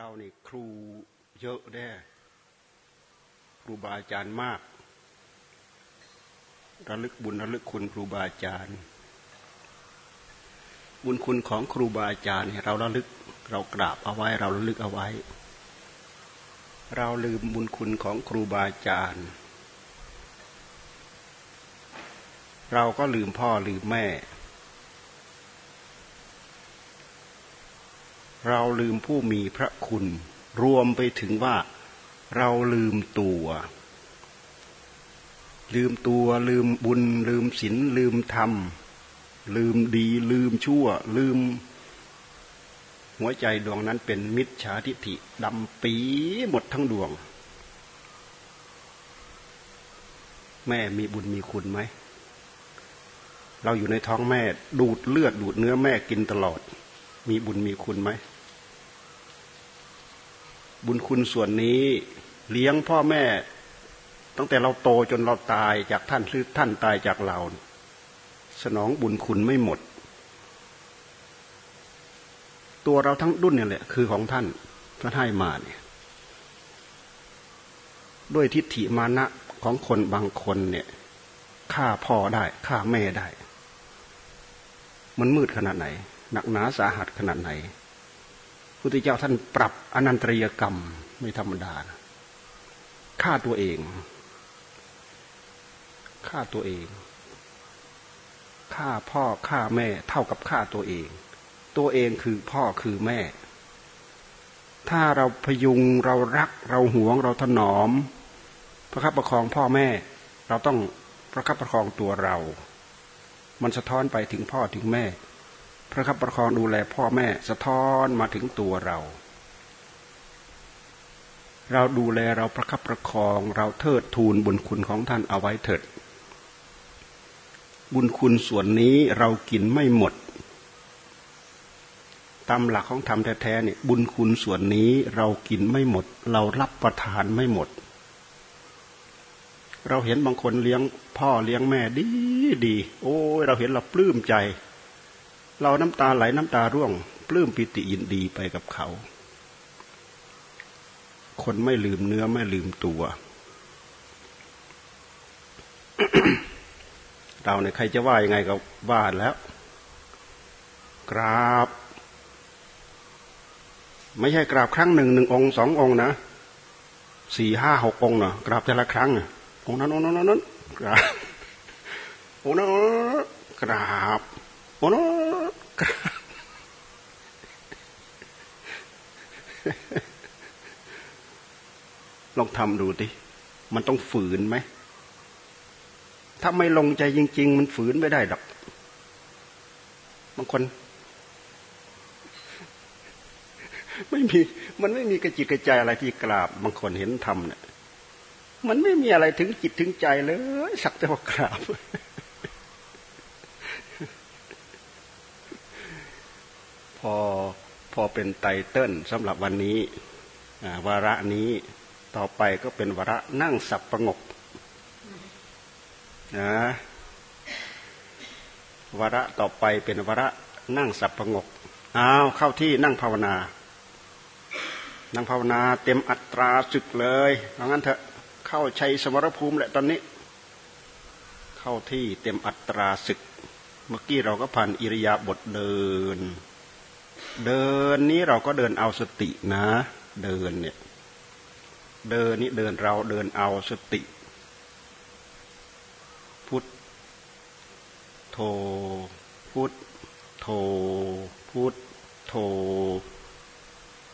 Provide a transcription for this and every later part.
เรานี่ครูเยอะแน่ครูบาอาจารย์มาก ระลึกบุญระลึกคุณครูบาอาจารย์ บุญคุณของครูบาอาจารย์เราระลึกเรากราบเอาไว้เราระลึกเอาไว้ เราลืมบุญคุณของครูบาอาจารย์ เราก็ลืมพ่อลืมแม่ เราลืมผู้มีพระคุณ รวมไปถึงว่าเราลืมตัว ลืมตัวลืมบุญ ลืมศีลลืมธรรม ลืมดี ลืมชั่ว ลืม หัวใจดวงนั้นเป็นมิจฉาทิฏฐิดำปีหมดทั้งดวง แม่มีบุญมีคุณไหมเราอยู่ในท้องแม่ดูดเลือดดูดเนื้อแม่กินตลอด มีบุญมีคุณไหม บุญคุณส่วนนี้เลี้ยงพ่อแม่ ตั้งแต่เราโตจนเราตายจากท่านหรือท่านตายจากเรา สนองบุญคุณไม่หมด ตัวเราทั้งดุนเนี่ยแหละคือของท่านท่านให้มาเนี่ยด้วยทิฏฐิมานะของคนบางคนเนี่ยฆ่าพ่อได้ฆ่าแม่ได้ มันมืดขนาดไหน หนักหนาสาหัสขนาดไหน พุทธเจ้าท่านปรับอนันตริยกรรมไม่ธรรมดาฆ่าตัวเองฆ่าตัวเองฆ่าพ่อฆ่าแม่เท่ากับฆ่าตัวเอง ตัวเองคือพ่อคือแม่ ถ้าเราพยุงเรารักเราหวงเราถนอม ประคับประคองพ่อแม่ เราต้องประคับประคองตัวเรา มันสะท้อนไปถึงพ่อถึงแม่ พระคับประคองดูแลพ่อแม่สะท้อนมาถึงตัวเรา เราดูแลเราประคับประคองเราเทิดทูนบุญคุณของท่านเอาไว้เถิด บุญคุณส่วนนี้เรากินไม่หมดตามหลักของธรรมแท้ๆเนี่ยบุญคุณส่วนนี้เรากินไม่หมด เรารับประทานไม่หมด เราเห็นบางคนเลี้ยงพ่อเลี้ยงแม่ดีดี โอ้ยเราเห็นเราปลื้มใจ เราน้ำตาไหลน้ำตาร่วง ปลื้มปิติยินดีไปกับเขา คนไม่ลืมเนื้อไม่ลืมตัว เราเนี่ยใครจะว่ายังไงก็ว่าแล้ว กราบ ไม่ใช่กราบครั้งหนึ่งหนึ่งองค์สององค์นะสี่ห้าหกองค์นะกราบแต่ละครั้งองค์นั้นองค์นั้นนั้นกราบองค์นั้นกราบโอ้น ลองทำดูดิมันต้องฝืนไหมถ้าไม่ลงใจจริง ๆ มันฝืนไม่ได้ดอกบางคน ไม่มี มันไม่มีกระจิตกระใจอะไรที่กราบ บางคนเห็นทำเนี่ยมันไม่มีอะไรถึงจิตถึงใจเลย สักแต่ว่ากราบ พอพอเป็นไตเติ้ลสำหรับวันนี้วาระนี้ ต่อไปก็เป็นวระนั่งสับประงกนะวระต่อไปเป็นวระนั่งสับประงกอ้าวเข้าที่นั่งภาวนา นั่งภาวนาเต็มอัตราศึกเลยเพราะงั้นเถอะเข้าชัยสมรภูมิแหละตอนนี้ เข้าที่เต็มอัตราศึก เมื่อกี้เราก็ผ่านอิริยาบถเดิน เดินนี้เราก็เดินเอาสตินะ เดินเนี่ย เดินนี้เดินเราเดินเอาสติ พุทโธพุทโธพุทโธ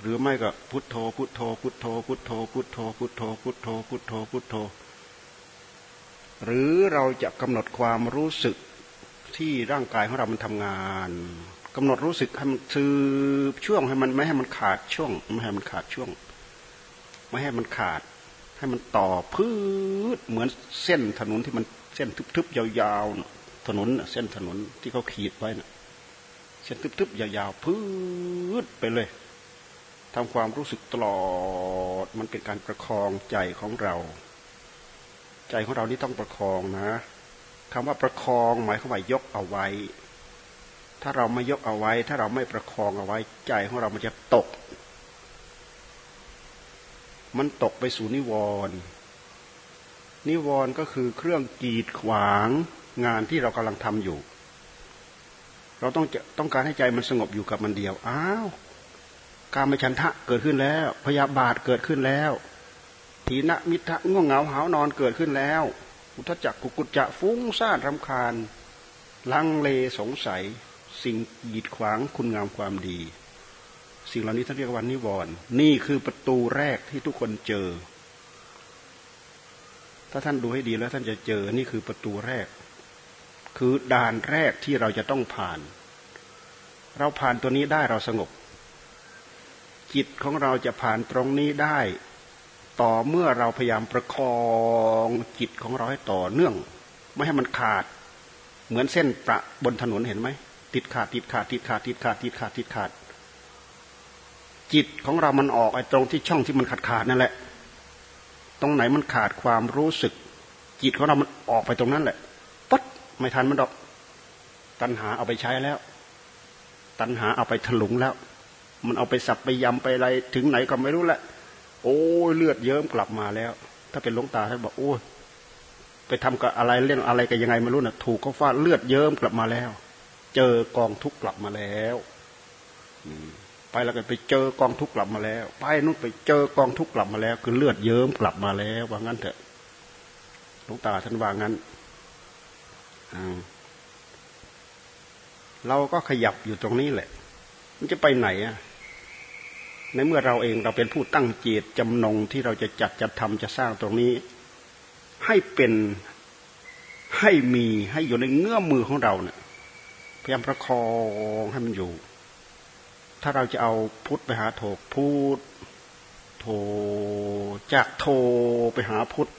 หรือไม่ก็พุทโธพุทโธพุทโธพุทโธพุทโธพุทโธพุทโธพุทโธพุทโธ หรือเราจะกำหนดความรู้สึกที่ร่างกายของเรามันทำงานกำหนดรู้สึกให้มันซืบช่วงให้มันไม่ให้มันขาดช่วงไม่ให้มันขาดช่วง ไม่ให้มันขาด ให้มันต่อพืชเหมือนเส้นถนนที่มันเส้นทึบๆยาวๆถนนเส้นถนนที่เขาขีดไว้นะเส้นทึบๆยาวๆพืชไปเลยทำความรู้สึกตลอดมันเป็นการประคองใจของเรา ใจของเรานี่ต้องประคองนะคำว่าประคองหมายความว่ายกเอาไว้ ถ้าเราไม่ยกเอาไว้ ถ้าเราไม่ประคองเอาไว้ ใจของเรามันจะตก มันตกไปสู่นิวรณ์นิวรณ์ก็คือเครื่องกีดขวางงานที่เรากำลังทำอยู่ เราต้องต้องการให้ใจมันสงบอยู่กับมันเดียวอ้าวการมฉันทะเกิดขึ้นแล้ว พยาบาทเกิดขึ้นแล้วทีนะมิทะง่วงเหงาหานอนเกิดขึ้นแล้วอุทจักกุกุจจะฟุ้งซ่านรำคาญลังเลสงสัย สิ่งกีดขวางคุณงามความดี สิ่งเหล่านี้ท่านเรียกว่านิวรณ์นี่คือประตูแรกที่ทุกคนเจอ ถ้าท่านดูให้ดีแล้วท่านจะเจอนี่คือประตูแรก คือด่านแรกที่เราจะต้องผ่าน เราผ่านตัวนี้ได้เราสงบ จิตของเราจะผ่านตรงนี้ได้ ต่อเมื่อเราพยายามประคองจิตของเราให้ต่อเนื่อง ไม่ให้มันขาด เหมือนเส้นประบนถนนเห็นไหมติดขาดติดขาดติดขาดติดขาดติดขาดติดขาด จิตของเรามันออกไอ้ตรงที่ช่องที่มันขาดขาดนั่นแหละ ตรงไหนมันขาดความรู้สึก จิตของเรามันออกไปตรงนั้นแหละปั๊ดไม่ทันมันดอก ตัณหาเอาไปใช้แล้ว ตัณหาเอาไปถลุงแล้ว มันเอาไปสับไปยำไปอะไรถึงไหนก็ไม่รู้แหละ โอ้เลือดเยิ้มกลับมาแล้ว ถ้าเป็นหลวงตาท่านบอกโอ้ยไปทำกับอะไรเล่นอะไรกันยังไงไม่รู้นะ่ะ ถูกเขาฟาดเลือดเยิ้มกลับมาแล้ว เจอกองทุกข์กลับมาแล้ว ไปแล้วก็ไปเจอกองทุกข์กลับมาแล้ว ไปนู่นไปเจอกองทุกข์กลับมาแล้ว คือเลือดเยิ้มกลับมาแล้วว่างั้นเถอะหลวงตาท่านว่างั้นเราก็ขยับอยู่ตรงนี้แหละ มันจะไปไหนอะในเมื่อเราเองเราเป็นผู้ตั้งเจตจำนงที่เราจะจัดจะทำจะสร้างตรงนี้ ให้เป็นให้มีให้อยู่ในเงื้อมมือของเราเนี่ยพยายามประคองให้มันอยู่ ถ้าเราจะเอาพุทธไปหาโถพูดโถจากโทไปหาพุทธ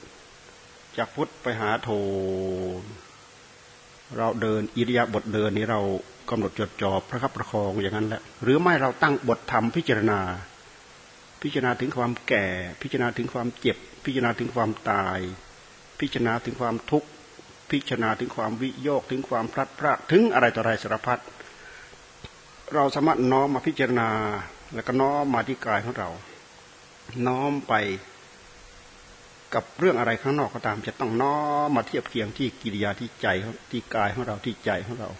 จากพุทธไปหาโทเราเดินอิริยาบถเดินนี้เรากำหนดจดจ่อพระคับประคองอย่างนั้นแหละหรือไม่เราตั้งบทธรรมพิจารณา พิจารณาถึงความแก่ พิจารณาถึงความเจ็บ พิจารณาถึงความตาย พิจารณาถึงความทุกข์พิจารณาถึงความวิโยกถึงความพลัดพรากถึงอะไรต่ออะไรสารพัดเเราสามารถน้อมมาพิจารณา แล้วก็น้อมมาที่กายของเรา น้อมไปกับเรื่องอะไรข้างนอกก็ตาม จะต้องน้อมมาเทียบเคียงที่กิริยาที่ใจที่กายของเราที่ใจของเรา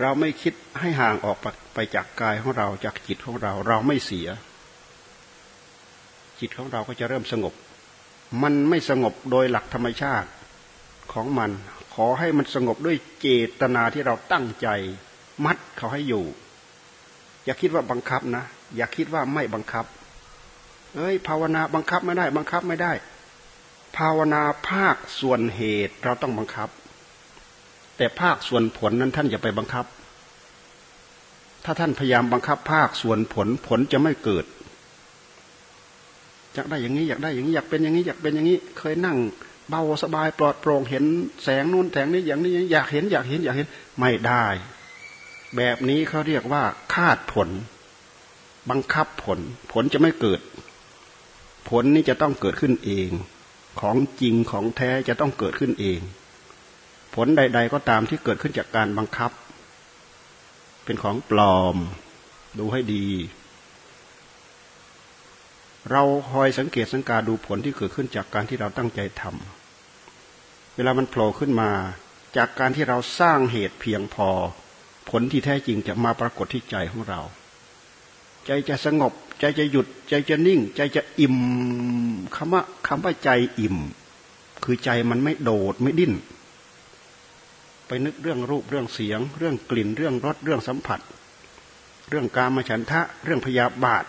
เราไม่คิดให้ห่างออกไปจากกายของเราจากจิตของเรา เราไม่เสีย จิตของเราก็จะเริ่มสงบ มันไม่สงบโดยหลักธรรมชาติของมัน ขอให้มันสงบด้วยเจตนาที่เราตั้งใจ มัดเขาให้อยู่ อย่าคิดว่าบังคับนะ อย่าคิดว่าไม่บังคับ เอ้ย ภาวนาบังคับไม่ได้ บังคับไม่ได้ ภาวนาภาคส่วนเหตุเราต้องบังคับ แต่ภาคส่วนผลนั้นท่านอย่าไปบังคับ ถ้าท่านพยายามบังคับ ภาคส่วนผลผลจะไม่เกิดอยากได้อย่างนี้อยากได้อย่างนี้อยากเป็นอย่างนี้อยากเป็นอย่างนี้ เคยนั่งเบาสบายปลอดโปร่งเห็นแสงนู่นแสงนี้อย่างนี้อยากเห็นอยากเห็นอยากเห็นไม่ได้ แบบนี้เขาเรียกว่าคาดผล บังคับผล ผลจะไม่เกิด ผลนี้จะต้องเกิดขึ้นเอง ของจริงของแท้จะต้องเกิดขึ้นเอง ผลใด ๆ ก็ตามที่เกิดขึ้นจากการบังคับ เป็นของปลอม ดูให้ดี เราคอยสังเกตสังการดูผลที่เกิดขึ้นจากการที่เราตั้งใจทำเวลามันโผล่ขึ้นมา จากการที่เราสร้างเหตุเพียงพอ ผลที่แท้จริงจะมาปรากฏที่ใจของเรา ใจจะสงบ ใจจะหยุด ใจจะนิ่ง ใจจะอิ่มคำว่าคำว่าใจอิ่ม คือใจมันไม่โดดไม่ดิ้น ไปนึกเรื่องรูปเรื่องเสียง เรื่องกลิ่นเรื่องรสเรื่องสัมผัส เรื่องการมาฉันทะ เรื่องพยาบาท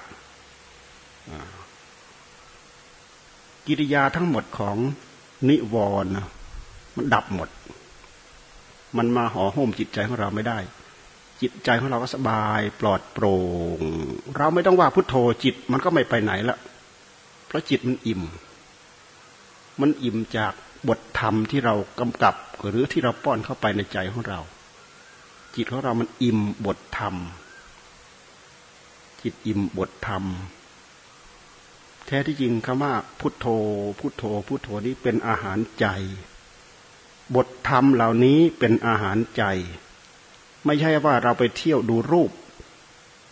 กิริยาทั้งหมดของนิวรณ์มันดับหมด มันมาห่อหุ้มจิตใจของเราไม่ได้ จิตใจของเราก็สบายปลอดโปร่ง เราไม่ต้องว่าพุทโธจิตมันก็ไม่ไปไหนละเพราะจิตมันอิ่ม มันอิ่มจากบทธรรมที่เรากำกับหรือที่เราป้อนเข้าไปในใจของเรา จิตของเรามันอิ่มบทธรรม จิตอิ่มบทธรรม แท้ที่จริงคำว่าพุทโธ พุทโธ พุทโธนี้เป็นอาหารใจ บทธรรมเหล่านี้เป็นอาหารใจ ไม่ใช่ว่าเราไปเที่ยวดูรูป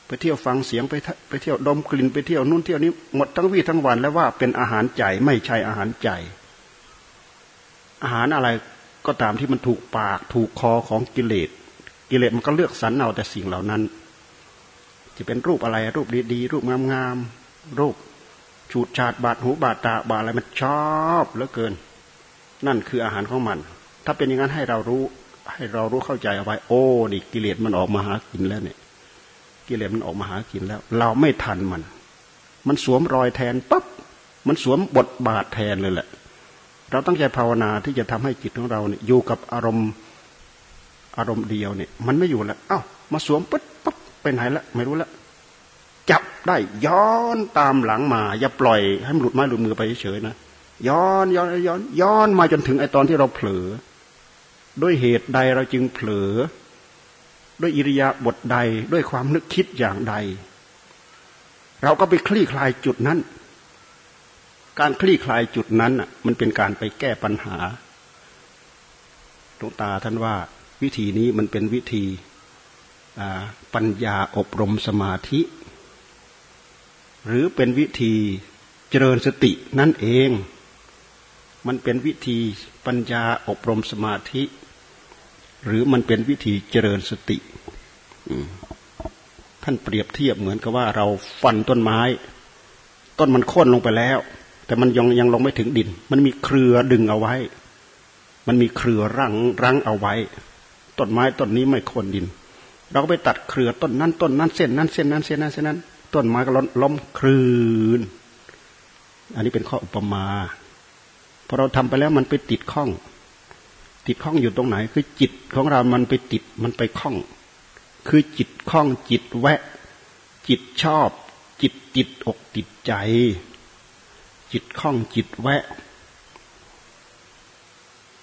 ไปไปเที่ยวฟังเสียงไปไปเที่ยวดมกลิ่นไปเที่ยวนู่นเที่ยวนี้หมดทั้งวี่ทั้งวันแล้วว่าเป็นอาหารใจไม่ใช่อาหารใจ อาหารอะไรก็ตามที่มันถูกปากถูกคอของกิเลสกิเลสมันก็เลือกสรรเอาแต่สิ่งเหล่านั้น จะเป็นรูปอะไรรูปดีๆรูปงามๆรูปฉูดฉาดบาดหูบาดตาบาดอะไรมันชอบเหลือเกิน นั่นคืออาหารของมัน ถ้าเป็นอย่างนั้นให้เรารู้ ให้เรารู้เข้าใจเอาไว้ โอ้ นี่กิเลสมันออกมาหากินแล้วเนี่ย กิเลสมันออกมาหากินแล้ว เราไม่ทันมัน มันสวมรอยแทนปั๊บ มันสวมบทบาทแทนเลยแหละ เราตั้งใจภาวนาที่จะทำให้จิตของเราเนี่ยอยู่กับอารมณ์อารมณ์เดียวเนี่ย มันไม่อยู่แล้ว เอ้า มาสวมปั๊บปั๊บเป็นไหนละไม่รู้ละจับได้ย้อนตามหลังมา อย่าปล่อยให้มันหลุดไม้หลุดมือไปเฉยๆนะย้อนย้อนย้อนย้อนมาจนถึงไอตอนที่เราเผลอ ด้วยเหตุใดเราจึงเผลอ ด้วยอิริยาบถใดด้วยความนึกคิดอย่างใด เราก็ไปคลี่คลายจุดนั้น การคลี่คลายจุดนั้นมันเป็นการไปแก้ปัญหาหลวงตาท่านว่าวิธีนี้มันเป็นวิธีปัญญาอบรมสมาธิ หรือเป็นวิธีเจริญสตินั่นเอง มันเป็นวิธีปัญญาอบรมสมาธิ หรือมันเป็นวิธีเจริญสติท่านเปรียบเทียบเหมือนกับว่าเราฟันต้นไม้ ต้นมันโค่นลงไปแล้ว แต่มันยังยังลงไม่ถึงดิน มันมีเครือดึงเอาไว้ มันมีเครือรั้งรั้งเอาไว้ ต้นไม้ต้นนี้ไม่โค่นดิน เราก็ไปตัดเครือต้นนั้นต้นนั้นเส้นนั้นเส้นนั้นเส้นนั้นเส้นนั้น ต้นไม้ก็ล้มล้มคลืน อันนี้เป็นข้ออุปมาพอเราทำไปแล้วมันไปติดข้อง ติดข้องอยู่ตรงไหน คือจิตของเรามันไปติดมันไปข้อง คือจิตข้องจิตแวะ จิตชอบ จิตติดอกติดใจ จิตข้องจิตแวะ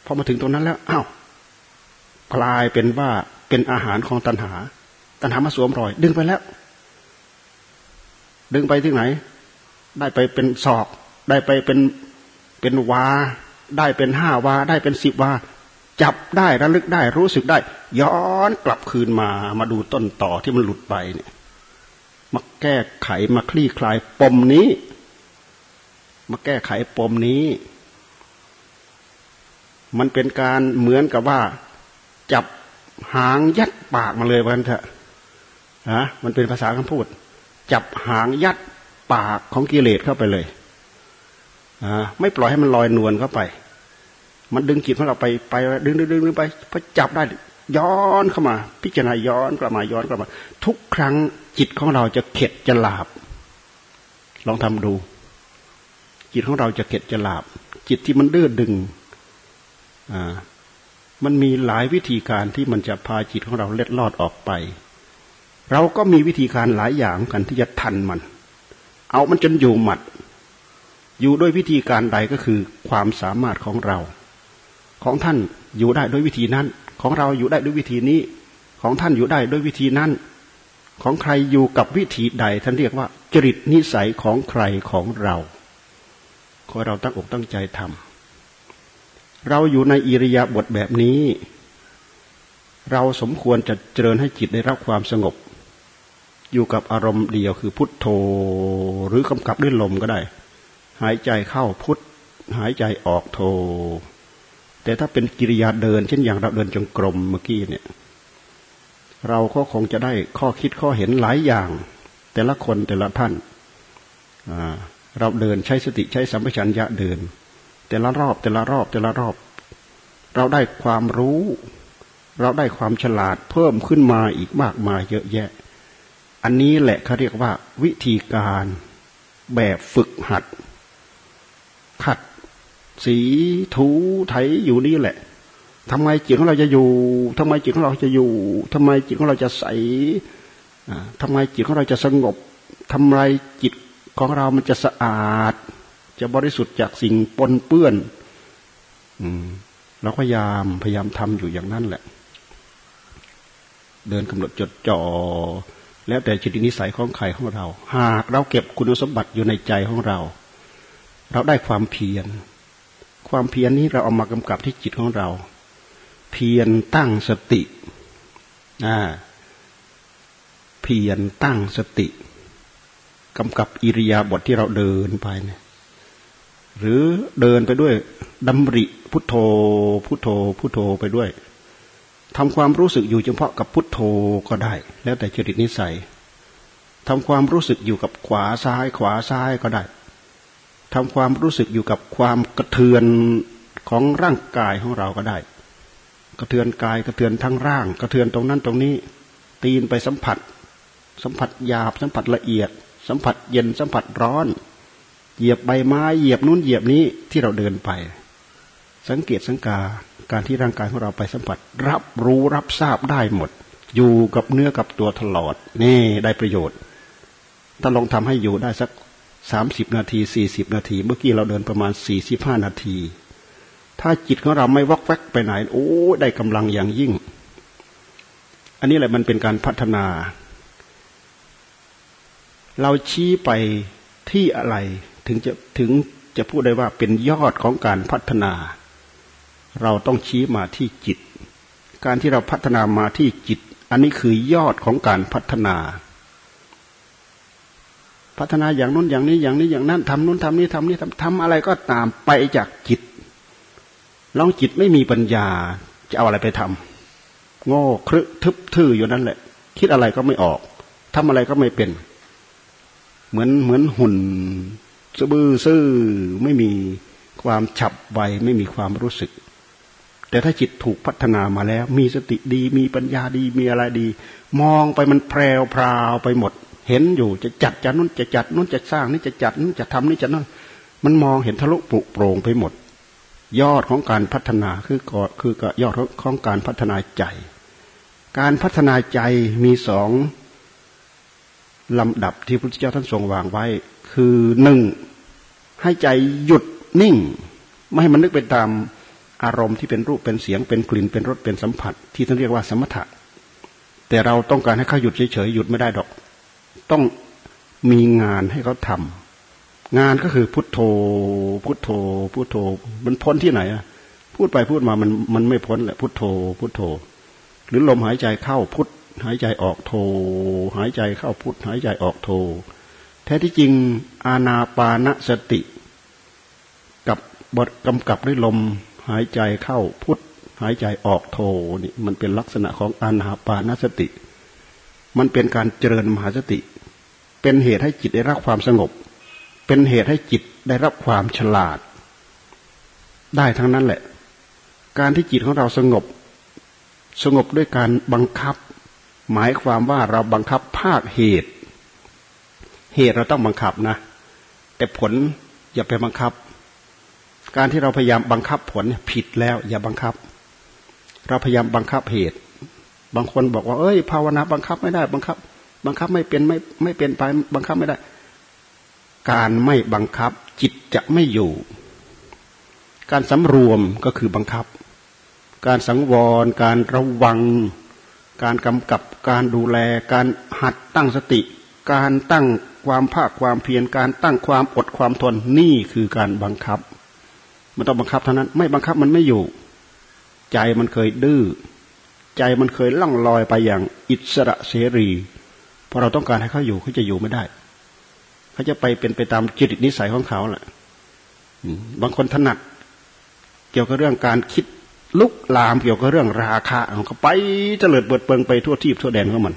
พอมาถึงตรงนั้นแล้วอ้าวกลายเป็นว่าเป็นอาหารของตัณหา ตัณหามาสวมรอย ดึงไปแล้ว ดึงไปที่ไหน ได้ไปเป็นศอก ได้ไปเป็นเป็นวา ได้เป็นห้าวา ได้เป็นสิบวา จับได้ระลึกได้รู้สึกได้ ย้อนกลับคืนมามาดูต้นต่อที่มันหลุดไปเนี่ยมาแก้ไขมาคลี่คลายปมนี้ มาแก้ไขปมนี้ มันเป็นการเหมือนกับว่า จับหางยัดปากมาเลยวันเถอะนะมันเป็นภาษาคำพูด จับหางยัดปากของกิเลสเข้าไปเลยอ่าไม่ปล่อยให้มันลอยนวลเข้าไป มันดึงจิตของเราไปไปดึงดึงดึงดึงไปพอจับได้ย้อนเข้ามา พิจารณาย้อนกลับมาย้อนกลับมา ทุกครั้งจิตของเราจะเข็ดจะหลาบ ลองทำดู จิตของเราจะเข็ดจะหลาบ จิตที่มันดื้อดึงอ่ามันมีหลายวิธีการที่มันจะพาจิตของเราเล็ดลอดออกไป เราก็มีวิธีการหลายอย่างกันที่จะทันมัน เอามันจนอยู่หมัด อยู่ด้วยวิธีการใดก็คือความสามารถของเรา ของท่านอยู่ได้ด้วยวิธีนั้น ของเราอยู่ได้ด้วยวิธีนี้ ของท่านอยู่ได้ด้วยวิธีนั้น ของใครอยู่กับวิธีใด ท่านเรียกว่า จริตนิสัยของใครของเรา ขอเราตั้งอกตั้งใจทำเราอยู่ในอิริยาบถแบบนี้ เราสมควรจะเจริญให้จิตได้รับความสงบ อยู่กับอารมณ์เดียวคือพุทโธหรือกำกับด้วยลมก็ได้ หายใจเข้าพุทหายใจออกโธ แต่ถ้าเป็นกิริยาเดิน เช่นอย่างเราเดินจงกรมเมื่อกี้เนี่ย เราก็คงจะได้ข้อคิดข้อเห็นหลายอย่าง แต่ละคนแต่ละท่านเราเดินใช้สติใช้สัมปชัญญะเดิน แต่ละรอบแต่ละรอบแต่ละรอบ เราได้ความรู้ เราได้ความฉลาดเพิ่มขึ้นมาอีกมากมายเยอะแยะ อันนี้แหละเขาเรียกว่าวิธีการแบบฝึกหัดขัด สีถูไถอยู่นี่แหละทำไมจิตของเราจะอยู่ทำไมจิตของเราจะอยู่ทำไมจิตของเราจะใสทำไมจิตของเราจะสงบทำไมจิตของเรามันจะสะอาด จะบริสุทธิ์จากสิ่งปนเปื้อน อืมเราพยายามพยายามทำอยู่อย่างนั้นแหละ เดินกำหนดจดจ่อแล้วแต่จิตนิสัยของใครของเรา หากเราเก็บคุณสมบัติอยู่ในใจของเรา เราได้ความเพียร ความเพียรนี้เราเอามากำกับที่จิตของเรา เพียรตั้งสติเพียรตั้งสติกำกับอิริยาบถทที่เราเดินไปเนี่ยหรือเดินไปด้วยดำริพุทโธ พุทโธ พุทโธไปด้วยทำความรู้สึกอยู่เฉพาะกับพุทโธก็ได้ แล้วแต่จริตนิสัยทำความรู้สึกอยู่กับขวาซ้าย ขวาซ้ายก็ได้ ทำความรู้สึกอยู่กับความกระเทือนของร่างกายของเราก็ได้ กระเทือนกายกระเทือนทั้งร่าง กระเทือนตรงนั้นตรงนี้ ตีนไปสัมผัส สัมผัสหยาบ สัมผัสละเอียด สัมผัสเย็นสัมผัสร้อน เหยียบใบไม้เหยียบนู้นเหยียบนี้ที่เราเดินไป สังเกตสังกาการที่ร่างกายของเราไปสัมผัส รับรู้รับทราบได้หมด อยู่กับเนื้อกับตัวตลอดนี่ได้ประโยชน์ ถ้าลองทำให้อยู่ได้สัก สามสิบนาทีสี่สิบนาที เมื่อกี้เราเดินประมาณสี่สิบห้านาที ถ้าจิตของเราไม่วอกแวกไปไหน โอ้ได้กำลังอย่างยิ่ง อันนี้แหละมันเป็นการพัฒนา เราชี้ไปที่อะไรถึงจะถึงจะพูดได้ว่าเป็นยอดของการพัฒนา เราต้องชี้มาที่จิต การที่เราพัฒนามาที่จิต อันนี้คือยอดของการพัฒนา พัฒนาอย่างนู้นอย่างนี้อย่างนี้อย่างนั้นทำนู้นทำนี้ทำนี้ทำทำอะไรก็ตามไปจากจิตลองจิตไม่มีปัญญาจะเอาอะไรไปทำโง่ครึทึบทื่ออยู่นั่นแหละ คิดอะไรก็ไม่ออกทำอะไรก็ไม่เป็น เหมือนเหมือนหุ่นสบือซื่อไม่มีความฉับไวไม่มีความรู้สึก แต่ถ้าจิตถูกพัฒนามาแล้ว มีสติดี มีปัญญาดีมีอะไรดี มองไปมันแพรวพราวไปหมด เห็นอยู่จะจัดจะนู้นจะจัดนู้นจะสร้างนี่จะจัดนู้นจะทำนี่จะนั่นมันมองเห็นทะลุปุโปร่งไปหมด ยอดของการพัฒนาคือก็คือยอดของการพัฒนาใจ การพัฒนาใจมีสองลำดับที่พระพุทธเจ้าท่านทรงวางไว้ คือหนึ่งให้ใจหยุดนิ่ง ไม่ให้มันนึกไปตามอารมณ์ที่เป็นรูปเป็นเสียงเป็นกลิ่นเป็นรสเป็นสัมผัส ที่ท่านเรียกว่าสมถะ แต่เราต้องการให้เขาหยุดเฉยๆหยุดไม่ได้ดอก ต้องมีงานให้เขาทำงานก็คือพุทโธ พุทโธ พุทโธ มันพ้นที่ไหนอะพูดไปพูดมามันมันไม่พ้นแหละพุทโธ พุทโธ หรือลมหายใจเข้าพุทหายใจออกโธหายใจเข้าพุทหายใจออกโธแท้ที่จริงอาณาปานสติ กับบทกำกับด้วยลมหายใจเข้าพุทหายใจออกโธนี่มันเป็นลักษณะของอาณาปานสติ มันเป็นการเจริญมหาสติ เป็นเหตุให้จิตได้รับความสงบ เป็นเหตุให้จิตได้รับความฉลาด ได้ทั้งนั้นแหละ การที่จิตของเราสงบ สงบด้วยการบังคับ หมายความว่าเราบังคับภาคเหตุ เหตุเราต้องบังคับนะ แต่ผลอย่าไปบังคับ การที่เราพยายามบังคับผลผิดแล้ว อย่าบังคับ เราพยายามบังคับเหตุ บางคนบอกว่า เอ้ย ภาวนาบังคับไม่ได้บังคับ บังคับไม่เป็นไม่ไม่เป็นไป บังคับไม่ได้ การไม่บังคับ จิตจะไม่อยู่ การสำรวมก็คือบังคับ การสังวร การระวัง การกำกับ การดูแล การหัดตั้งสติ การตั้งความภาคความเพียรการตั้งความอดความทนนี่คือการบังคับ มันต้องบังคับเท่านั้น ไม่บังคับมันไม่อยู่ ใจมันเคยดื้อใจมันเคยล่องลอยไปอย่างอิสระเสรี พอเราต้องการให้เขาอยู่เขาจะอยู่ไม่ได้เขาจะไปเป็นไปตามจิตนิสัยของเขาแหละบางคนถนัด เกี่ยวกับเรื่องการคิดลุกลามเกี่ยวกับเรื่องราคาเขาไปเจริญเบิดเปิงไปทั่วทีบทั่วแดนของมัน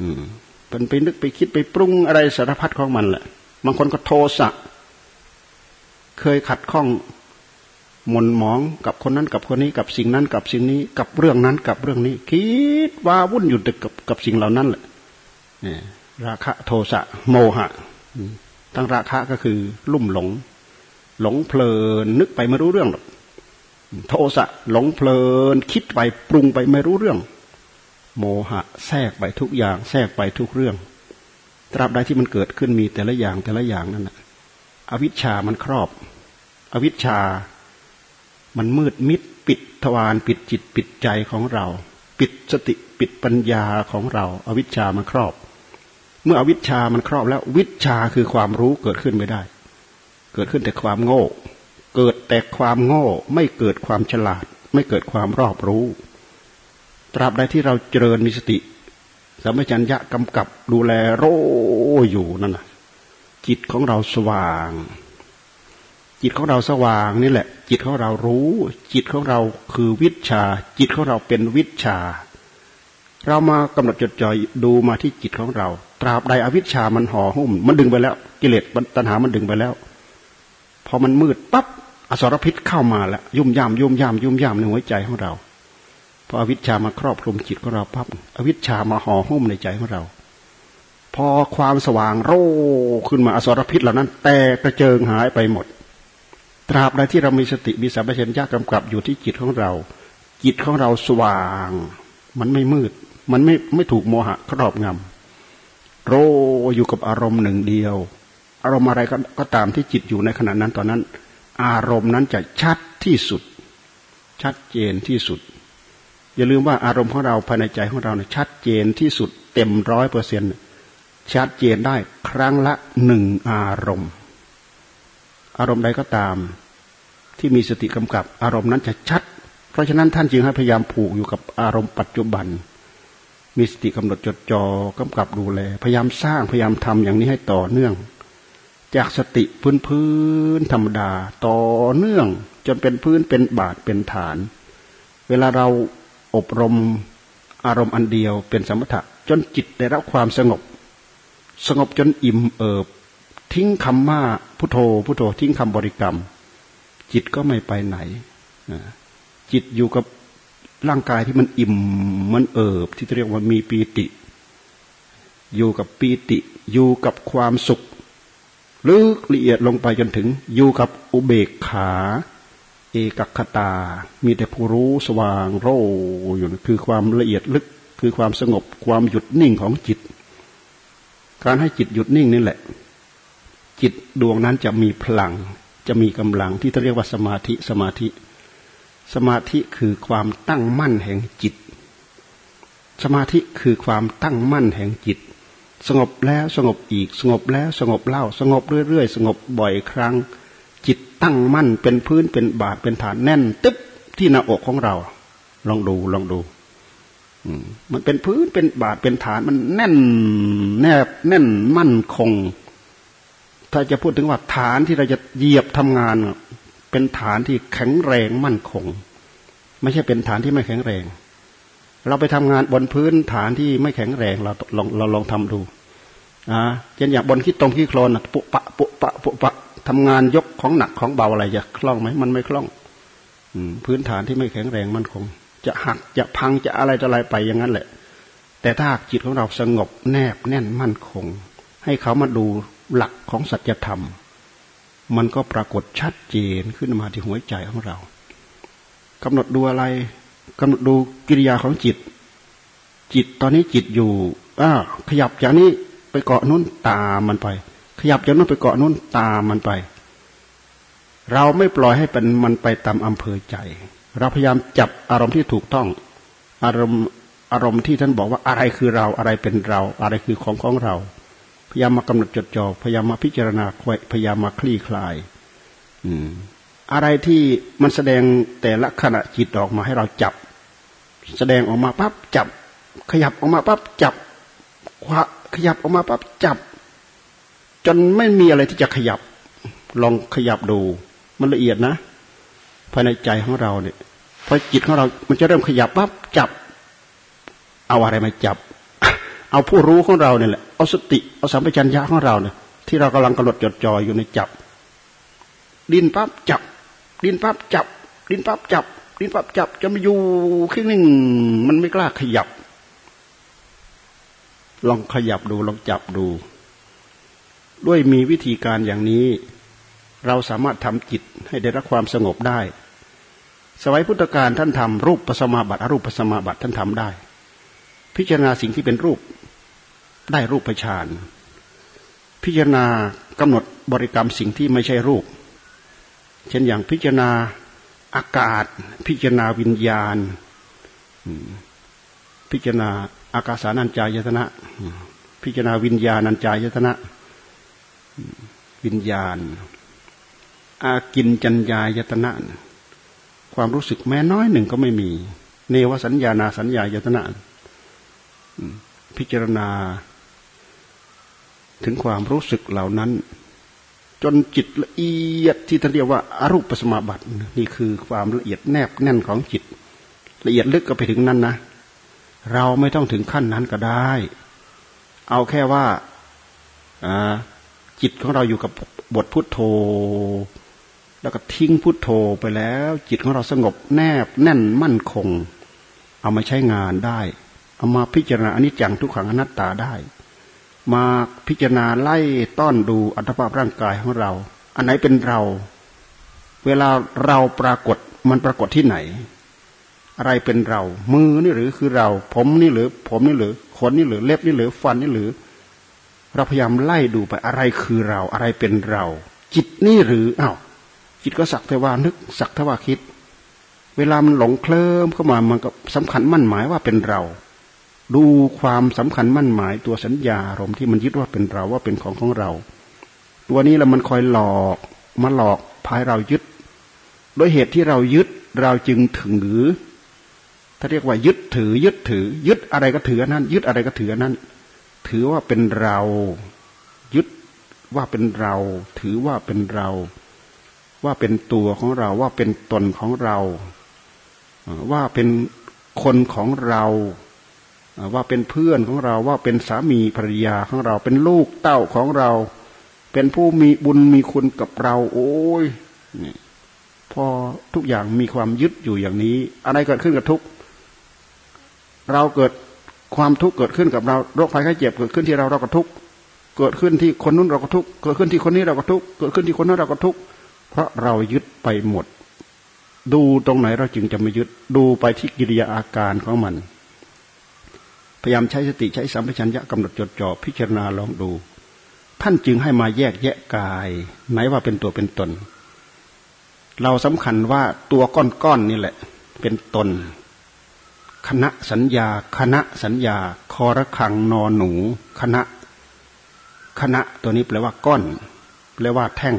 อืมเป็นไปนึกไปคิดไปปรุงอะไรสารพัดของมันแหละบางคนก็โทสะเคยขัดข้องหมุนหมองกับคนนั้นกับคนนี้กับสิ่งนั้นกับสิ่งนี้ กับเรื่องนั้นกับเรื่องนี้ คิดว่าวุ่นอยู่กับกับสิ่งเหล่านั้นแหละ ราคะโทสะโมหะทั้งราคะก็คือลุ่มหลง หลงเพลินนึกไปไม่รู้เรื่องหรอกโทสะหลงเพลิน คิดไปปรุงไปไม่รู้เรื่อง โมหะ แทรกไปทุกอย่างแทรกไปทุกเรื่อง ตราบใดที่มันเกิดขึ้นมีแต่ละอย่างแต่ละอย่างนั่นแหะอวิชชามันครอบ อวิชชามันมืดมิดปิดทวารปิดจิตปิดใจของเรา ปิดสติปิดปัญญาของเรา อวิชชามันครอบ เมื่ออวิชชามันครอบแล้ววิชาคือความรู้เกิดขึ้นไม่ได้ เกิดขึ้นแต่ความโง่ เกิดแต่ความโง่ ไม่เกิดความฉลาด ไม่เกิดความรอบรู้ ตราบใดที่เราเจริญมีสติสัมปชัญญะกำกับดูแลโรอยู่นั่นนะจิตของเราสว่าง จิตของเราสว่างนี่แหละ จิตของเรารู้ จิตของเราคือวิชา จิตของเราเป็นวิชา เรามากำหนดจดจ่อยดูมาที่จิตของเรา ราบใดอวิชชามันห่อหุ้ม มันดึงไปแล้ว กิเลสตัณหามันดึงไปแล้ว พอมันมืดปั๊บอสรพิษเข้ามาแล้วยุ่มย่ามยุ่มย่ามยุ่มย่ามในหัวใจของเราพออวิชชามาครอบคลุมจิตของเราปั๊บอวิชชามาห่อหุ้มในใจของเรา พอความสว่างโร่ขึ้นมาอสรพิษเหล่านั้น แตกกระเจิงหายไปหมด ตราบใดที่เรามีสติมีสัมปชัญญะกำกับอยู่ที่จิตของเรา จิตของเราสว่าง มันไม่มืด มันไม่ไม่ถูกโมหะครอบงำ รอยู่กับอารมณ์หนึ่งเดียว อารมณ์อะไรก็ตามที่จิตอยู่ในขณะนั้นตอนนั้น อารมณ์นั้นจะชัดที่สุด ชัดเจนที่สุด อย่าลืมว่าอารมณ์ของเราภายในใจของเราเนี่ยชัดเจนที่สุด เต็มร้อยเปอร์เซ็นต์ชัดเจนได้ครั้งละหนึ่งอารมณ์ อารมณ์ใดก็ตาม ที่มีสติกำกับ อารมณ์นั้นจะชัด เพราะฉะนั้นท่านจึงให้พยายามผูกอยู่กับอารมณ์ปัจจุบัน มีสติกำหนดจดจอ่อกำกับดูแล พยายามสร้างพยายามทำอย่างนี้ให้ต่อเนื่อง จากสติพื้นพื้นธรรมดา ต่อเนื่องจนเป็นพื้นเป็นบาทเป็นฐาน เวลาเราอบรมอารมณ์อันเดียวเป็นสมถะจนจิตได้รับความสงบ สงบจนอิ่มเอิบ ทิ้งคำว่าพุโทโธพุโทโธทิ้งคำบริกรรม จิตก็ไม่ไปไหนจิตอยู่กับ ร่างกายที่มันอิ่มมันเอิบ ที่เรียกว่ามีปีติ อยู่กับปีติอยู่กับความสุขลึกละเอียดลงไปจนถึงอยู่กับอุเบกขา เอกคตา มีแต่ผู้รู้สว่างโรอยู่คือความละเอียดลึกคือความสงบความหยุดนิ่งของจิต การให้จิตหยุดนิ่งนี่แหละ จิตดวงนั้นจะมีพลัง จะมีกำลังที่เรียกว่าสมาธิสมาธิ สมาธิคือความตั้งมั่นแห่งจิต สมาธิคือความตั้งมั่นแห่งจิต สงบแล้วสงบอีก สงบแล้วสงบเล่า สงบเรื่อยๆ สงบบ่อยครั้ง จิตตั้งมั่นเป็นพื้นเป็นบาทเป็นฐานแน่น ตึ๊บที่หน้าอกของเรา ลองดูลองดูมันเป็นพื้นเป็นบาทเป็นฐานมันแน่นแนบแน่นมั่นคง ถ้าจะพูดถึงว่าฐานที่เราจะเหยียบทำงาน เป็นฐานที่แข็งแรงมั่นคง ไม่ใช่เป็นฐานที่ไม่แข็งแรง เราไปทำงานบนพื้นฐานที่ไม่แข็งแรงเราลองเราลองทำดูอ่าเช่นอย่างบนขี้ตรงขี้โคลนปุปะปุปะปุปะทำงานยกของหนักของเบาอะไรจะคล่องไหมมันไม่คล่องพื้นฐานที่ไม่แข็งแรงมั่นคง จะหักจะพังจะอะไรจะอะไรไปอย่างนั้นแหละ แต่ถ้าจิตของเราสงบแนบแน่นมั่นคง ให้เขามาดูหลักของสัจธรรม มันก็ปรากฏชัดเจนขึ้นมาที่หัวใจของเรากำหนดดูอะไรกำหนดดูกิริยาของจิต จิตตอนนี้จิตอยู่อ้าขยับจากนี้ไปเกาะนู้นตามมันไป ขยับจากนู้นไปเกาะนู้นตามมันไป เราไม่ปล่อยให้เป็นมันไปตามอำเภอใจ เราพยายามจับอารมณ์ที่ถูกต้อง อารมณ์อารมณ์ที่ท่านบอกว่าอะไรคือเราอะไรเป็นเรา อะไรคือของของเรา พยายามมากำหนดจดจ่อพยายามมาพิจารณาพยายามมาคลี่คลาย อืม อะไรที่มันแสดงแต่ละขณะจิตออกมาให้เราจับ แสดงออกมาปั๊บจับ ขยับออกมาปั๊บจับขยับออกมาปั๊บจับ จนไม่มีอะไรที่จะขยับ ลองขยับดูมันละเอียดนะภายในใจของเราเนี่ยพอจิตของเรา มันจะเริ่มขยับปั๊บจับ เอาอะไรมาจับ เอาผู้รู้ของเราเนี่ยแหละเอาสติเอาสัมปชัญญะของเราเนี่ยที่เรากำลังกำหนดจดจ่ออยู่ในจับ ดินปั๊บจับ ดินปั๊บจับ ดินปั๊บจับ ดินปั๊บจับจะมาอยู่ครึ่งหนึ่งมันไม่กล้าขยับ ลองขยับดูลองจับดู ด้วยมีวิธีการอย่างนี้ เราสามารถทำจิตให้ได้รับความสงบได้ สมัยพุทธกาลท่านทำรูปปัสมาบัติอรูปปัสมาบัติท่านทำได้ พิจารณาสิ่งที่เป็นรูป ได้รูปฌานพิจารณากำหนดบริกรรมสิ่งที่ไม่ใช่รูป เช่นอย่างพิจารณาอากาศ พิจารณาวิญญาณ พิจารณาอากาสานัญจายตนะ พิจารณาวิญญาณัญจายตนะ วิญญาณ อากินจัญญายตนะ ความรู้สึกแม้น้อยหนึ่งก็ไม่มี เนวสัญญานาสัญญายตนะ พิจารณา ถึงความรู้สึกเหล่านั้น จนจิตละเอียดที่ท่านเรียกว่าอารูปสมาบัตินี่คือความละเอียดแนบแน่นของจิต ละเอียดลึกก็ไปถึงนั้นนะเราไม่ต้องถึงขั้นนั้นก็ได้ เอาแค่ว่าจิตของเราอยู่กับบทพุทโธ แล้วก็ทิ้งพุทโธไปแล้ว จิตของเราสงบแนบแน่นมั่นคง เอามาใช้งานได้ เอามาพิจารณาอนิจจังทุกขังอนัตตาได้ มาพิจารณาไล่ต้อนดูอัตภาพร่างกายของเรา อันไหนเป็นเรา เวลาเราปรากฏมันปรากฏที่ไหน อะไรเป็นเรา มือนี่หรือคือเรา ผมนี่หรือ ผมนี่หรือขนนี่หรือเล็บนี่หรือฟันนี่หรือ เราพยายามไล่ดูไปอะไรคือเรา อะไรเป็นเรา จิตนี่หรืออ้าวจิตก็สักแต่ว่านึกสักแต่ว่าคิด เวลามันหลงเคลิ้มเข้ามามันก็สำคัญมั่นหมายว่าเป็นเรา ดูความสำคัญมั่นหมายตัวสัญญาอารมณ์ที่มันยึดว่าเป็นเราว่าเป็นของของเรา ตัวนี้แล้วมันคอยหลอกมาหลอกพายเรายึด โดยเหตุที่เรายึดเราจึงถือ ถ้าเรียกว่ายึดถือ ยึดถือ ยึดอะไรก็ถือนั้น ยึดอะไรก็ถือนั้น ถือว่าเป็นเรา ยึดว่าเป็นเรา ถือว่าเป็นเรา ว่าเป็นตัวของเราว่าเป็นตนของเรา ว่าเป็นคนของเรา ว่าเป็นเพื่อนของเราว่าเป็นสามีภรรยาของเราเป็นลูกเต้าของเรา เป็นผู้มีบุญมีคุณกับเรา โอ้ยนี่พอทุกอย่างมีความยึดอยู่อย่างนี้ อะไรเกิดขึ้นกับทุกเราเกิดความทุกข์เกิดขึ้นกับเราโรคภัยไข้เจ็บเกิดขึ้นที่เราเราก็ทุกข์เกิดขึ้นที่คนนู้นเราก็ทุกข์เกิดขึ้นที่คนนี้เราก็ทุกข์เกิดขึ้นที่คนนั้นเราก็ทุกข์เพราะเรายึดไปหมด ดูตรงไหนเราจึงจะไม่ยึดดูไปที่กิริยาอาการของมัน พยายามใช้สติใช้สัมปชัญญะกำหนดจดจ่อพิจารณาลองดู ท่านจึงให้มาแยกแยะกาย ไหนว่าเป็นตัวเป็นตน เราสำคัญว่าตัวก้อนๆนี่แหละ เป็นตน คณะสัญญา คณะสัญญา คอระคังนอนหนู คณะ คณะตัวนี้แปลว่าก้อน แปลว่าแท่ง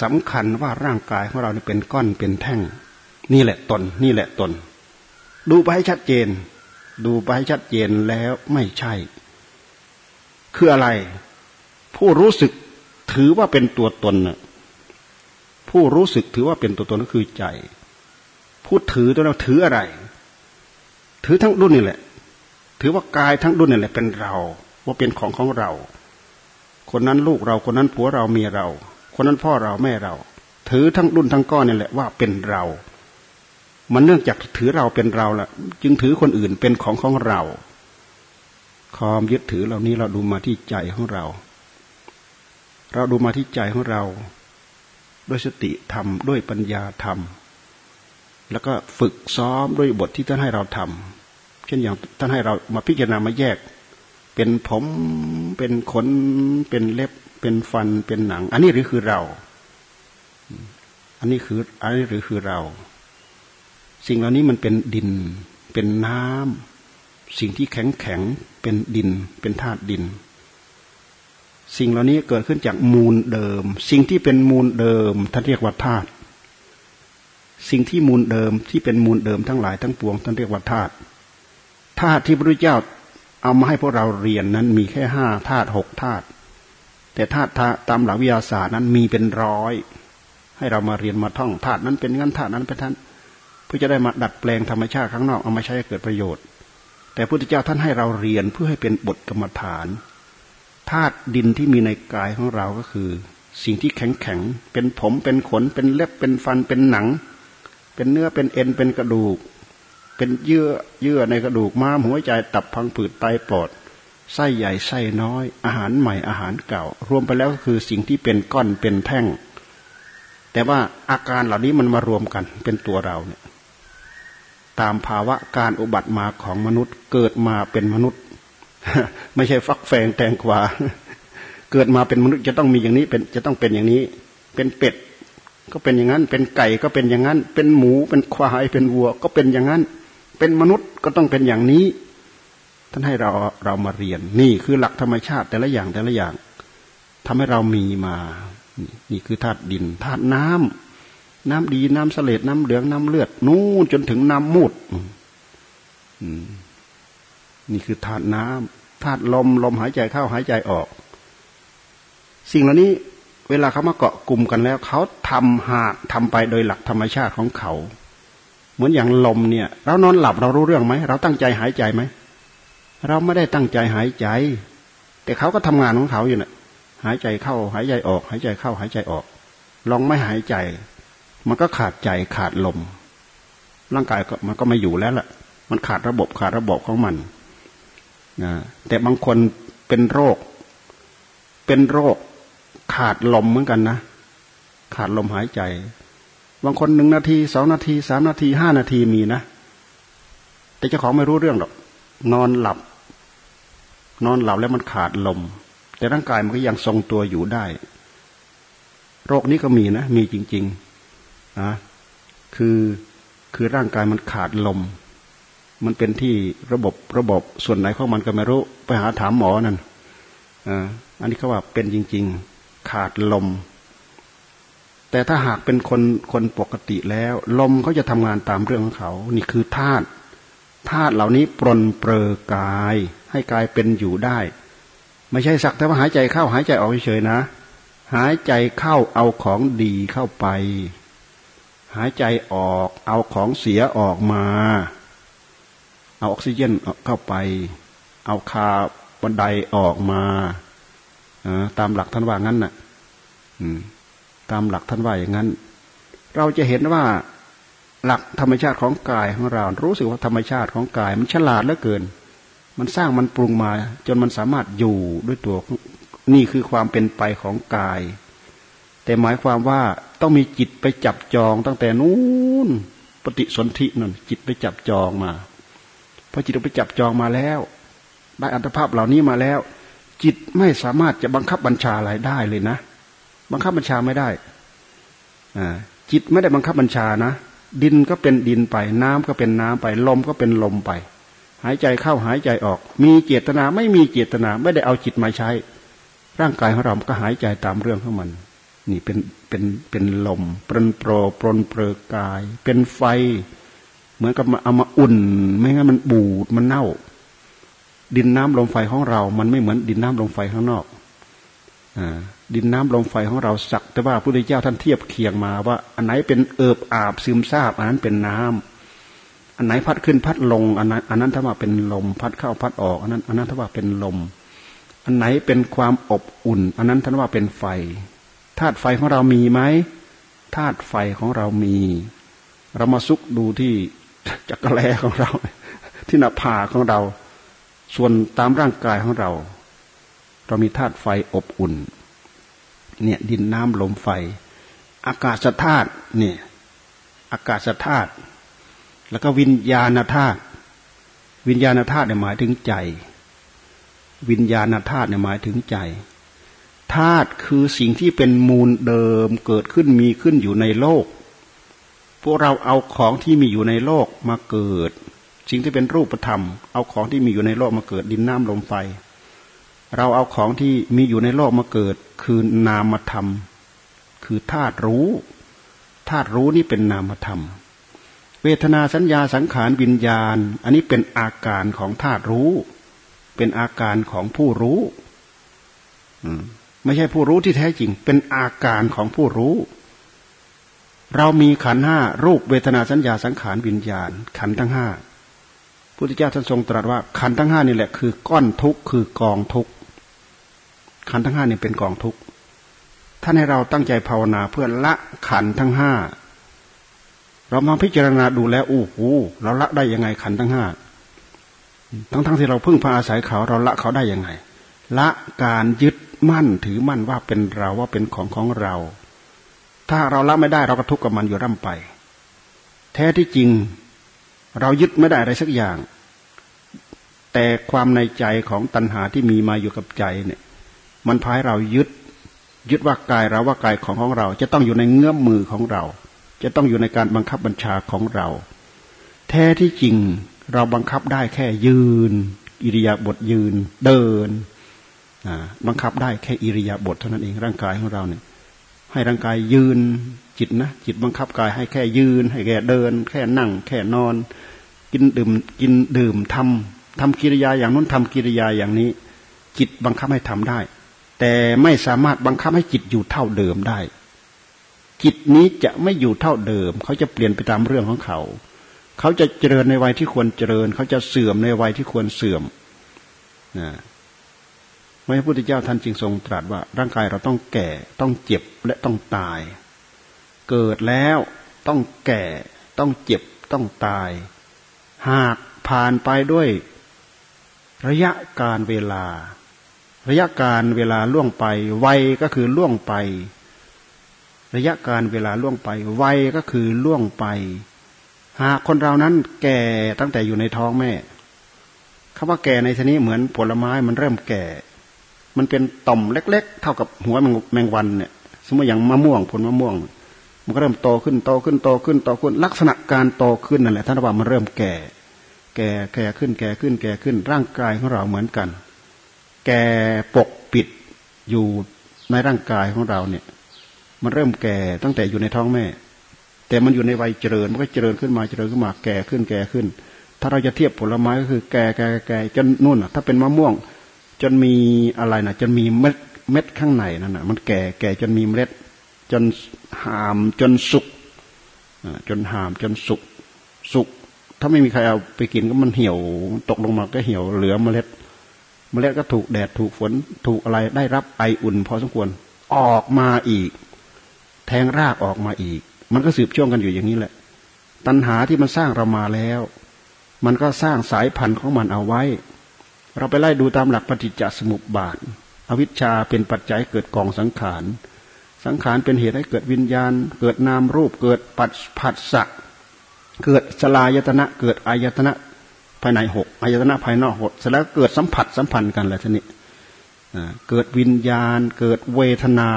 สำคัญว่าร่างกายของเราเนี่เป็นก้อนเป็นแท่ง นี่แหละตน นี่แหละตน ดูไปให้ชัดเจน ดูไปให้ชัดเจนแล้วไม่ใช่ คืออะไร ผู้รู้สึกถือว่าเป็นตัวตนผู้รู้สึกถือว่าเป็นตัวตนก็คือใจ ผู้ถือตัวเราถืออะไร ถือทั้งดุนนี่แหละ ถือว่ากายทั้งดุนนี่แหละเป็นเรา ว่าเป็นของของเรา คนนั้นลูกเราคนนั้นผัวเราเมียเรา คนนั้นพ่อเราแม่เรา ถือทั้งดุนทั้งก้อนนี่แหละว่าเป็นเรา มันเนื่องจากถือเราเป็นเราละจึงถือคนอื่นเป็นของของเรา ความยึดถือเหล่านี้เราดูมาที่ใจของเรา เราดูมาที่ใจของเรา ด้วยสติธรรมด้วยปัญญาธรรม แล้วก็ฝึกซ้อมด้วยบทที่ท่านให้เราทำเช่นอย่างท่านให้เรามาพิจารณามาแยก เป็นผมเป็นขน เป็นเล็บ เป็นฟันเป็นหนัง อันนี้หรือคือเรา อันนี้คืออันนี้หรือคือเรา สิ่งเหล่านี้มันเป็นดิน เป็นน้ำสิ่งที่แข็งแข็งเป็นดิน เป็นธาตุดิน สิ่งเหล่านี้เกิดขึ้นจากมูลเดิม สิ่งที่เป็นมูลเดิมท่านเรียกว่าธาตุสิ่งที่มูลเดิมที่เป็นมูลเดิมทั้งหลายทั้งปวงท่านเรียกว่าธาตุธาตุที่พระพุทธเจ้าเอามาให้พวกเราเรียนนั้นมีแค่ห้าธาตุหกธาตุแต่ธาตุตามหลักวิทยาศาสตร์นั้นมีเป็นร้อย ให้เรามาเรียนมาท่องธาตุนั้นเป็นงั้นธาตุนั้นเป็นท่านเพื่อจะได้มาดัดแปลงธรรมชาติข้างนอกเอามาใช้ให้เกิดประโยชน์ แต่พระพุทธเจ้าท่านให้เราเรียนเพื่อให้เป็นบทกรรมฐานธาตุดินที่มีในกายของเราก็คือ สิ่งที่แข็งแข็งเป็นผมเป็นขน เป็นเล็บเป็นฟันเป็นหนัง เป็นเนื้อเป็นเอ็นเป็นกระดูก เป็นเยื่อเยื่อในกระดูกม้ามหัวใจตับพังผืดไตปอดไส้ใหญ่ไส้น้อย อาหารใหม่อาหารเก่า รวมไปแล้วก็คือสิ่งที่เป็นก้อนเป็นแท่ง แต่ว่าอาการเหล่านี้มันมารวมกันเป็นตัวเราเนี่ย ตามภาวะการอุบัติมาของมนุษย์ เกิดมาเป็นมนุษย์ ไม่ใช่ฟักแฟงแตงกวาเกิดมาเป็นมนุษย์จะต้องมีอย่างนี้เป็นจะต้องเป็นอย่างนี้ เป็นเป็ด ก็เป็นอย่างนั้น เป็นไก่ก็เป็นอย่างนั้น เป็นหมูเป็นควายเป็นวัว ก็เป็นอย่างนั้น เป็นมนุษย์ก็ต้องเป็นอย่างนี้ท่านให้เราเรามาเรียนนี่คือหลักธรรมชาติแต่ละอย่างแต่ละอย่างทำให้เรามีมา นี่คือธาตุดินธาตุน้ำ น้ำดีน้ำเสลดน้ำเหลืองน้ำเลือด นู่นจนถึงน้ำมูดนี่คือธาตุน้ำธาตุลมลมหายใจเข้าหายใจออก สิ่งเหล่านี้ เวลาเขามาเกาะกลุ่มกันแล้ว เขาทำหากทำไปโดยหลักธรรมชาติของเขา เหมือนอย่างลมเนี่ย เรานอนหลับเรารู้เรื่องไหมเราตั้งใจหายใจไหมเราไม่ได้ตั้งใจหายใจ แต่เขาก็ทำงานของเขาอยู่นะ่ะหายใจเข้า หายใจออก หายใจเข้า หายใจออก ลองไม่หายใจ มันก็ขาดใจขาดลม ร่างกายมันก็ไม่อยู่แล้วล่ะ มันขาดระบบขาดระบบของมันนะแต่บางคนเป็นโรค เป็นโรคขาดลมเหมือนกันนะ ขาดลมหายใจ บางคนหนึ่งนาทีสองนาทีสามนาทีห้านาทีมีนะ แต่เจ้าของไม่รู้เรื่องหรอก นอนหลับ นอนหลับแล้วมันขาดลม แต่ร่างกายมันก็ยังทรงตัวอยู่ได้ โรคนี้ก็มีนะ มีจริง ๆ นะคือคือร่างกายมันขาดลม มันเป็นที่ระบบระบบส่วนไหนของมันก็ไม่รู้ไปหาถามหมอนั่นอ่าอันนี้เขาว่าเป็นจริง ๆ ขาดลม แต่ถ้าหากเป็นคนคนปกติแล้ว ลมเขาจะทำงานตามเรื่องของเขา นี่คือธาตุธาตุเหล่านี้ปรนเปรอกาย ให้กายเป็นอยู่ได้ ไม่ใช่สักแต่ว่าหายใจเข้าหายใจออกเฉยๆนะ หายใจเข้าเอาของดีเข้าไป หายใจออก เอาของเสียออกมา เอาออกซิเจนเข้าไป เอาคาร์บอนไดออกมาตามหลักท่านว่างั้นน่ะตามหลักท่านว่าอย่างนั้น เราจะเห็นว่าหลักธรรมชาติของกายของเรา รู้สึกว่าธรรมชาติของกาย มันฉลาดเหลือเกิน มันสร้างมันปรุงมา จนมันสามารถอยู่ด้วยตัวนี่คือความเป็นไปของกาย แต่หมายความว่าต้องมีจิตไปจับจองตั้งแต่นู้นปฏิสนธินั่นจิตไปจับจองมาพอจิตไปจับจองมาแล้ว ได้อัตภาพเหล่านี้มาแล้ว จิตไม่สามารถจะบังคับบัญชาอะไรได้เลยนะ บังคับบัญชาไม่ได้จิตไม่ได้บังคับบัญชานะ ดินก็เป็นดินไป น้ำก็เป็นน้ำไป ลมก็เป็นลมไป หายใจเข้าหายใจออก มีเจตนาไม่มีเจตนาไม่ได้เอาจิตมาใช้ ร่างกายของเราก็หายใจตามเรื่องของมัน นี่เป็นเป็นเป็นลมปรนโปรปรนเปรอกาย เป็นไฟ เหมือนกับมาเอามาอุ่น ไม่งั้นมันบูดมันเน่า ดินน้ำลมไฟของเรา มันไม่เหมือนดินน้ำลมไฟข้างนอกอ่าดินน้ำลมไฟของเราสัก แต่ว่าพระพุทธเจ้าท่านเทียบเคียงมาว่า อันไหนเป็นเอิบอาบซึมซาบอันนั้นเป็นน้ำอันไหนพัดขึ้นพัดลง อันนั้นอันนั้นถ้าว่าเป็นลมพัดเข้าพัดออก อันนั้น อันนั้นถ้าว่าเป็นลม อันไหนเป็นความอบอุ่น อันนั้นท่านว่าเป็นไฟ ธาตุไฟของเรามีไหมธาตุไฟของเรามี เรามาซุกดูที่จักรแลของเรา ที่หน้าผาของเรา ส่วนตามร่างกายของเรา เรามีธาตุไฟอบอุ่น เนี่ยดินน้ำลมไฟ อากาศธาตุเนี่ยอากาศธาตุแล้วก็วิญญาณธาตุวิญญาณธาตุเนี่ยหมายถึงใจ วิญญาณธาตุเนี่ยหมายถึงใจ ธาตุคือสิ่งที่เป็นมูลเดิมเกิดขึ้นมีขึ้นอยู่ในโลก พวกเราเอาของที่มีอยู่ในโลกมาเกิด สิ่งที่เป็นรูปธรรม เอาของที่มีอยู่ในโลกมาเกิดดินน้ำลมไฟ เราเอาของที่มีอยู่ในโลกมาเกิด คือนามธรรม คือธาตุรู้ธาตุรู้นี่เป็นนามธรรม เวทนาสัญญาสังขารวิญญาณ อันนี้เป็นอาการของธาตุรู้ เป็นอาการของผู้รู้ ไม่ใช่ผู้รู้ที่แท้จริง เป็นอาการของผู้รู้ เรามีขันห้ารูปเวทนาสัญญาสังขารวิญญาณ ขันทั้งห้าพุทธเจ้าท่านทรงตรัสว่าขันทั้งห้านี่แหละคือก้อนทุกข์คือกองทุกข์ขันทั้งห้านี่เป็นกองทุกข์ท่านให้เราตั้งใจภาวนาเพื่อละขันทั้งห้าเรามาพิจารณาดูแล้วอู้หูเราละได้ยังไงขันทั้งห้าทั้งทั้งที่เราพึ่งพาอาศัยเขา เราละเขาได้ยังไง ละการยึด มั่นถือมั่นว่าเป็นเราว่าเป็นของของเรา ถ้าเราละไม่ได้เราก็ทุกข์กับมันอยู่ร่ำไป แท้ที่จริง เรายึดไม่ได้อะไรสักอย่าง แต่ความในใจของตัณหาที่มีมาอยู่กับใจเนี่ย มันพายเรายึด ยึดว่ากายเราว่ากายของของเรา จะต้องอยู่ในเงื้อมมือของเรา จะต้องอยู่ในการบังคับบัญชาของเรา แท้ที่จริงเราบังคับได้แค่ยืน อิริยาบถยืน เดิน บังคับได้แค่อิริยาบถเท่านั้นเองร่างกายของเราเนี่ย ให้ร่างกายยืนจิตนะจิตบังคับกายให้แค่ยืน ให้แค่เดิน แค่นั่ง แค่นอน กินดื่มกินดื่มทำทำกิริยาอย่างนู้นทำกิริยาอย่างนี้ จิตบังคับให้ทำได้ แต่ไม่สามารถบังคับให้จิตอยู่เท่าเดิมได้ จิตนี้จะไม่อยู่เท่าเดิม เขาจะเปลี่ยนไปตามเรื่องของเขา เขาจะเจริญในวัยที่ควรเจริญ เขาจะเสื่อมในวัยที่ควรเสื่อมนะ พระพุทธเจ้าท่านจึงทรงตรัสว่า ร่างกายเราต้องแก่ต้องเจ็บและต้องตาย เกิดแล้วต้องแก่ต้องเจ็บต้องตาย หากผ่านไปด้วย ระยะการเวลา ระยะการเวลาล่วงไป วัยก็คือล่วงไป ระยะการเวลาล่วงไป วัยก็คือล่วงไป หากคนเรานั้นแก่ตั้งแต่อยู่ในท้องแม่คำว่าแก่ในที่นี้เหมือนผลไม้มันเริ่มแก่ มันเป็นต่อมเล็ก ๆ เท่ากับหัวแมงวันเนี่ย สมมติอย่างมะม่วงผลมะม่วง มันก็เริ่มโตขึ้นโตขึ้นโตขึ้นโตขึ้นลักษณะการโตขึ้นนั่นแหละท่านว่ามันเริ่มแก่ แก่แก่ขึ้นแก่ขึ้นแก่ขึ้นร่างกายของเราเหมือนกัน แก่ปกปิดอยู่ในร่างกายของเราเนี่ย มันเริ่มแก่ตั้งแต่อยู่ในท้องแม่ แต่มันอยู่ในวัยเจริญมันก็เจริญขึ้นมาเจริญขึ้นมาแก่ขึ้นแก่ขึ้น ถ้าเราจะเทียบผลไม้ก็คือ แก่แก่แก่จนนู่นถ้าเป็นมะม่วง จนมีอะไรนะจนมีเม็ดเม็ดข้างในนั่นนะมันแก่แก่จนมีเม็ด จนหามจนสุกจนหามจนสุกสุกถ้าไม่มีใครเอาไปกินก็มันเหี่ยวตกลงมาก็เหี่ยวเหลือเมล็ด เมล็ดก็ถูกแดดถูกฝนถูกอะไรได้รับไออุ่น พอสมควรออกมาอีก แทงรากออกมาอีก มันก็สืบช่วงกันอยู่อย่างนี้แหละ ตัณหาที่มันสร้างเรามาแล้ว มันก็สร้างสายพันธุ์ของมันเอาไว้ เราไปไล่ดูตามหลักปฏิจจสมุปบาท อวิชชาเป็นปัจจัยเกิดกองสังขาร สังขารเป็นเหตุให้เกิดวิญญาณ เกิดนามรูป เกิดปัจผัสสะ เกิดสลายตนะ เกิดอายตนะภายในหกอายตนะภายนอกหกเสร็จแล้วเกิดสัมผัสสัมพันธ์กันแหละทีนี้เกิดวิญญาณ เกิดเวทนา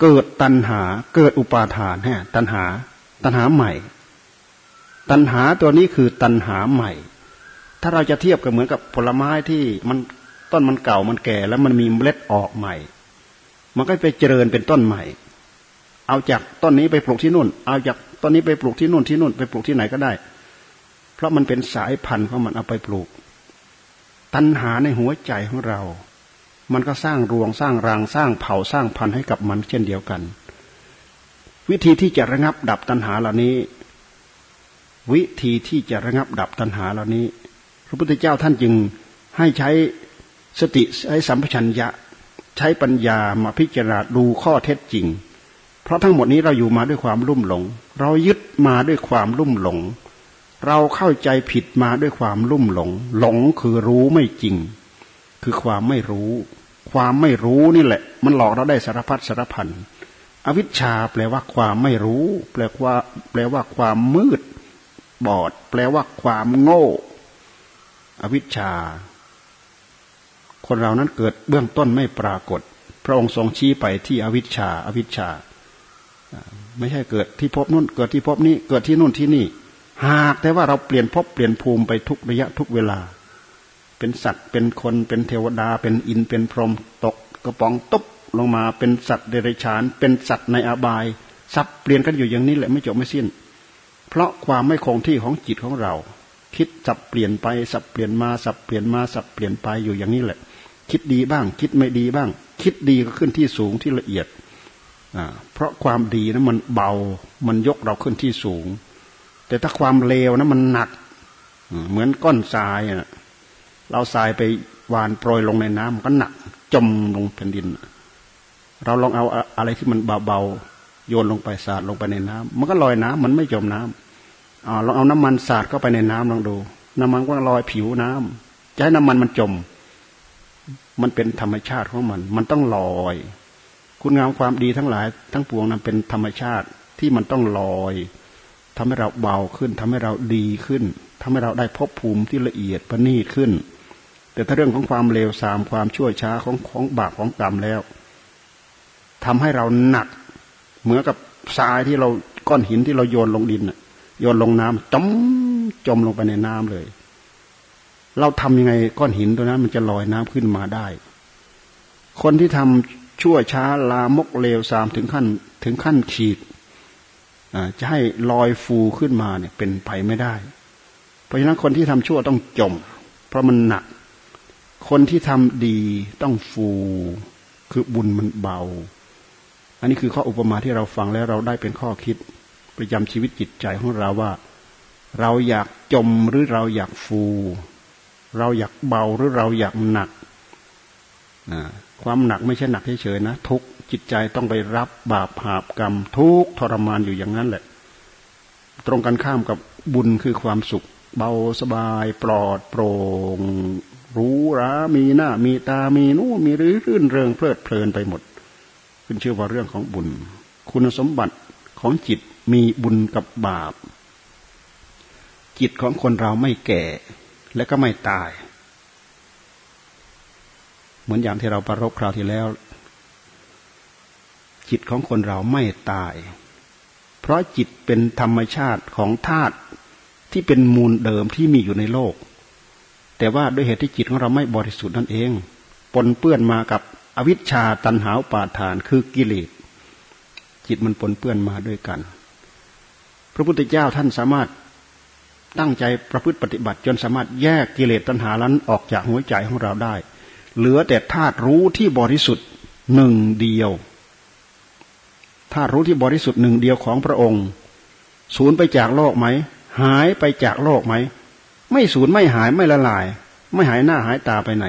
เกิดตัณหา เกิดอุปาทานฮะตัณหา ตัณหาใหม่ ตัณหาตัวนี้คือตัณหาใหม่ ถ้าเราจะเทียบกับเหมือนกับผลไม้ที่มันต้นมันเก่ามันแก่ แล้วมันมีเมล็ดออกใหม่ มันก็ไปเจริญเป็นต้นใหม่ เอาจากต้นนี้ไปปลูกที่นู่น เอาจากตอนนี้ไปปลูกที่นู่นที่นู่นไปปลูกที่ไหนก็ได้ เพราะมันเป็นสายพันธุ์ของมันเอาไปปลูก ตัณหาในหัวใจของเรา มันก็สร้างรวงสร้างรางสร้างเผ่าสร้างพันธุ์ให้กับมันเช่นเดียวกัน วิธีที่จะระงับดับตัณหาเหล่านี้ วิธีที่จะระงับดับตัณหาเหล่านี้ พระพุทธเจ้าท่านจึงให้ใช้สติใช้สัมปชัญญะ ใช้ปัญญามาพิจารณาดูข้อเท็จจริง เพราะทั้งหมดนี้เราอยู่มาด้วยความลุ่มหลง เรายึดมาด้วยความลุ่มหลง เราเข้าใจผิดมาด้วยความลุ่มหลง หลงคือรู้ไม่จริง คือความไม่รู้ ความไม่รู้นี่แหละ มันหลอกเราได้สารพัดสารพันอวิชชาแปลว่าความไม่รู้ แปลว่า แปลว่าความมืด บอด แปลว่าความโง่ อวิชชา คนเรานั้นเกิดเบื้องต้นไม่ปรากฏ พระองค์ทรงชี้ไปที่อวิชชาอวิชชา ไม่ใช่เกิดที่พบนู่นเกิดที่พบนี้เกิดที่นู่นที่นี่ หากแต่ว่าเราเปลี่ยนพบเปลี่ยนภูมิไปทุกระยะทุกเวลา เป็นสัตว์เป็นคนเป็นเทวดา เป็นอินเป็นพรหมตกกระป๋องตุ๊บลงมาเป็นสัตว์เดรัจฉาน เป็นสัตว์ในอบายสับเปลี่ยนกันอยู่อย่างนี้แหละไม่จบไม่สิ้น เพราะความไม่คงที่ของจิตของเรา คิดสับเปลี่ยนไปสับเปลี่ยนมาสับเปลี่ยนมาสับเปลี่ยนไปอยู่อย่างนี้แหละ คิดดีบ้าง คิดไม่ดีบ้าง คิดดีก็ขึ้นที่สูงที่ละเอียดเพราะความดีนะมันเบา มันยกเราขึ้นที่สูง แต่ถ้าความเลวนะมันหนัก เหมือนก้อนทรายเราทรายไปวานโปรยลงในน้ำมันก็หนัก จมลงแผ่นดิน เราลองเอาอะไรที่มันเบาๆโยนลงไปสาดลงไปในน้ำมันก็ลอยน้ำมันไม่จมน้ำ อลองเอาน้ำมันสาดเข้าไปในน้ำลองดู น้ำมันก็ลอยผิวน้ำจะให้น้ำมันมันจม มันเป็นธรรมชาติของมัน มันต้องลอย คุณงามความดีทั้งหลาย ทั้งปวงนั้นเป็นธรรมชาติที่มันต้องลอยทำให้เราเบาขึ้นทำให้เราดีขึ้นทำให้เราได้พบภูมิที่ละเอียดประณีตขึ้น แต่ถ้าเรื่องของความเลวทรามความชั่วช้าของของบาปของกรรมแล้วทำให้เราหนัก เหมือนกับทรายที่เราก้อนหินที่เราโยนลงดิน โยนลงน้ำจมจมลงไปในน้ำเลย เราทำยังไงก้อนหินตัวนั้น มันจะลอยน้ำขึ้นมาได้ คนที่ทำชั่วช้าลามกเลวสามถึงขั้น ถึงขั้นขีดจะให้ลอยฟูขึ้นมาเนี่ย เป็นไปไม่ได้ เพราะฉะนั้นคนที่ทำชั่วต้องจม เพราะมันหนัก คนที่ทำดีต้องฟูคือบุญมันเบา อันนี้คือข้ออุปมาที่เราฟังแล้วเราได้เป็นข้อคิด ประจำชีวิตจิตใจของเราว่า เราอยากจมหรือเราอยากฟู เราอยากเบาหรือเราอยากหนักความหนักไม่ใช่หนักเฉยๆนะทุกจิตใจต้องไปรับบาปหาบกรรม ทุกทรมานอยู่อย่างนั้นแหละ ตรงกันข้ามกับบุญคือความสุข เบาสบาย ปลอดโปร่งรู้รามีหน้า มีตามีนู่มีรื้อรื่นเริงเพลิดเพลินไปหมดขึ้นชื่อว่าเรื่องของบุญ คุณสมบัติของจิต มีบุญกับบาป จิตของคนเราไม่แก่และก็ไม่ตาย เหมือนอย่างที่เราประรบคราวที่แล้ว จิตของคนเราไม่ตาย เพราะจิตเป็นธรรมชาติของธาตุที่เป็นมูลเดิมที่มีอยู่ในโลก แต่ว่าด้วยเหตุที่จิตของเราไม่บริสุทธิ์นั่นเอง ปนเปื้อนมากับอวิชชาตันหาวปาทานคือกิเลสจิตมันปนเปื้อนมาด้วยกัน ระพุทธเจ้าท่านสามารถตั้งใจประพฤติปฏิบัติ จนสามารถแยกกิเลสตัณหาลันออกจากหัวใจของเราได้ เหลือแต่ธาตุรู้ที่บริสุทธิ์หนึ่งเดียวธาตุรู้ที่บริสุทธิ์หนึ่งเดียวของพระองค์สูญไปจากโลกไหม หายไปจากโลกไหม ไม่สูญไม่หายไม่ละลาย ไม่หายหน้าหายตาไปไหน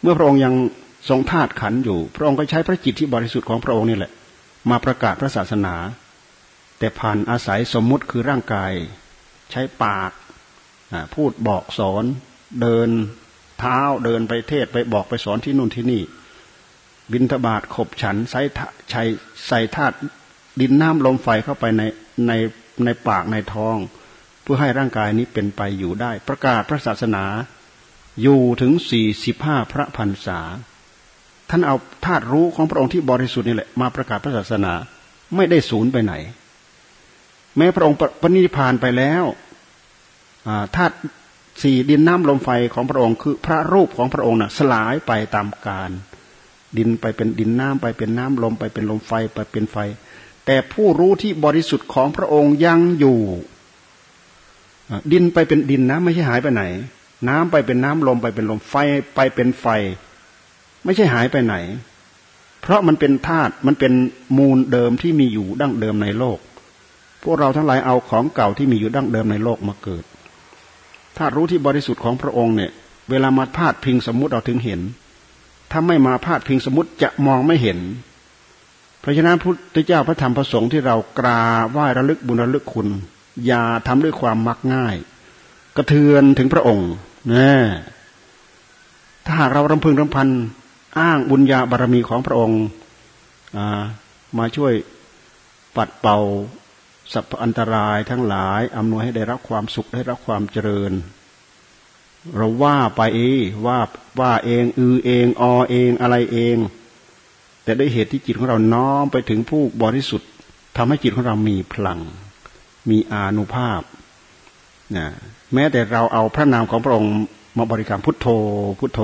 เมื่อพระองค์ยังทรงธาตุขันอยู่ พระองค์ก็ใช้พระจิตที่บริสุทธิ์ของพระองค์นี่แหละ มาประกาศพระศาสนา แต่ผ่านอาศัยสมมุติคือร่างกาย ใช้ปากพูดบอกสอน เดินเท้าเดินไปเทศไปบอกไปสอนที่นู่นที่นี่ บินทบาทขบฉันใส่ใช้ใส่ธาตุดินน้ำลมไฟเข้าไปในในในปากในท้อง เพื่อให้ร่างกายนี้เป็นไปอยู่ได้ ประกาศพระศาสนาอยู่ถึงสี่สิบห้าพระพันษา ท่านเอาธาตุรู้ของพระองค์ที่บริสุทธิ์นี่แหละมาประกาศพระศาสนา ไม่ได้สูญไปไหน แม้พระองค์ปณิพานไปแล้วธาตุสี่ดินน้ำลมไฟของพระองค์ คือพระรูปของพระองค์น่ะสลายไปตามกาลดินไปเป็นดินน้ำไปเป็นน้ำลมไปเป็นลมไฟไปเป็นไฟ แต่ผู้รู้ที่บริสุทธิ์ของพระองค์ยังอยู่ดินไปเป็นดินนะไม่ใช่หายไปไหน น้ำไปเป็นน้ำลมไปเป็นลมไฟไปเป็นไฟ ไม่ใช่หายไปไหน เพราะมันเป็นธาตุมันเป็นมูลเดิมที่มีอยู่ดั้งเดิมในโลก พวกเราทั้งหลายเอาของเก่าที่มีอยู่ดั้งเดิมในโลกมาเกิด ถ้ารู้ที่บริสุทธิ์ของพระองค์เนี่ย เวลามาพาดพิงสมมติเราถึงเห็น ถ้าไม่มาพาดพิงสมมติจะมองไม่เห็น เพราะฉะนั้นพุทธเจ้าพระธรรมพระสงฆ์ที่เรากราไหว้ระลึกบุญระลึกคุณ อย่าทำด้วยความมักง่าย กระเทือนถึงพระองค์นะถ้าหากเรารำพึงรำพันอ้างบุญญาบารมีของพระองค์มาช่วยปัดเป่า สัพอันตรายทั้งหลายอำนวยให้ได้รับความสุขได้รับความเจริญ เราว่าไปเองว่าว่าเองอือเองอเองอะไรเอง แต่ด้วยเหตุที่จิตของเราน้อมไปถึงผู้บริสุทธิ์ทำให้จิตของเรามีพลัง มีอานุภาพนะแม้แต่เราเอาพระนามของพระองค์มาบริกรรมพุทโธ พุทโธ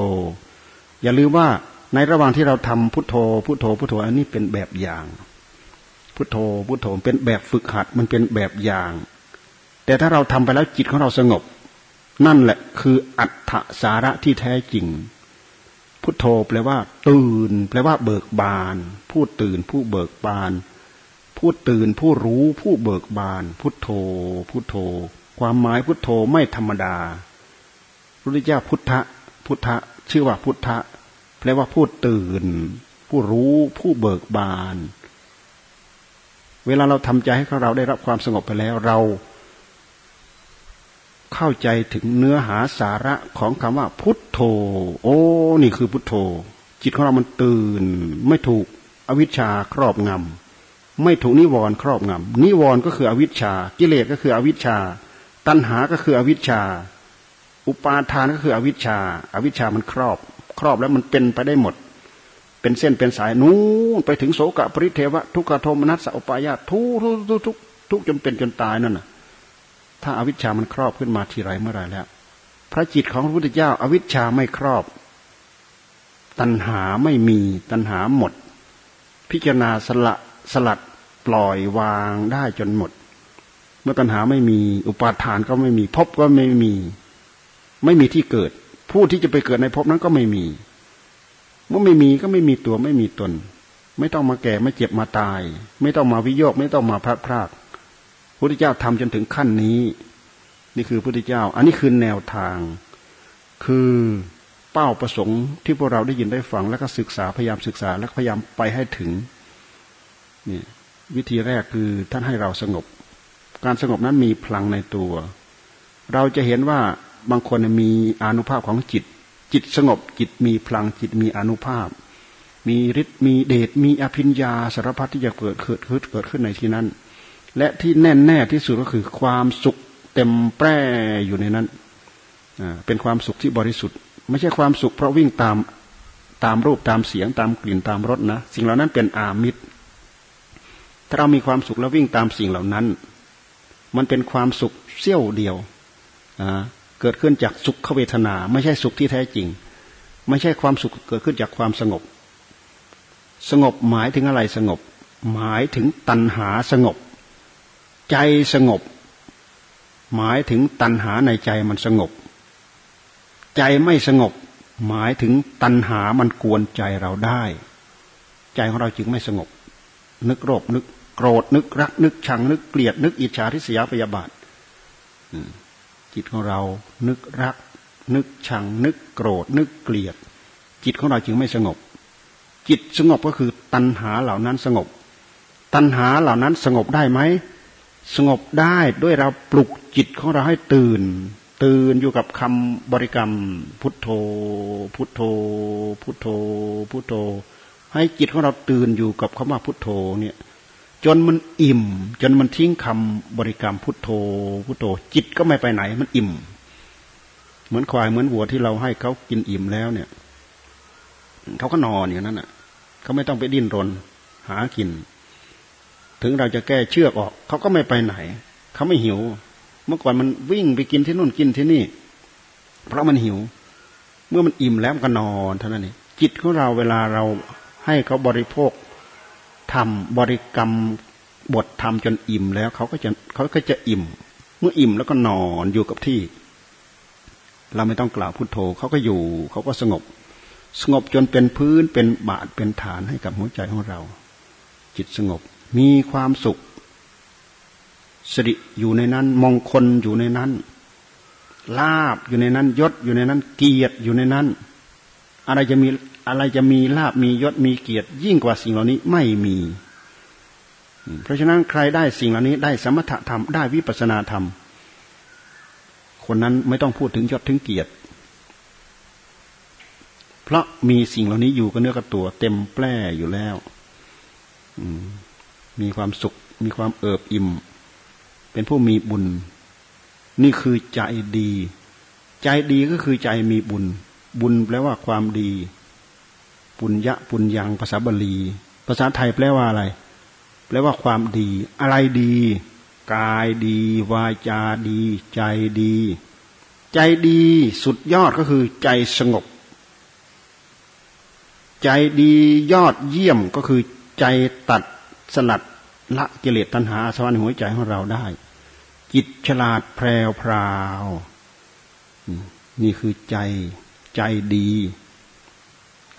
อย่าลืมว่าในระหว่างที่เราทำพุทโธ พุทโธ พุทโธ อันนี้เป็นแบบอย่าง พุทโธพุทโธเป็นแบบฝึกหัดมันเป็นแบบอย่าง แต่ถ้าเราทำไปแล้วจิตของเราสงบ นั่นแหละคืออัตถสาระที่แท้จริง พุทโธแปลว่า ตื่น แปลว่าเบิกบาน ผู้ตื่นผู้เบิกบาน ผู้ตื่นผู้รู้ผู้เบิกบาน พุทโธ พุทโธ ความหมายพุทโธไม่ธรรมดาพระพุทธเจ้าพุทธะพุทธะชื่อว่าพุทธะแปลว่าผู้ตื่น ผู้รู้ผู้เบิกบาน เวลาเราทำใจให้เราได้รับความสงบไปแล้ว เรา เข้าใจถึงเนื้อหาสาระของคำว่า พุทโธ โอ้ นี่คือพุทโธ จิตของเรามันตื่น ไม่ถูกอวิชชาครอบงำไม่ถูกนิวรณ์ครอบงำนิวรณ์ก็คืออวิชชา กิเลสก็คืออวิชชา ตัณหาก็คืออวิชชา อุปาทานก็คืออวิชชาอาวิชชามันครอบ ครอบแล้วมันเป็นไปได้หมด เป็นเส้นเป็นสายนู้นไปถึงโสกะปริเทวะทุกขโทมนัสสอุปายาทุกทุกทุกทุกทุกจนเป็นจนตายนั่นน่ะ ถ้าอาวิชชามันครอบขึ้นมาทีไรเมื่อไรแล้ว พระจิตของพระพุทธเจ้าอาวิชชาไม่ครอบ ตัณหาไม่มีตัณหาหมด พิจารณาสละสลัดปล่อยวางได้จนหมด เมื่อตัณหาไม่มีอุปาทานก็ไม่มีภพก็ไม่มี ไม่มีที่เกิด ผู้ที่จะไปเกิดในภพนั้นก็ไม่มี เมื่อไม่มีก็ไม่มีตัวไม่มีตน ไม่ต้องมาแก่ไม่เจ็บมาตาย ไม่ต้องมาวิโยคไม่ต้องมาพลาดพลาดพุทธเจ้าทำจนถึงขั้นนี้ นี่คือพุทธเจ้า อันนี้คือแนวทาง คือเป้าประสงค์ที่พวกเราได้ยินได้ฟังแล้วก็ศึกษาพยายามศึกษาแล้วพยายามไปให้ถึงนี่วิธีแรกคือท่านให้เราสงบ การสงบนั้นมีพลังในตัว เราจะเห็นว่าบางคนมีอนุภาพของจิต จิตสงบจิตมีพลังจิตมีอนุภาพ มีฤทธิ์มีเดชมีอภิญญาสารพัดที่จะเกิดเกิดขึ้นเกิดขึ้นในที่นั้น และที่แน่แน่ที่สุดก็คือความสุขเต็มแปร่อยู่ในนั้นเป็นความสุขที่บริสุทธิ์ ไม่ใช่ความสุขเพราะวิ่งตามตามรูปตามเสียงตามกลิ่นตามรสนะ สิ่งเหล่านั้นเป็นอามิตร ถ้าเรามีความสุขแล้ววิ่งตามสิ่งเหล่านั้น มันเป็นความสุขเสี้ยวเดียว เกิดขึ้นจากสุขเวทนา ไม่ใช่สุขที่แท้จริง ไม่ใช่ความสุขเกิดขึ้นจากความสงบ สงบหมายถึงอะไรสงบ หมายถึงตัณหาสงบ ใจสงบ หมายถึงตัณหาในใจมันสงบ ใจไม่สงบ หมายถึงตัณหามันกวนใจเราได้ ใจของเราจึงไม่สงบ นึกโรคนึกโกรธนึกรักนึกชังนึกเกลียดนึกอิจฉาทิษยาพยาบาท จิตของเรานึกรัก นึกชัง นึกโกรธ นึกเกลียด จิตของเราจึงไม่สงบ จิตสงบก็คือตัณหาเหล่านั้นสงบ ตัณหาเหล่านั้นสงบได้ไหมสงบได้ด้วยเราปลุกจิตของเราให้ตื่น ตื่นอยู่กับคำบริกรรม พุทโธ พุทโธ พุทโธ พุทโธ ให้จิตของเราตื่นอยู่กับคำว่าพุทโธเนี่ย จนมันอิ่ม จนมันทิ้งคำบริกรรมพุทโธพุทโธจิตก็ไม่ไปไหน มันอิ่ม เหมือนควายเหมือนวัวที่เราให้เขากินอิ่มแล้วเนี่ยเขาก็นอนอย่างนั้นอะเขาไม่ต้องไปดิ้นรน หากิน ถึงเราจะแก้เชือกออกเขาก็ไม่ไปไหนเขาไม่หิว เมื่อก่อนมันวิ่งไปกินที่นู่นกินที่นี่ เพราะมันหิว เมื่อมันอิ่มแล้วมันก็นอนเท่านั้นเองจิตของเราเวลาเราให้เขาบริโภค ทำบริกรรมบททำจนอิ่มแล้วเขาก็จะเขาก็จะอิ่ม เมื่ออิ่มแล้วก็นอนอยู่กับที่ เราไม่ต้องกล่าวพุทโธเขาก็อยู่ เขาก็สงบ สงบจนเป็นพื้นเป็นบาทเป็นฐานให้กับหัวใจของเรา จิตสงบมีความสุขสิริอยู่ในนั้น มงคลอยู่ในนั้น ลาบอยู่ในนั้นยศอยู่ในนั้น เกียรติอยู่ในนั้น อะไรจะมี อะไรจะมีลาบมียศมีเกียรติ ยิ่งกว่าสิ่งเหล่านี้ไม่มี เพราะฉะนั้นใครได้สิ่งเหล่านี้ ได้สมถะธรรมได้วิปัสนาธรรม คนนั้นไม่ต้องพูดถึงยศถึงเกียรติ เพราะมีสิ่งเหล่านี้อยู่กับเนื้อกับตัว เต็มแปร่อยู่แล้วมีความสุข มีความเอิบอิ่ม เป็นผู้มีบุญ นี่คือใจดี ใจดีก็คือใจมีบุญ บุญแปลว่าความดี ปุญญะปุญญังภาษาบาลี ภาษาไทยแปลว่าอะไร แปลว่าความดี อะไรดี กายดี วาจาดี ใจดี ใจดีสุดยอดก็คือใจสงบ ใจดียอดเยี่ยมก็คือใจตัดสลัดละกิเลสตัณหาสวรรค์หัวใจของเราได้ จิตฉลาดแพรวพราวนี่คือใจใจดี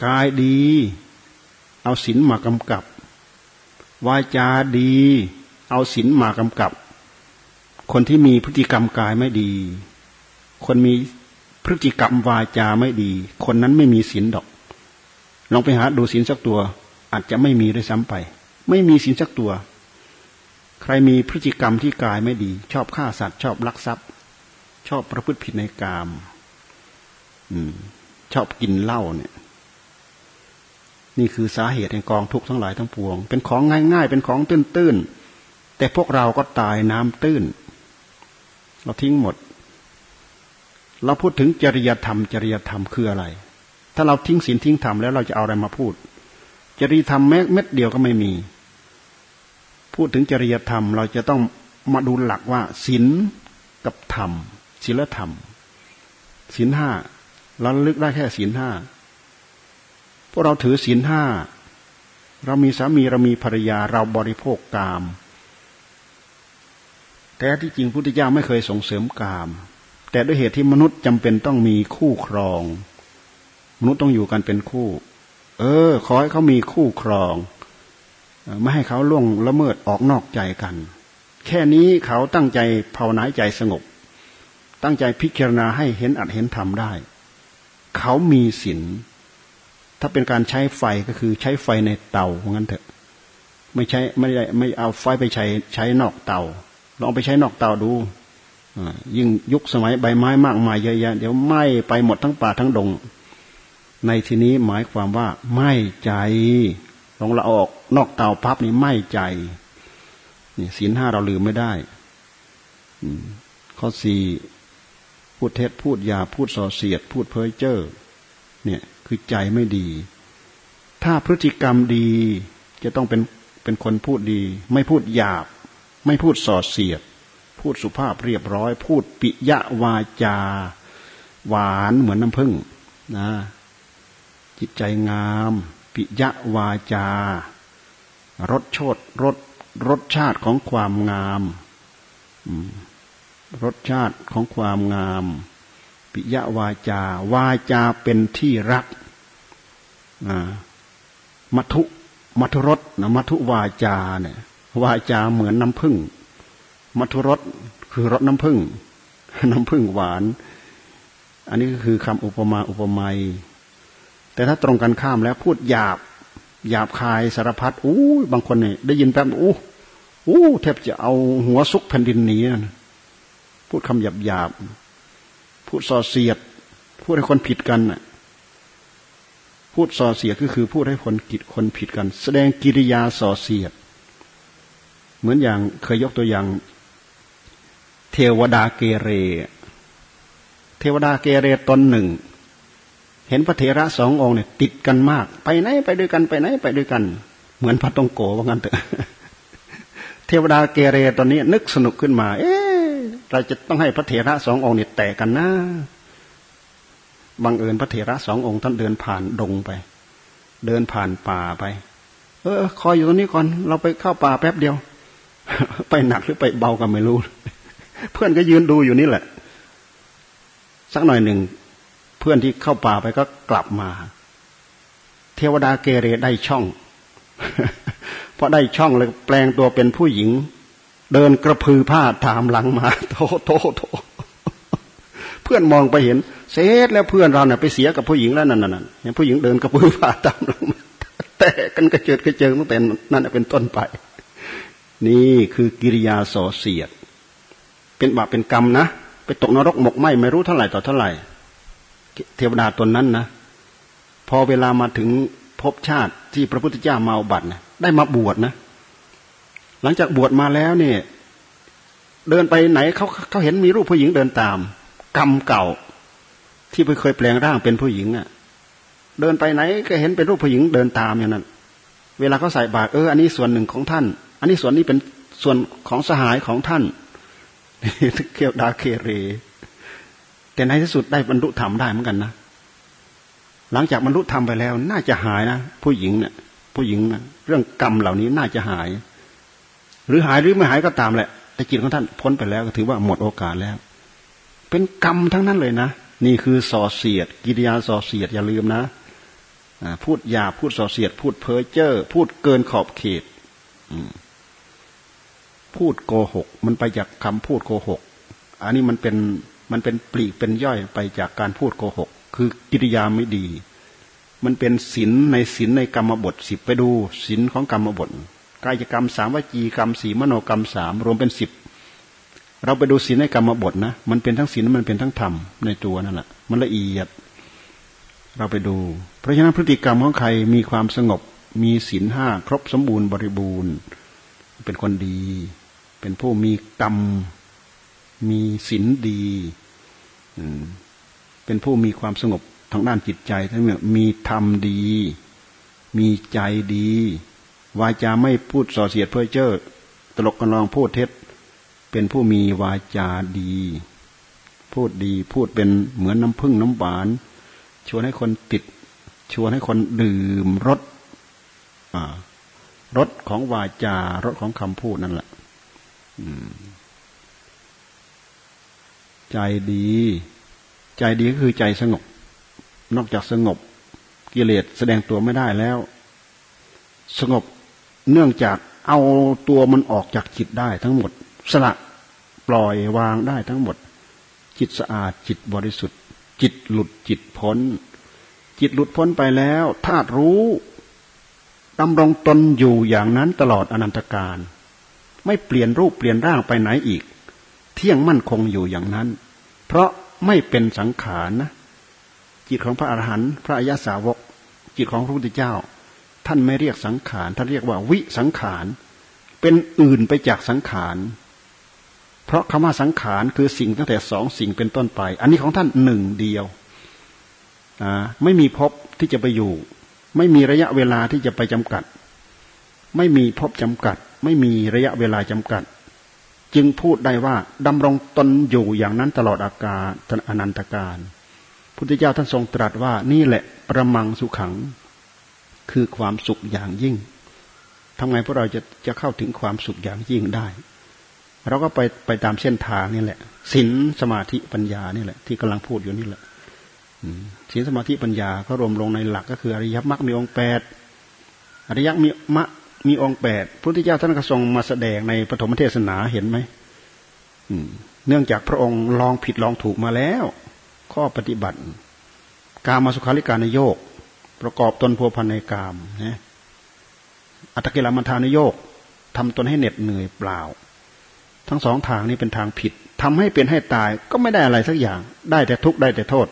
กายดี เอาศีลมากำกับ วาจาดี เอาศีลมากำกับ คนที่มีพฤติกรรมกายไม่ดี คนมีพฤติกรรมวาจาไม่ดี คนนั้นไม่มีศีลดอก ลองไปหาดูศีลสักตัว อาจจะไม่มีด้วยซ้ำไป ไม่มีศีลสักตัว ใครมีพฤติกรรมที่กายไม่ดี ชอบฆ่าสัตว์ ชอบลักทรัพย์ ชอบประพฤติผิดในกาม อืมชอบกินเหล้าเนี่ย นี่คือสาเหตุแห่งกองทุกข์ทั้งหลายทั้งปวง เป็นของง่ายๆ เป็นของตื้นๆ แต่พวกเราก็ตายน้ำตื้น เราทิ้งหมด เราพูดถึงจริยธรรม จริยธรรมคืออะไร ถ้าเราทิ้งศีลทิ้งธรรมแล้วเราจะเอาอะไรมาพูด จริยธรรมแม้เม็ดเดียวก็ไม่มี พูดถึงจริยธรรม เราจะต้องมาดูหลักว่าศีลกับธรรมศีลธรรมศีลห้าเราลึกได้แค่ศีลห้า พวกเราถือศีลห้าเรามีสามีเรามีภรรยาเราบริโภคกาม แต่ที่จริงพุทธเจ้าไม่เคยส่งเสริมกาม แต่ด้วยเหตุที่มนุษย์จำเป็นต้องมีคู่ครอง มนุษย์ต้องอยู่กันเป็นคู่ เออ ขอให้เขามีคู่ครองไม่ให้เขาล่วงละเมิดออกนอกใจกัน แค่นี้เขาตั้งใจภาวนาใจสงบ ตั้งใจพิจารณาให้เห็นอัดเห็นทำได้ เขามีศีล ถ้าเป็นการใช้ไฟก็คือใช้ไฟในเตาเพราะงั้นเถอะ ไม่ใช้ไม่ได้ไม่เอาไฟไปใช้ใช้นอกเตาลองไปใช้นอกเตาดูยิ่งยุคสมัยใบไม้มากมายเยอะแยะเดี๋ยวไหม้ไปหมดทั้งป่าทั้งดง ในที่นี้หมายความว่าไหม้ใจลองละออกนอกเตาพับนี่ไหม้ใจนี่ศีลห้าเราลืมไม่ได้ข้อสี่พูดเท็จพูดยาพูดส่อเสียด พูดเพ้อเจ้อ เนี่ยคือใจไม่ดี ถ้าพฤติกรรมดีจะต้องเป็นเป็นคนพูดดี ไม่พูดหยาบ ไม่พูดส่อเสียด พูดสุภาพเรียบร้อย พูดปิยะวาจา หวานเหมือนน้ำผึ้งนะจิตใจงาม ปิยะวาจารสชดรสรสชาติของความงามรสชาติของความงาม ปิยวาจา วาจาเป็นที่รักมัทุมัทุรสนะมัทุวาจาเนี่ย วาจาเหมือนน้ำผึ้งมัทุรสคือรสน้ำผึ้งน้ำผึ้งหวาน อันนี้ก็คือคำอุปมาอุปไมยแต่ถ้าตรงกันข้ามแล้วพูดหยาบ หยาบคายสารพัดอู้บางคนเนี่ยได้ยินแป๊บอู้อู้แทบจะเอาหัวซุกแผ่นดินหนีพูดคำหยาบหยาบ พูดส่อเสียด พูดให้คนผิดกันน่ะพูดส่อเสียดก็คือพูดให้คนกิดคนผิดกัน แสดงกิริยาส่อเสียด เหมือนอย่างเคยยกตัวอย่าง เทวดาเกเร เทวดาเกเรตนหนึ่ง เห็นพระเถระสององค์เนี่ย ติดกันมาก ไปไหนไปด้วยกันไปไหนไปด้วยกัน เหมือนพระตงโกว่างั้นเถอะเทวดาเกเรตอนนี้ นึกสนุกขึ้นมา เอ๊ เราจะต้องให้พระเถระสององค์เนี่ยแตกกันนะบังเอิญพระเถระสององค์ท่านเดินผ่านดงไป เดินผ่านป่าไป เออ คอยอยู่ตรงนี้ก่อน เราไปเข้าป่าแป๊บเดียว ไปหนักหรือไปเบากันไม่รู้ เพื่อนก็ยืนดูอยู่นี่แหละ สักหน่อยหนึ่ง เพื่อนที่เข้าป่าไปก็กลับมา เทวดาเกเรได้ช่องเพราะได้ช่องเลยแปลงตัวเป็นผู้หญิง เดินกระพือผ้าตามหลังมาโถโถโถเพื่อนมองไปเห็นเสร็จแล้วเพื่อนเราเนี่ยไปเสียกับผู้หญิงแล้วนั่นนั่นเห็นผู้หญิงเดินกระพือผ้าตามหลังมาแต่กันกระเจิดกระเจิงตั้งแต่นั่นเป็นต้นไป นี่คือกิริยาส่อเสียด เป็นบาปเป็นกรรมนะไปตกนรกหมกไหมไม่รู้เท่าไหร่ต่อเท่าไหร่ เทวดาตนนั้นนะพอเวลามาถึงพบชาติที่พระพุทธเจ้ามาอบัตนะได้มาบวชนะ หลังจากบวชมาแล้วเนี่ยเดินไปไหนเขาเขาเห็นมีรูปผู้หญิงเดินตาม กรรมเก่า ที่เคยแปลงร่างเป็นผู้หญิงอะ เดินไปไหนก็เห็นเป็นรูปผู้หญิงเดินตามอย่างนั้น เวลาเขาใส่บาตรเอออันนี้ส่วนหนึ่งของท่าน อันนี้ส่วนนี้เป็นส่วนของสหายของท่านเกียวดาเคเร แต่ในที่สุดได้บรรลุธรรมได้เหมือนกันนะหลังจากบรรลุธรรมไปแล้ว น่าจะหายนะผู้หญิงเนี่ยผู้หญิงนะเรื่องกรรมเหล่านี้น่าจะหาย หรือหายหรือไม่หายก็ตามแหละแต่จิตของท่านพ้นไปแล้วก็ถือว่าหมดโอกาสแล้ว เป็นกรรมทั้งนั้นเลยนะ นี่คือส่อเสียด กิริยาส่อเสียดอย่าลืมนะพูดหยาพูดส่อเสียด พูดเพ้อเจ้อพูดเกินขอบเขตพูดโกหก มันไปจากคำพูดโกหก อันนี้มันเป็นมันเป็นปลีกเป็นย่อยไปจากการพูดโกหก คือกิริยาไม่ดี มันเป็นศีลในศีลในกรรมบทสิบไปดูศีลของกรรมบท กายกรรมสามวจีกรรมสี่มโนกรรมสามรวมเป็นสิบเราไปดูศีลในกรรมบทนะ มันเป็นทั้งศีลมันเป็นทั้งธรรมในตัวนั่นแหละมันละเอียด เราไปดู เพราะฉะนั้นพฤติกรรมของใครมีความสงบ มีศีลห้าครบสมบูรณ์บริบูรณ์ เป็นคนดี เป็นผู้มีกรรม มีศีลดีเป็นผู้มีความสงบทางด้านจิตใจทั้งนี้มีธรรมดี มีใจดี วาจาไม่พูดส่อเสียดเพื่อเจ้อตลกกันลองพูดเท็จ เป็นผู้มีวาจาดี พูดดีพูดเป็นเหมือนน้ำพึ่งน้ำหวาน ชวนให้คนติด ชวนให้คนดื่มรสรสของวาจารสของคำพูดนั่นแหละใจดี ใจดีก็คือใจสงบ นอกจากสงบ กิเลสแสดงตัวไม่ได้แล้ว สงบ เนื่องจากเอาตัวมันออกจากจิตได้ทั้งหมด สละปล่อยวางได้ทั้งหมด จิตสะอาดจิตบริสุทธิ์ จิตหลุดจิตพ้น จิตหลุดพ้นไปแล้วธาตุรู้ดำรงตนอยู่อย่างนั้นตลอดอนันตการ ไม่เปลี่ยนรูปเปลี่ยนร่างไปไหนอีก เที่ยงมั่นคงอยู่อย่างนั้น เพราะไม่เป็นสังขารนะจิตของพระอรหันต์พระอริยสาวก จิตของพระพุทธเจ้า ท่านไม่เรียกสังขารท่านเรียกว่าวิสังขาร เป็นอื่นไปจากสังขาร เพราะคำว่าสังขารคือสิ่งตั้งแต่สองสิ่งเป็นต้นไป อันนี้ของท่านหนึ่งเดียวไม่มีพบที่จะไปอยู่ ไม่มีระยะเวลาที่จะไปจำกัด ไม่มีพบจำกัด ไม่มีระยะเวลาจำกัด จึงพูดได้ว่าดำรงตนอยู่อย่างนั้นตลอดอากาศอนันตการ พุทธเจ้าท่านทรงตรัสว่านี่แหละประมังสุขัง คือความสุขอย่างยิ่งทำไงพวกเราจะจะเข้าถึงความสุขอย่างยิ่งได้ เราก็ไปไปตามเส้นทางนี่แหละศีลสมาธิปัญญานี่แหละ ที่กำลังพูดอยู่นี่แหละศีลสมาธิปัญญาก็รวมลงในหลักก็คืออริยมรรคมีองค์แปดอริยมรรคมมีองค์แปดพระพุทธเจ้าท่านก็ทรงมาแสดงในปฐมเทศนาเห็นไหมเนื่องจากพระองค์ลองผิดลองถูกมาแล้ว ข้อปฏิบัติ การมาสุขาริการนโยก ประกอบตนพัวพันในกามนะอัตกิลมัทานโยกทำตนให้เหน็ดเหนื่อยเปล่า ทั้งสองทางนี้เป็นทางผิดทำให้เป็นให้ตายก็ไม่ได้อะไรสักอย่าง ได้แต่ทุกข์ได้แต่โทษ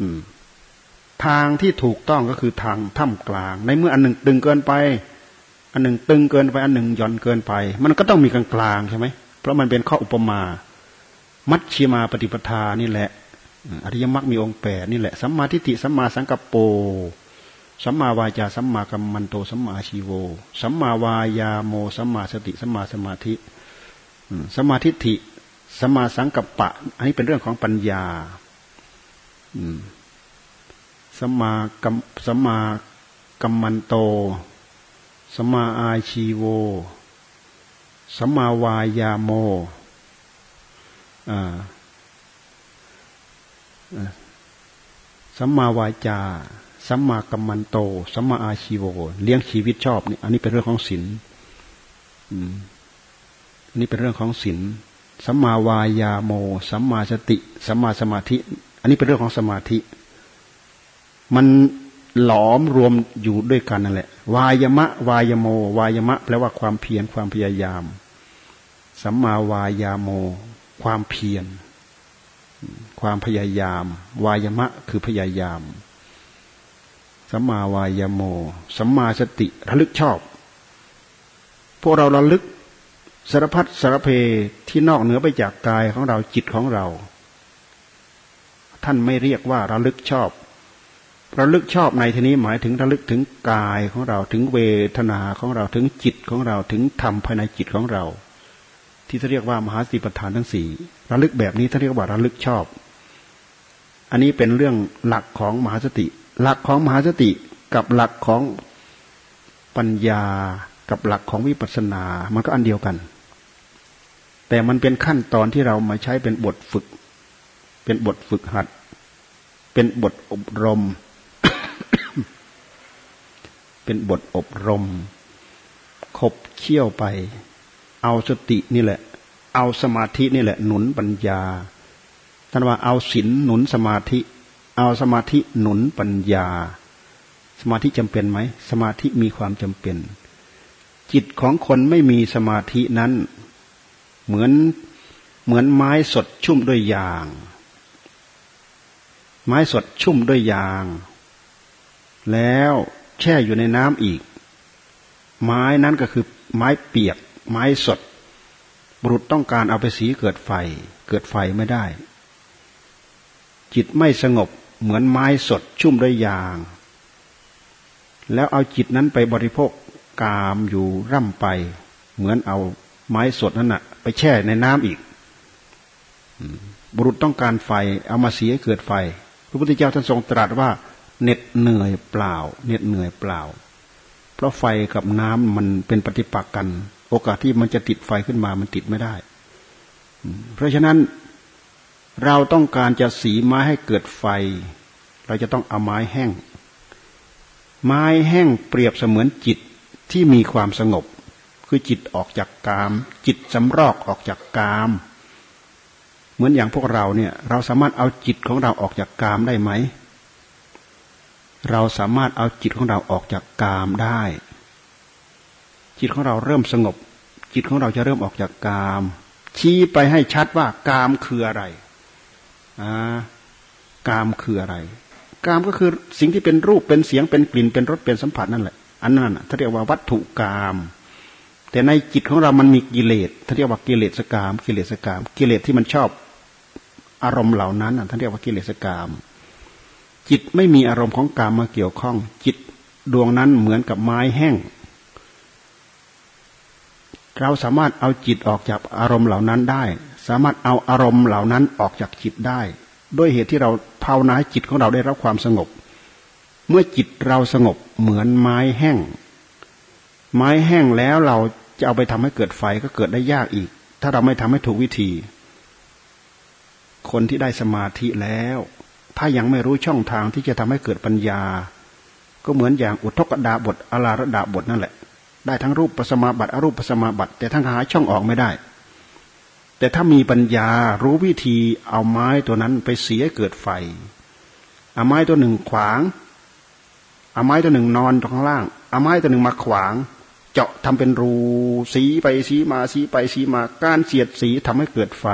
อืม ทางที่ถูกต้องก็คือทางท่ามกลาง ในเมื่ออันหนึ่งตึงเกินไป อันหนึ่งตึงเกินไป อันหนึ่งหย่อนเกินไป มันก็ต้องมีกลางกลางใช่ไหมเพราะมันเป็นข้ออุปมา มัชชีมาปฏิปทานี่แหละ อริยมรรคมีองค์แปดนี่แหละสัมมาทิฏฐิสัมมาสังกัปโปสัมมาวาจาสัมมากัมมันโตสัมมาชีโวสัมมาวายาโมสัมมาสติสัมมาสมาธิสัมมาธิฏฐิสัมมาสังกัปปะ อันนี้เป็นเรื่องของปัญญาสัมมากัมสัมมากัมมันโตสัมมาอาชีโวสัมาวายาโม สัมมาวาจา สัมมากัมมันโต สัมมาอาชีโว เลี้ยงชีวิตชอบนี่อันนี้เป็นเรื่องของศีลอันี่เป็นเรื่องของศีล สัมมาวายาโม สัมมาสติ สัมมาสมาธิ อันนี้เป็นเรื่องของสมาธิ มันหลอมรวมอยู่ด้วยกันนั่นแหละ วายมะ วายโม วายมะ แปลว่าความเพียร ความพยายาม สัมมาวายาโม ความเพียร ความพยายาม วายมะคือพยายาม สัมมาวายโม สัมมาสติระลึกชอบ พวกเราระลึกสารพัดสารเพที่นอกเหนือไปจากกายของเราจิตของเรา ท่านไม่เรียกว่าระลึกชอบ ระลึกชอบในที่นี้หมายถึงระลึกถึงกายของเราถึงเวทนาของเราถึงจิตของเราถึงธรรมภายในจิตของเรา ที่เขาเรียกว่ามหาสติปัฏฐานทั้งสี่ระลึกแบบนี้เขานเรียกว่าระลึกชอบ อันนี้เป็นเรื่องหลักของมหาสติ หลักของมหาสติกับหลักของปัญญากับหลักของวิปัสสนา มันก็อันเดียวกัน แต่มันเป็นขั้นตอนที่เรามาใช้เป็นบทฝึก เป็นบทฝึกหัด เป็นบทอบรม เป็นบทอบรม ขบเคี่ยวไป เอาสตินี่แหละ เอาสมาธินี่แหละ หนุนปัญญา ท่านว่าเอาศีลหนุนสมาธิ เอาสมาธิหนุนปัญญา สมาธิจำเป็นไหม สมาธิมีความจำเป็น จิตของคนไม่มีสมาธินั้น เหมือนเหมือนไม้สดชุ่มด้วยยาง ไม้สดชุ่มด้วยยาง แล้วแช่อยู่ในน้ำอีก ไม้นั้นก็คือไม้เปียก ไม้สด บุรุษต้องการเอาไปสีเกิดไฟ เกิดไฟไม่ได้ จิตไม่สงบเหมือนไม้สดชุ่มด้วยยาง แล้วเอาจิตนั้นไปบริโภคกามอยู่ร่ำไป เหมือนเอาไม้สดนั่นน่ะไปแช่ในน้ำอีกบุรุษต้องการไฟ เอามาเสียเกิดไฟ พระพุทธเจ้าท่านทรงตรัสว่าเหน็ดเหนื่อยเปล่าเหน็ดเหนื่อยเปล่า เพราะไฟกับน้ำมันเป็นปฏิปักษ์กัน โอกาสที่มันจะติดไฟขึ้นมามันติดไม่ได้ เพราะฉะนั้น เราต้องการจะสีไม้ให้เกิดไฟ เราจะต้องเอาไม้แห้ง ไม้แห้งเปรียบเสมือนจิตที่มีความสงบ คือจิตออกจากกาม จิตสำรอกออกจากกาม เหมือนอย่างพวกเราเนี่ย เราสามารถเอาจิตของเราออกจากกามได้ไหม เราสามารถเอาจิตของเราออกจากกามได้ จิตของเราเริ่มสงบ จิตของเราจะเริ่มออกจากกาม ชี้ไปให้ชัดว่ากามคืออะไร กามคืออะไร กามก็คือสิ่งที่เป็นรูปเป็นเสียงเป็นกลิ่นเป็นรสเป็นสัมผัสนั่นแหละ อันนั้นถ้าเรียกว่าวัตถุกาม แต่ในจิตของเรามันมีกิเลสถ้าเรียกว่ากิเลสกาม กิเลสกาม กิเลสที่มันชอบอารมณ์เหล่านั้นท่านเรียกว่ากิเลสกาม จิตไม่มีอารมณ์ของกามมาเกี่ยวข้อง จิตดวงนั้นเหมือนกับไม้แห้งเราสามารถเอาจิตออกจากอารมณ์เหล่านั้นได้ สามารถเอาอารมณ์เหล่านั้นออกจากจิตได้ ด้วยเหตุที่เราภาวนาจิตของเราได้รับความสงบ เมื่อจิตเราสงบเหมือนไม้แห้ง ไม้แห้งแล้วเราจะเอาไปทำให้เกิดไฟก็เกิดได้ยากอีก ถ้าเราไม่ทำให้ถูกวิธี คนที่ได้สมาธิแล้ว ถ้ายังไม่รู้ช่องทางที่จะทำให้เกิดปัญญา ก็เหมือนอย่างอุทกดาบทอลาระดาบทนั่นแหละ ได้ทั้งรูปปัสมาบัติอรูปปัสมาบัติแต่ทั้งหาช่องออกไม่ได้ แต่ถ้ามีปัญญารู้วิธีเอาไม้ตัวนั้นไปเสียเกิดไฟ เอาไม้ตัวหนึ่งขวาง เอาไม้ตัวหนึ่งนอนตรงข้างล่าง เอาไม้ตัวหนึ่งมาขวาง เจาะทำเป็นรูสีไปสีมาสีไปสีมาการเสียดสีทำให้เกิดไฟ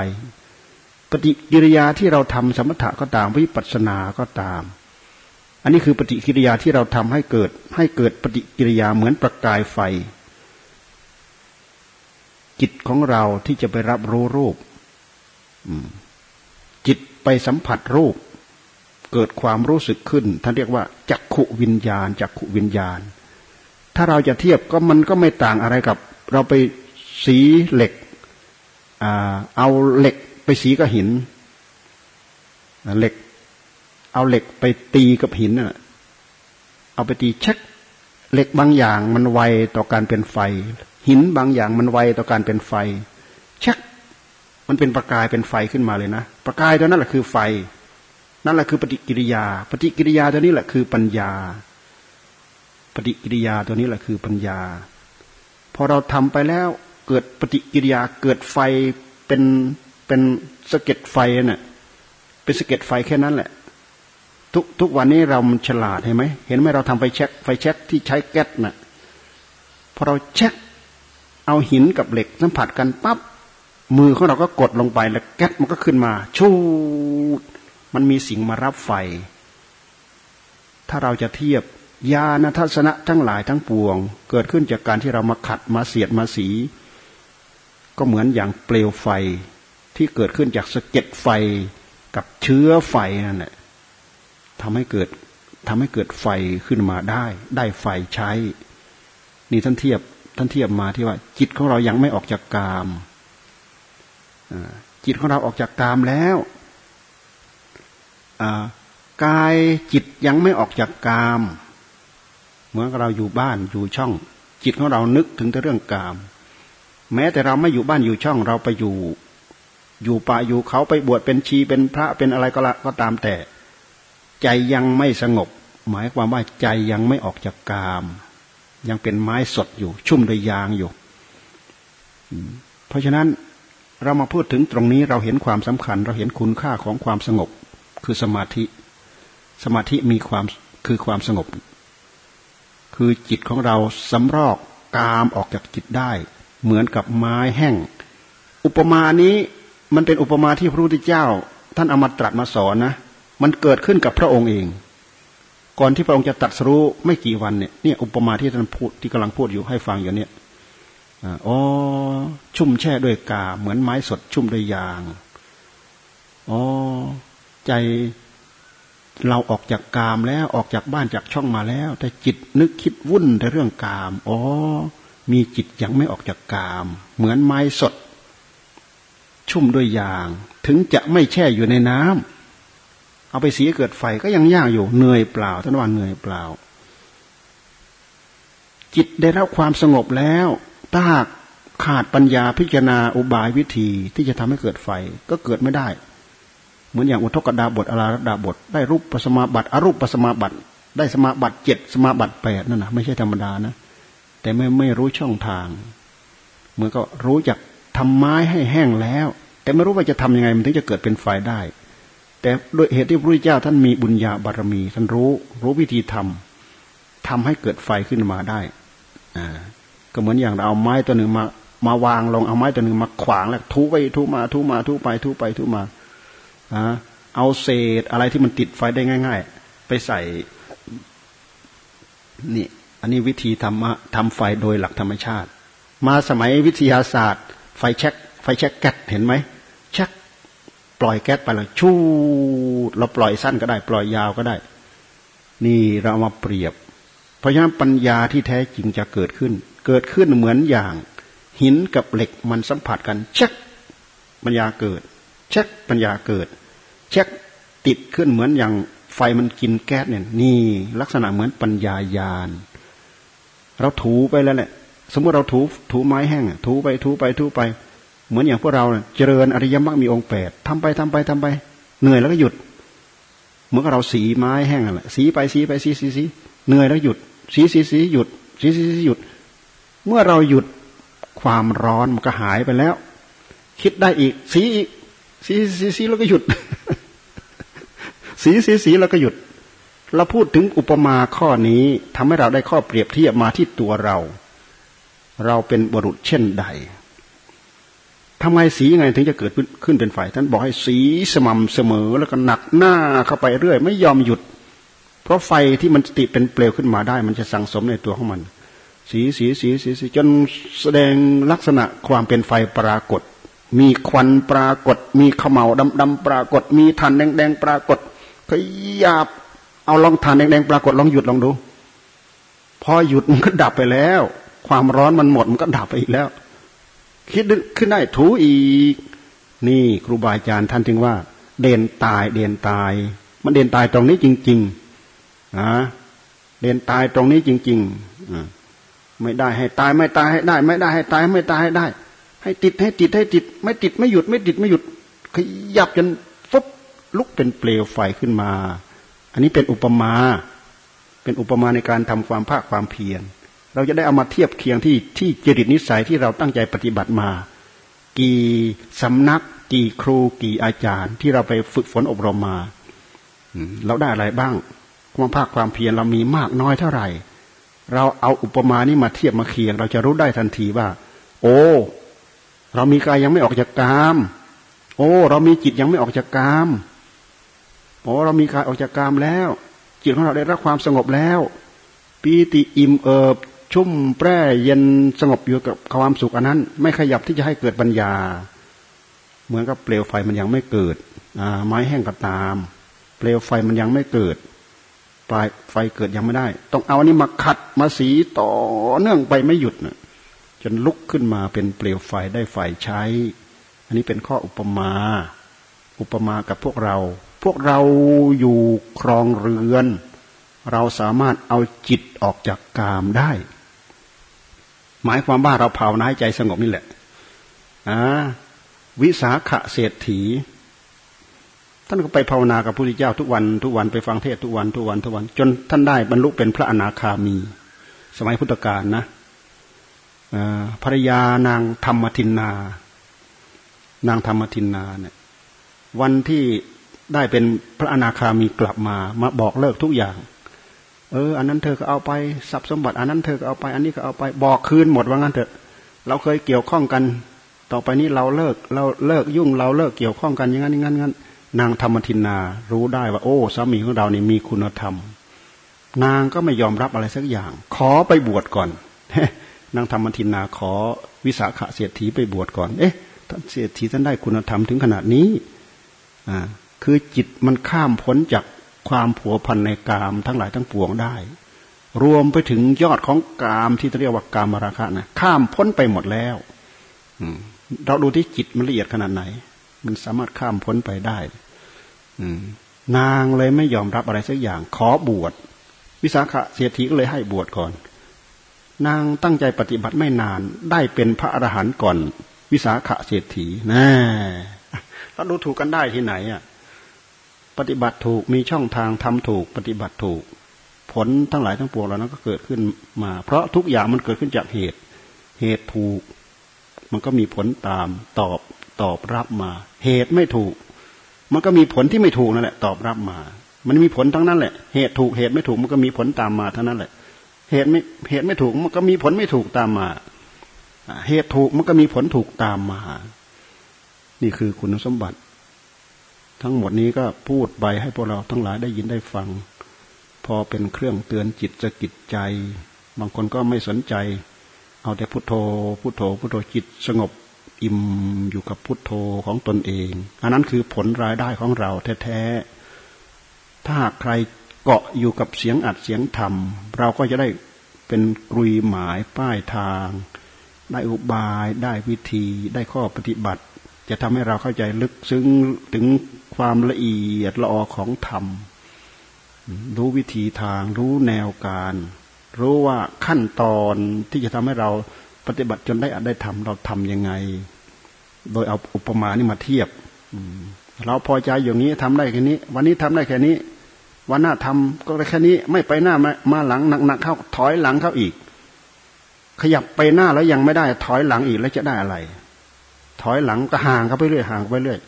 ปฏิกิริยาที่เราทำสมถะก็ตามวิปัสสนาก็ตาม อันนี้คือปฏิกิริยาที่เราทำให้เกิดให้เกิดปฏิกิริยาเหมือนประกายไฟ จิตของเราที่จะไปรับรู้รูปจิตไปสัมผัสรูป เกิดความรู้สึกขึ้นท่านเรียกว่าจักขุวิญญาณจักขุวิญญาณ ถ้าเราจะเทียบก็มันก็ไม่ต่างอะไรกับ เราไปสีเหล็กเอาเหล็กไปสีกับหินเหล็ก เอาเหล็กไปตีกับหินน่ะเอาไปตีเช็คเหล็กบางอย่างมันไวต่อการเป็นไฟ หินบางอย่างมันไวต่อการเป็นไฟเช็คมันเป็นประกายเป็นไฟขึ้นมาเลยนะ ประกายตัวนั้นแหละคือไฟ นั่นแหละคือปฏิกิริยา ปฏิกิริยาตัวนี้แหละคือปัญญา ปฏิกิริยาตัวนี้แหละคือปัญญา พอเราทำไปแล้วเกิดปฏิกิริยาเกิดไฟเป็นเป็นสะเก็ดไฟน่ะเป็นสะเก็ดไฟแค่นั้นแหละ ทุกทุกวันนี้เรามันฉลาดเห็นไหมเห็นไหมเราทำไฟเช็คไฟเช็คที่ใช้แก๊สน่ะพอเราเช็ค เอาหินกับเหล็กสัมผัสกันปั๊บมือของเราก็กดลงไปแล้วแก๊สมันก็ขึ้นมาชูมันมีสิ่งมารับไฟ ถ้าเราจะเทียบญาณทัศนะทั้งหลายทั้งปวง เกิดขึ้นจากการที่เรามาขัดมาเสียดมาสี ก็เหมือนอย่างเปลวไฟที่เกิดขึ้นจากสะเก็ดไฟกับเชื้อไฟนั่นแหละทำให้เกิดทำให้เกิดไฟขึ้นมาได้ ได้ไฟใช้ นี่ท่านเทียบ ท่านเทียบมาที่ว่า จิตของเรายังไม่ออกจากกามจิตของเราออกจากกามแล้วกายจิตยังไม่ออกจากกามเหมือนเราอยู่บ้านอยู่ช่อง จิตของเรานึกถึงแต่เรื่องกาม แม้แต่เราไม่อยู่บ้านอยู่ช่องเราไปอยู่ อยู่ป่าอยู่เขาไปบวชเป็นชีเป็นพระเป็นอะไรก็ละก็ตามแต่ ใจยังไม่สงบ หมายความว่าใจยังไม่ออกจากกาม ยังเป็นไม้สดอยู่ ชุ่มด้วยยางอยู่ เพราะฉะนั้นเรามาพูดถึงตรงนี้เราเห็นความสำคัญ เราเห็นคุณค่าของความสงบ คือสมาธิ สมาธิมีความคือความสงบ คือจิตของเราสำรอกกามออกจากจิตได้ เหมือนกับไม้แห้ง อุปมานี้มันเป็นอุปมาที่พระพุทธเจ้า ท่านเอามาตรัสมาสอนนะ มันเกิดขึ้นกับพระองค์เอง ก่อนที่พระองค์จะตรัสรู้ไม่กี่วันเนี่ยเนี่ยอุปมาที่ท่านพูดที่กำลังพูดอยู่ให้ฟังอยู่เนี่ยอ๋อชุ่มแช่ด้วยกา เหมือนไม้สดชุ่มด้วยยางอ๋อใจเราออกจากกามแล้วออกจากบ้านจากช่องมาแล้ว แต่จิตนึกคิดวุ่นในเรื่องกามอ๋อมีจิตยังไม่ออกจากกาม เหมือนไม้สด ชุ่มด้วยยาง ถึงจะไม่แช่อยู่ในน้ำ เอาไปสีเกิดไฟก็ยังยางอยู่เหนื่อยเปล่าท่านว่าเหนื่อยเปล่า จิตได้รับความสงบแล้วถ้าขาดปัญญาพิจารณาอุบายวิธีที่จะทำให้เกิดไฟก็เกิดไม่ได้ เหมือนอย่างอุทกดาบทอาราดาบท ได้รูปปัสมาบัติอรูปปัสมาบัติ ได้สมาบัติเจ็ดสมาบัติแปดนั่นนะไม่ใช่ธรรมดานะ แต่ไม่ไม่รู้ช่องทาง เหมือนก็รู้จักทำไม้ให้แห้งแล้ว แต่ไม่รู้ว่าจะทํำยังไงมันถึงจะเกิดเป็นไฟได้ แต่ด้วยเหตุที่พระพุทธเจ้าท่านมีบุญญาบารมี ท่านรู้รู้วิธีทำทำให้เกิดไฟขึ้นมาได้อ่าก็เหมือนอย่างเราเอาไม้ตัวหนึ่งมามาวางลงเอาไม้ตัวหนึ่งมาขวางแล้วทุไปทุมาทุมาทุไปทุไปทุมาอ่าเอาเศษอะไรที่มันติดไฟได้ง่าย ๆ ไปใส่นี่อันนี้วิธีทำทำไฟโดยหลักธรรมชาติ มาสมัยวิทยาศาสตร์ ไฟแช็กไฟแช็กแก๊สเห็นไหม ปล่อยแก๊สไปแล้วชูเราปล่อยสั้นก็ได้ ปล่อยยาวก็ได้ นี่เรามาเปรียบ เพราะฉะนั้นปัญญาที่แท้จริงจะเกิดขึ้น เกิดขึ้นเหมือนอย่าง หินกับเหล็กมันสัมผัสกันเชักปัญญาเกิดเชักปัญญาเกิดเชักติดขึ้นเหมือนอย่างไฟมันกินแก๊สเนี่ย นี่ ลักษณะเหมือนปัญญายาณเราถูไปแล้วแหละสมมติเราถูถูไม้แห้งถูไปถูไปถูไป เหมือนอย่างพวกเราเจริญอริยมรรคมีองค์แปดทำไปทำไปทำไป เหนื่อยแล้วก็หยุด เหมือนกับเราสีไม้แห้งอะไรสีไปสีไปสีสีสีเหนื่อยแล้วหยุด สีสีสีหยุด สีสีสีหยุด เมื่อเราหยุดความร้อนมันก็หายไปแล้ว คิดได้อีก สีอีก สีสีสีแล้วก็หยุด สีสีสีแล้วก็หยุด เราพูดถึงอุปมาข้อนี้ทำให้เราได้ข้อเปรียบเทียบมาที่ตัวเรา เราเป็นบุรุษเช่นใด ทำไมสียังไงถึงจะเกิดขึ้นเป็นไฟท่านบอกให้สีสม่ำเสมอแล้วก็หนักหน้าเข้าไปเรื่อย ไม่ยอมหยุด เพราะไฟที่มันติเป็นเปลวขึ้นมาได้ มันจะสั่งสมในตัวของมัน สีสีสีสีสีจนแสดงลักษณะความเป็นไฟปรากฏ มีควันปรากฏ มีขมเหลาดำดำปรากฏ มีทันแดงแดงปรากฏขยับเอาลองทานแดงๆปรากฏลองหยุดลองดู พอหยุดมันก็ดับไปแล้ว ความร้อนมันหมดมันก็ดับไปอีกแล้ว คิดขึ้นได้ถูอีก นี่ครูบาอาจารย์ท่านจึงว่า เด่นตายเด่นตาย มันเด่นตายตรงนี้จริงๆนะเด่นตายตรงนี้จริงๆไม่ได้ให้ตายไม่ตายให้ได้ ไม่ได้ให้ตายไม่ตายให้ได้ ให้ติดให้ติดให้ติด ไม่ติดไม่หยุดไม่ติดไม่หยุดขยับจนฟุบลุกเป็นเปลวไฟขึ้นมา อันนี้เป็นอุปมา เป็นอุปมาในการทำความภาคความเพียร เราจะได้เอามาเทียบเคียงที่ที่จริตนิสัยที่เราตั้งใจปฏิบัติมา กี่สำนัก กี่ครู กี่อาจารย์ ที่เราไปฝึกฝนอบรมมาเราได้อะไรบ้าง ความภาคความเพียรเรามีมากน้อยเท่าไหร่ เราเอาอุปมานี้มาเทียบมาเคียง เราจะรู้ได้ทันทีว่า โอ้ เรามีกายยังไม่ออกจากกาม โอ้ เรามีจิตยังไม่ออกจากกามโอ้เรามีการออกจากกามแล้ว จิตของเราได้รับความสงบแล้วปีติอิ่มเอิบ ชุ่มแปร่เย็นสงบอยู่กับความสุขอันนั้น ไม่ขยับที่จะให้เกิดปัญญา เหมือนกับเปลวไฟมันยังไม่เกิดไม้แห้งก็ตาม เปลวไฟมันยังไม่เกิด ปลายไฟเกิดยังไม่ได้ ต้องเอาอันนี้มาขัดมาสีต่อเนื่องไปไม่หยุดนะจนลุกขึ้นมาเป็นเปลวไฟได้ไฟใช้ อันนี้เป็นข้ออุปมา อุปมากับพวกเรา พวกเราอยู่ครองเรือน เราสามารถเอาจิตออกจากกามได้ หมายความว่าเราเผานาให้ใจสงบนี่แหละวิสาขะเศรษฐี ท่านก็ไปภาวนากับพระพุทธเจ้าทุกวันทุกวันไปฟังเทศทุกวันทุกวันทุกวัน จนท่านได้บรรลุเป็นพระอนาคามี สมัยพุทธกาลนะภรรยานางธรรมทินนา นางธรรมทินนาเนี่ยวันที่ได้เป็นพระอนาคามีกลับมามาบอกเลิกทุกอย่าง เออ อันนั้นเธอก็เอาไปทรัพย์สมบัติ อันนั้นเธอก็เอาไป อันนี้ก็เอาไปบอกคืนหมดว่างั้นเถอะ เราเคยเกี่ยวข้องกัน ต่อไปนี้เราเลิก เราเลิกยุ่ง เราเลิกเกี่ยวข้องกันอย่างนั้นอย่างนั้นงั้นนางธรรมทินนา รู้ได้ว่า โอ้สามีของเรานี่มีคุณธรรม นางก็ไม่ยอมรับอะไรสักอย่าง ขอไปบวชก่อนนางธรรมทินนาขอวิสาขะเสียทีไปบวชก่อน เอ๊ะท่านเสียทีท่านได้คุณธรรมถึงขนาดนี้อ่าคือจิตมันข้ามพ้นจาก ความผัวพันในกามทั้งหลายทั้งปวงได้ รวมไปถึงยอดของกามที่เรียกว่ากามราคะนะข้ามพ้นไปหมดแล้วเราดูที่จิตมันละเอียดขนาดไหน มันสามารถข้ามพ้นไปได้นางเลยไม่ยอมรับอะไรสักอย่าง ขอบวช วิสาขะเสียทีก็เลยให้บวชก่อน นางตั้งใจปฏิบัติไม่นาน ได้เป็นพระอรหันต์ก่อน วิสาขะเศรษฐีนะเราดูถูกกันได้ที่ไหนอะ ปฏิบัติถูกมีช่องทางทำถูกปฏิบัติถูก ผลทั้งหลายทั้งปวงเหล่านั้นก็เกิดขึ้นมา เพราะทุกอย่างมันเกิดขึ้นจากเหตุ เหตุถูก มันก็มีผลตามตอบตอบรับมา เหตุไม่ถูก มันก็มีผลที่ไม่ถูกนั่นแหละ ตอบรับมา มันมีผลทั้งนั้นแหละ เหตุถูกเหตุไม่ถูก มันก็มีผลตามมาทั้งนั้นแหละ เหตุไม่เหตุไม่ถูก มันก็มีผลไม่ถูกตามมา เหตุถูกมันก็มีผลถูกตามมา นี่คือคุณสมบัติ ทั้งหมดนี้ก็พูดไปให้พวกเราทั้งหลายได้ยินได้ฟัง พอเป็นเครื่องเตือนจิตสกิดใจ บางคนก็ไม่สนใจ เอาแต่พุโทโธ พุโทโธ พุโทโธจิตสงบอิ่มอยู่กับพุทโธของตนเอง อันนั้นคือผลรายได้ของเราแท้ๆ ถ้าหากใครเกาะอยู่กับเสียงอัดเสียงธรรม เราก็จะได้เป็นกรุยหมายป้ายทาง ได้อุบายได้วิธีได้ข้อปฏิบัติ จะทำให้เราเข้าใจลึกซึ้งถึงความละเอียดละออของธรรม รู้วิธีทาง รู้แนวการ รู้ว่าขั้นตอนที่จะทำให้เราปฏิบัติจนได้อได้ทำเราทํำยังไง โดยเอาอุปมานี่มาเทียบเราพอใจอย่างนี้ทำได้แค่นี้ วันนี้ทำได้แค่นี้ วันหน้าทำก็ได้แค่นี้ ไม่ไปหน้ามามาหลังหนักๆเข้าถอยหลังเข้าอีก ขยับไปหน้าแล้วยังไม่ได้ถอยหลังอีกแล้วจะได้อะไร ถอยหลังก็ห่างเข้าไปเรื่อยห่างไปเรื่อย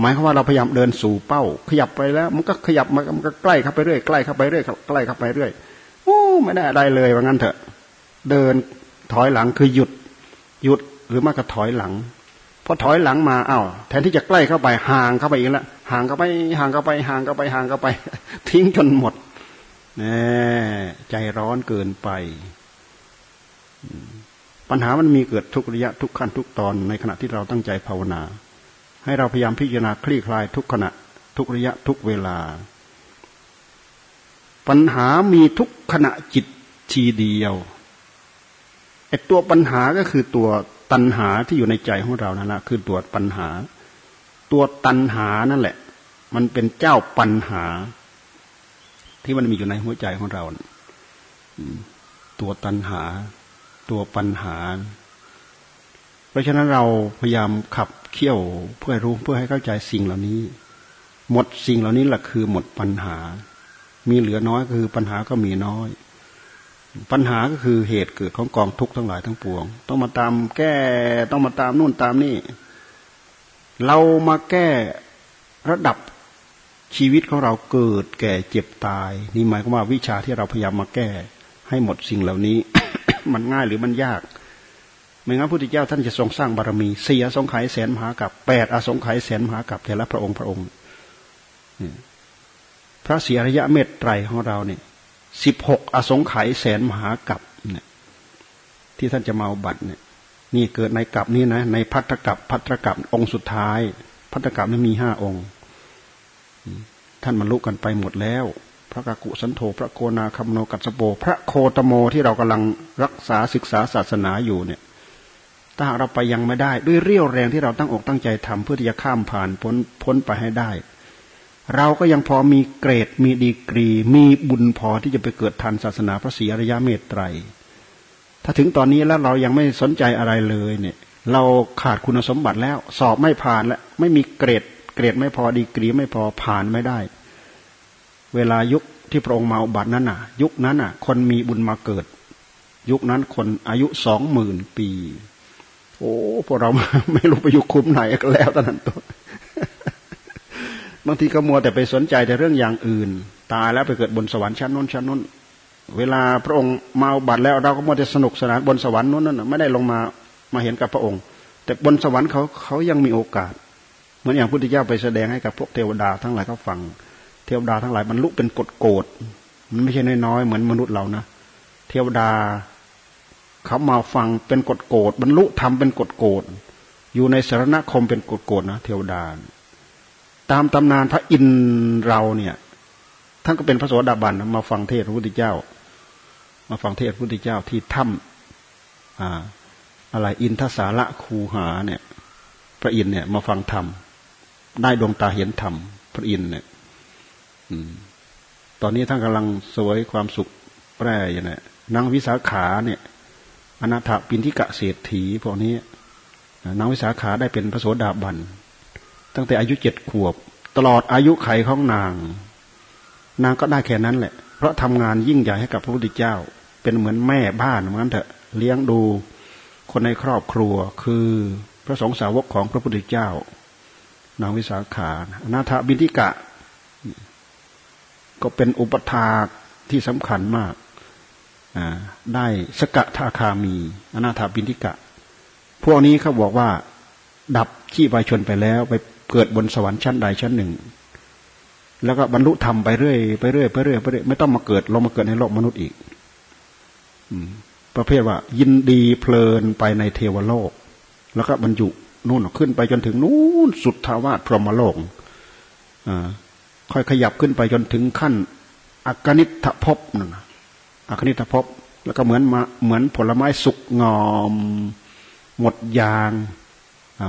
หมายความว่าเราพยายามเดินสู่เป้า ขยับไปแล้ว มันก็ขยับมันก็ใกล้เข้าไปเรื่อยใกล้เข้าไปเรื่อยใกล้เข้าไปเรื่อยโอ้ไม่ได้อะไรเลยว่างั้นเถอะ เดินถอยหลังคือหยุดหยุดหรือมากก็ถอยหลังพอถอยหลังมาอ้าวแทนที่จะใกล้เข้าไปห่างเข้าไปอีกแล้วห่างเข้าไปห่างเข้าไปห่างเข้าไปห่างเข้าไป ทิ้งจนหมดแน่ใจร้อนเกินไป ปัญหามันมีเกิดทุกระยะทุกขั้นทุกตอนในขณะที่เราตั้งใจภาวนา ให้เราพยายามพิจารณาคลี่คลายทุกขณะทุกระยะทุกเวลา ปัญหามีทุกขณะจิตทีเดียวไอตัวปัญหาก็คือตัวตัณหาที่อยู่ในใจของเรานั่นแหละคือตัวปัญหา ตัวตัณหานั่นแหละ มันเป็นเจ้าปัญหา ที่มันมีอยู่ในหัวใจของเรา ตัวตัณหา ตัวปัญหา เพราะฉะนั้นเราพยายามขับเขี่ยวเพื่อรู้เพื่อให้เข้าใจสิ่งเหล่านี้ หมดสิ่งเหล่านี้แหละคือหมดปัญหา มีเหลือน้อยก็คือปัญหาก็มีน้อย ปัญหาก็คือเหตุเกิดของกองทุกข์ทั้งหลายทั้งปวง ต้องมาตามแก้ต้องมาตามนู่นตามนี่ เรามาแก้ระดับชีวิตของเราเกิดแก่เจ็บตาย นี่หมายความว่าวิชาที่เราพยายามมาแก้ ให้หมดสิ่งเหล่านี้ มันง่ายหรือมันยาก ไม่งั้นพระพุทธเจ้าท่านจะทรงสร้างบารมีสี่อสงไขยแสนมหากับแปดอสงไขยแสนมหากับแต่ละพระองค์พระองค์พระเสียระยะเมตไตรของเราเนี่ยสิบหกอสงไขยแสนมหากับเนี่ยที่ท่านจะมาบัตรเนี่ย นี่เกิดในกับนี้นะ ในพัทธกับพัทธกับองค์สุดท้าย พัทธกับนี่มีห้าองค์ ท่านบรรลุกันไปหมดแล้ว ระกกุสันโธพระโกนาคัมโนกัสโป พระโคตโมที่เรากำลังรักษาศึกษาศาสนาอยู่เนี่ยถ้าหากเราไปยังไม่ได้ ด้วยเรี่ยวแรงที่เราตั้งอกตั้งใจทำเพื่อที่จะข้ามผ่านพ้นพ้นไปให้ได้ เราก็ยังพอมีเกรดมีดีกรี มีบุญพอที่จะไปเกิดทันศาสนาพระศรีอริยเมตไตร ถ้าถึงตอนนี้แล้วเรายังไม่สนใจอะไรเลยเนี่ย เราขาดคุณสมบัติแล้ว สอบไม่ผ่านแล้วไม่มีเกรด เกรดไม่พอดีกรีไม่พอผ่านไม่ได้ เวลายุคที่พระองค์มาอุบัตินั้นน่ะ ยุคนั้นน่ะ คนมีบุญมาเกิด ยุคนั้นคนอายุสองหมื่นปี โอ้พวกเราไม่รู้ไปอยู่คุ้มไหนก็แล้วตอนนั้นตัวบางทีก็มัวแต่ไปสนใจแต่เรื่องอย่างอื่น ตายแล้วไปเกิดบนสวรรค์ชั้นนู้นชั้นนู้นเวลาพระองค์มาบัตรแล้วเราก็มัวแต่สนุกสนานบนสวรรค์นู้นนั่นไม่ได้ลงมามาเห็นกับพระองค์ แต่บนสวรรค์เขาเขายังมีโอกาส เหมือนอย่างพุทธเจ้าไปแสดงให้กับพวกเทวดาทั้งหลายเขาฟัง เทวดาทั้งหลายบรรลุเป็นกฎโกดมันไม่ใช่น้อยๆเหมือนมนุษย์เรานะเทวดาเขามาฟังเป็นกฎโกดบรรลุธรรมเป็นกฎโกดอยู่ในสารณคมเป็นกฎโกดนะเทวดา ตามตำนานพระอินเราเนี่ยท่านก็เป็นพระโสดาบันมาฟังเทศพระพุทธเจ้า มาฟังเทศพระพุทธเจ้าที่ถ้ำอ่าอะไรอินทสาระคูหาเนี่ย พระอินเนี่ยมาฟังธรรมได้ดวงตาเห็นธรรมพระอินเนี่ย ตอนนี้ท่านกำลังสวยความสุขแปรอย่างนี้นางวิสาขาเนี่ย อนาถปินทิกะเศรษฐีพวกนี้นางวิสาขาได้เป็นพระโสดาบัน ตั้งแต่อายุเจ็ดขวบ ตลอดอายุไขของนาง นางก็ได้แค่นั้นแหละ เพราะทำงานยิ่งใหญ่ให้กับพระพุทธเจ้า เป็นเหมือนแม่บ้านเหมือนเถอะ เลี้ยงดูคนในครอบครัวคือพระสงฆ์สาวกของพระพุทธเจ้า นางวิสาขานาถบินทิกะ ก็เป็นอุปถาที่สำคัญมาก ได้สกทาคามี อนาถาบินทิกะ พวกนี้เขาบอกว่า ดับขี้ไปชนไปแล้ว ไปเกิดบนสวรรค์ชั้นใดชั้นหนึ่ง แล้วก็บรรลุธรรมไปเรื่อยไปเรื่อยไปเรื่อยไปเรื่อยไม่ต้องมาเกิดลงมาเกิดในโลกมนุษย์อีกประเภทว่า ยินดีเพลินไปในเทวโลก แล้วก็บรรจุนู่นขึ้นไปจนถึงนู่นสุดทาวาสพรหมโลก ค่อยขยับขึ้นไปจนถึงขั้นอกนิทภพนั่นอคนิทภพแล้วก็เหมือนมาเหมือนผลไม้สุกงอม หมดยาง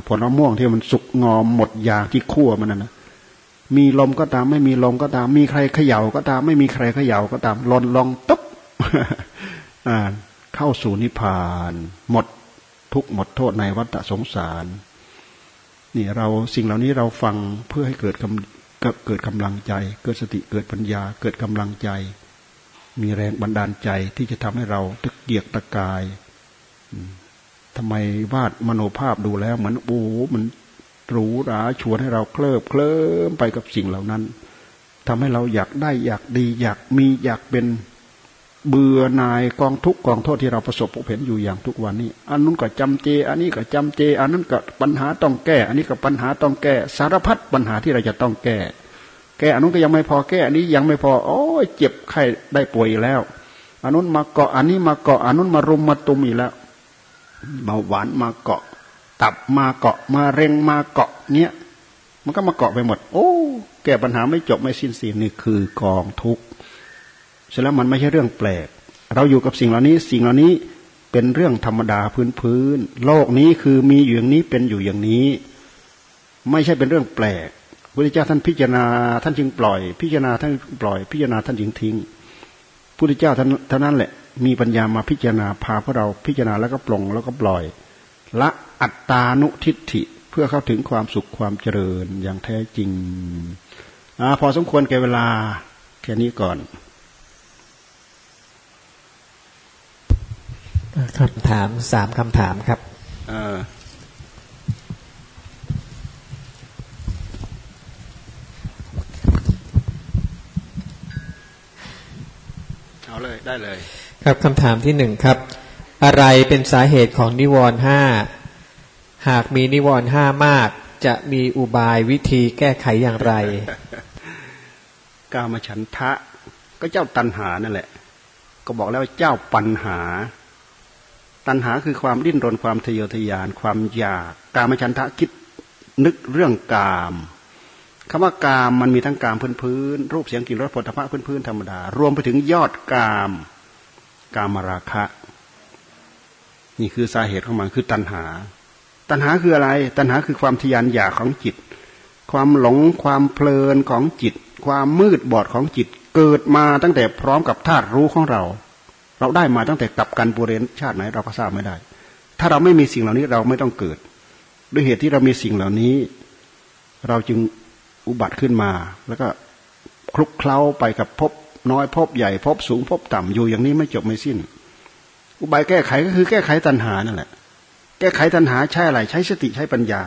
ผลมะม่วงที่มันสุกงอมหมดยางที่คั่วมันนะมีลมก็ตาม ไม่มีลมก็ตาม มีใครเขย่าก็ตาม ไม่มีใครเขย่าก็ตามลนลองตุ๊บเข้าสู่นิพพาน หมดทุกหมดโทษในวัฏสงสาร นี่เราสิ่งเหล่านี้เราฟังเพื่อให้เกิด ก็เกิดกำลังใจ เกิดสติเกิดปัญญา เกิดกำลังใจ มีแรงบันดาลใจที่จะทำให้เราตะเกียกตะกายทำไมวาดมโนภาพดูแล้วเหมือนโอ้มันหรูหราชวนให้เราเคลิบเคลิ้มไปกับสิ่งเหล่านั้นทำให้เราอยากได้อยากดี อยากมีอยากเป็น เบื่อนายกองทุกกองโทษที่เราประสบพบเห็นอยู่อย่างทุกวันนี้ อันนู้นก็จำเจ อันนี้ก็จำเจ อันนั้นก็ปัญหาต้องแก้ อันนี้ก็ปัญหาต้องแก้ สารพัดปัญหาที่เราจะต้องแก้ แก้อันนู้นก็ยังไม่พอแก้ อันนี้ยังไม่พอ โอ้ยเจ็บไข้ได้ป่วยแล้ว อันนู้นมาเกาะ อันนี้มาเกาะ อันนู้นมารุมมาตุมอีกแล้วเบาหวานมาเกาะ ตับมาเกาะ มาเร่งมาเกาะเนี้ย มันก็มาเกาะไปหมด โอ้ แก้ปัญหาไม่จบไม่สิ้นสีนี่คือกองทุกข์ เสร็จแล้วมันไม่ใช่เรื่องแปลก เราอยู่กับสิ่งเหล่านี้ สิ่งเหล่านี้เป็นเรื่องธรรมดาพื้นพื้น โลกนี้คือมีอยู่อย่างนี้เป็นอยู่อย่างนี้ ไม่ใช่เป็นเรื่องแปลกพุทธเจ้าท่านพิจารณาท่านจึงปล่อย พิจารณาท่านปล่อย พิจารณาท่านจึงทิ้งพุทธเจ้าท่านท่านั้นแหละ มีปัญญามาพิจารณาพาพวกเราพิจารณาแล้วก็ปลงแล้วก็ปล่อย ละอัตตานุทิฏฐิเพื่อเข้าถึงความสุขความเจริญอย่างแท้จริงอพอสมควรแก่เวลาแค่นี้ก่อน คำถามสามคำถามครับเลยได้เลย ครับคำถามที่หนึ่งครับ อะไรเป็นสาเหตุของนิวรณ์ห้าหากมีนิวรณ์ห้ามาก จะมีอุบายวิธีแก้ไขอย่างไร กามฉันทะก็เจ้าตันหานั่นแหละ ก็บอกแล้วเจ้าปัญหา ตัณหาคือความดิ้นรนความทะเยอทะยาน ความอยากกามฉันทะคิดนึกเรื่องกามคำว่ากามมันมีทั้งกามพื้นพื้นรูปเสียงกลิ่นรสผลิตภัณฑ์พื้นพื้นธรรมดา รวมไปถึงยอดกาม กามราคะ นี่คือสาเหตุของมันคือตัณหา ตัณหาคืออะไร ตัณหาคือความทยานอยากของจิต ความหลงความเพลินของจิต ความมืดบอดของจิตเกิดมาตั้งแต่พร้อมกับธาตุรู้ของเรา เราได้มาตั้งแต่กับกันบุเรนชาติไหนเราก็ทราบไม่ได้ ถ้าเราไม่มีสิ่งเหล่านี้เราไม่ต้องเกิด ด้วยเหตุที่เรามีสิ่งเหล่านี้ เราจึงอุบัติขึ้นมา แล้วก็คลุกเคล้าไปกับพบน้อยพบใหญ่พบสูงพบต่ำอยู่อย่างนี้ไม่จบไม่สิ้น อุบายแก้ไขก็คือแก้ไขตัณหานั่นแหละ แก้ไขตัณหาใช้อะไรใช้สติใช้ปัญญา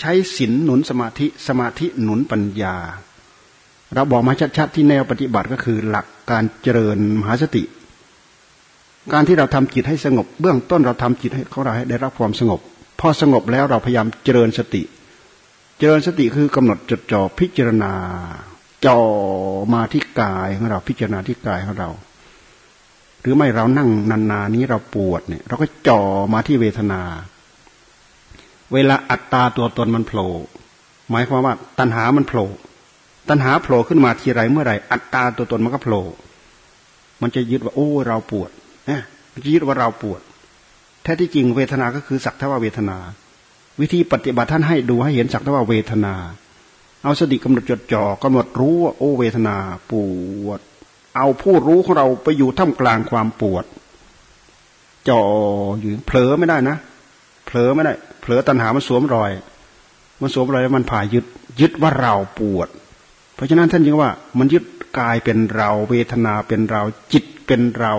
ใช้ศีลหนุนสมาธิสมาธิหนุนปัญญา เราบอกมาชัดๆที่แนวปฏิบัติก็คือหลักการเจริญมหาสติ การที่เราทำจิตให้สงบ เบื้องต้นเราทำจิตให้ของเราให้ได้รับความสงบ พอสงบแล้วเราพยายามเจริญสติ เจริญสติคือกำหนดจดจ่อพิจารณาจ่อมาที่กายของเราพิจารณาที่กายของเรา หรือไม่เรานั่งนานๆนี้เราปวดเนี่ย เราก็จ่อมาที่เวทนา เวลาอัตตาตัวตนมันโผล่หมายความว่า ตัณหามันโผล่ตัณหาโผล่ขึ้นมาทีไรเมื่อไหร่อัตตาตัวตนมันก็โผล่มันจะยึดว่าโอ้เราปวด มันจะยึดว่าเราปวด แท้ที่จริงเวทนาก็คือสักเทว่าเวทนา วิธีปฏิบัติท่านให้ดูให้เห็นสักแต่ว่าเวทนา เอาสติกำหนดจดจ่อกำหนดรู้ว่าโอเวทนาปวด เอาผู้รู้ของเราไปอยู่ท่ามกลางความปวดจ่ออยู่เผลอไม่ได้นะเผลอไม่ได้เผลอตัณหามันสวมรอย มันสวมรอะไรมันผ่ายึด ยึดว่าเราปวด เพราะฉะนั้นท่านจึงว่า มันยึดกายเป็นเรา เวทนาเป็นเรา จิตเป็นเรา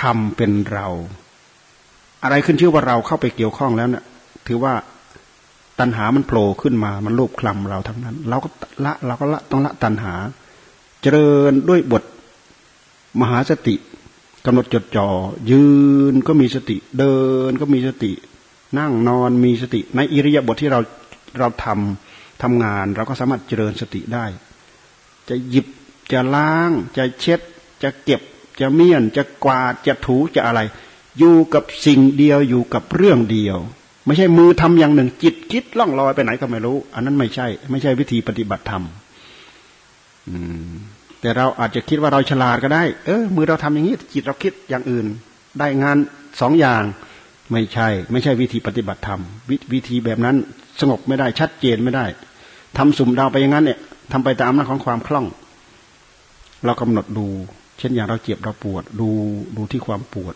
ธรรมเป็นเรา อะไรขึ้นชื่อว่าเราเข้าไปเกี่ยวข้องแล้วเนะี่ยถือว่าตัณหามันโผล่ขึ้นมา มันรูปคลำเราทั้งนั้น เราก็ละเราก็ละต้องละตัณหา เจริญด้วยบทมหาสติกำหนดจดจ่อยืนก็มีสติ เดินก็มีสติ นั่งนอนมีสติ ในอิริยาบถทที่เราเราทำทำงาน เราก็สามารถเจริญสติได้ จะหยิบจะล้าง จะเช็ด จะเก็บ จะเมียนจะกวาดจะถูจะอะไร อยู่กับสิ่งเดียวอยู่กับเรื่องเดียว ไม่ใช่มือทำอย่างหนึ่งจิตคิดล่องลอยไปไหนก็ไม่รู้ อันนั้นไม่ใช่ ไม่ใช่วิธีปฏิบัติธรรมแต่เราอาจจะคิดว่าเราฉลาดก็ได้ เออ มือเราทำอย่างนี้ จิตเราคิดอย่างอื่น ได้งานสองอย่าง ไม่ใช่ ไม่ใช่วิธีปฏิบัติธรรมววิธีแบบนั้นสงบไม่ได้ชัดเจนไม่ได้ทำสุ่มดาวไปอย่างนั้นเนี่ยทำไปตามหน้าของความคล่อง เรากำหนดดู เช่นอย่างเราเจ็บเราปวด ดูดูที่ความปวด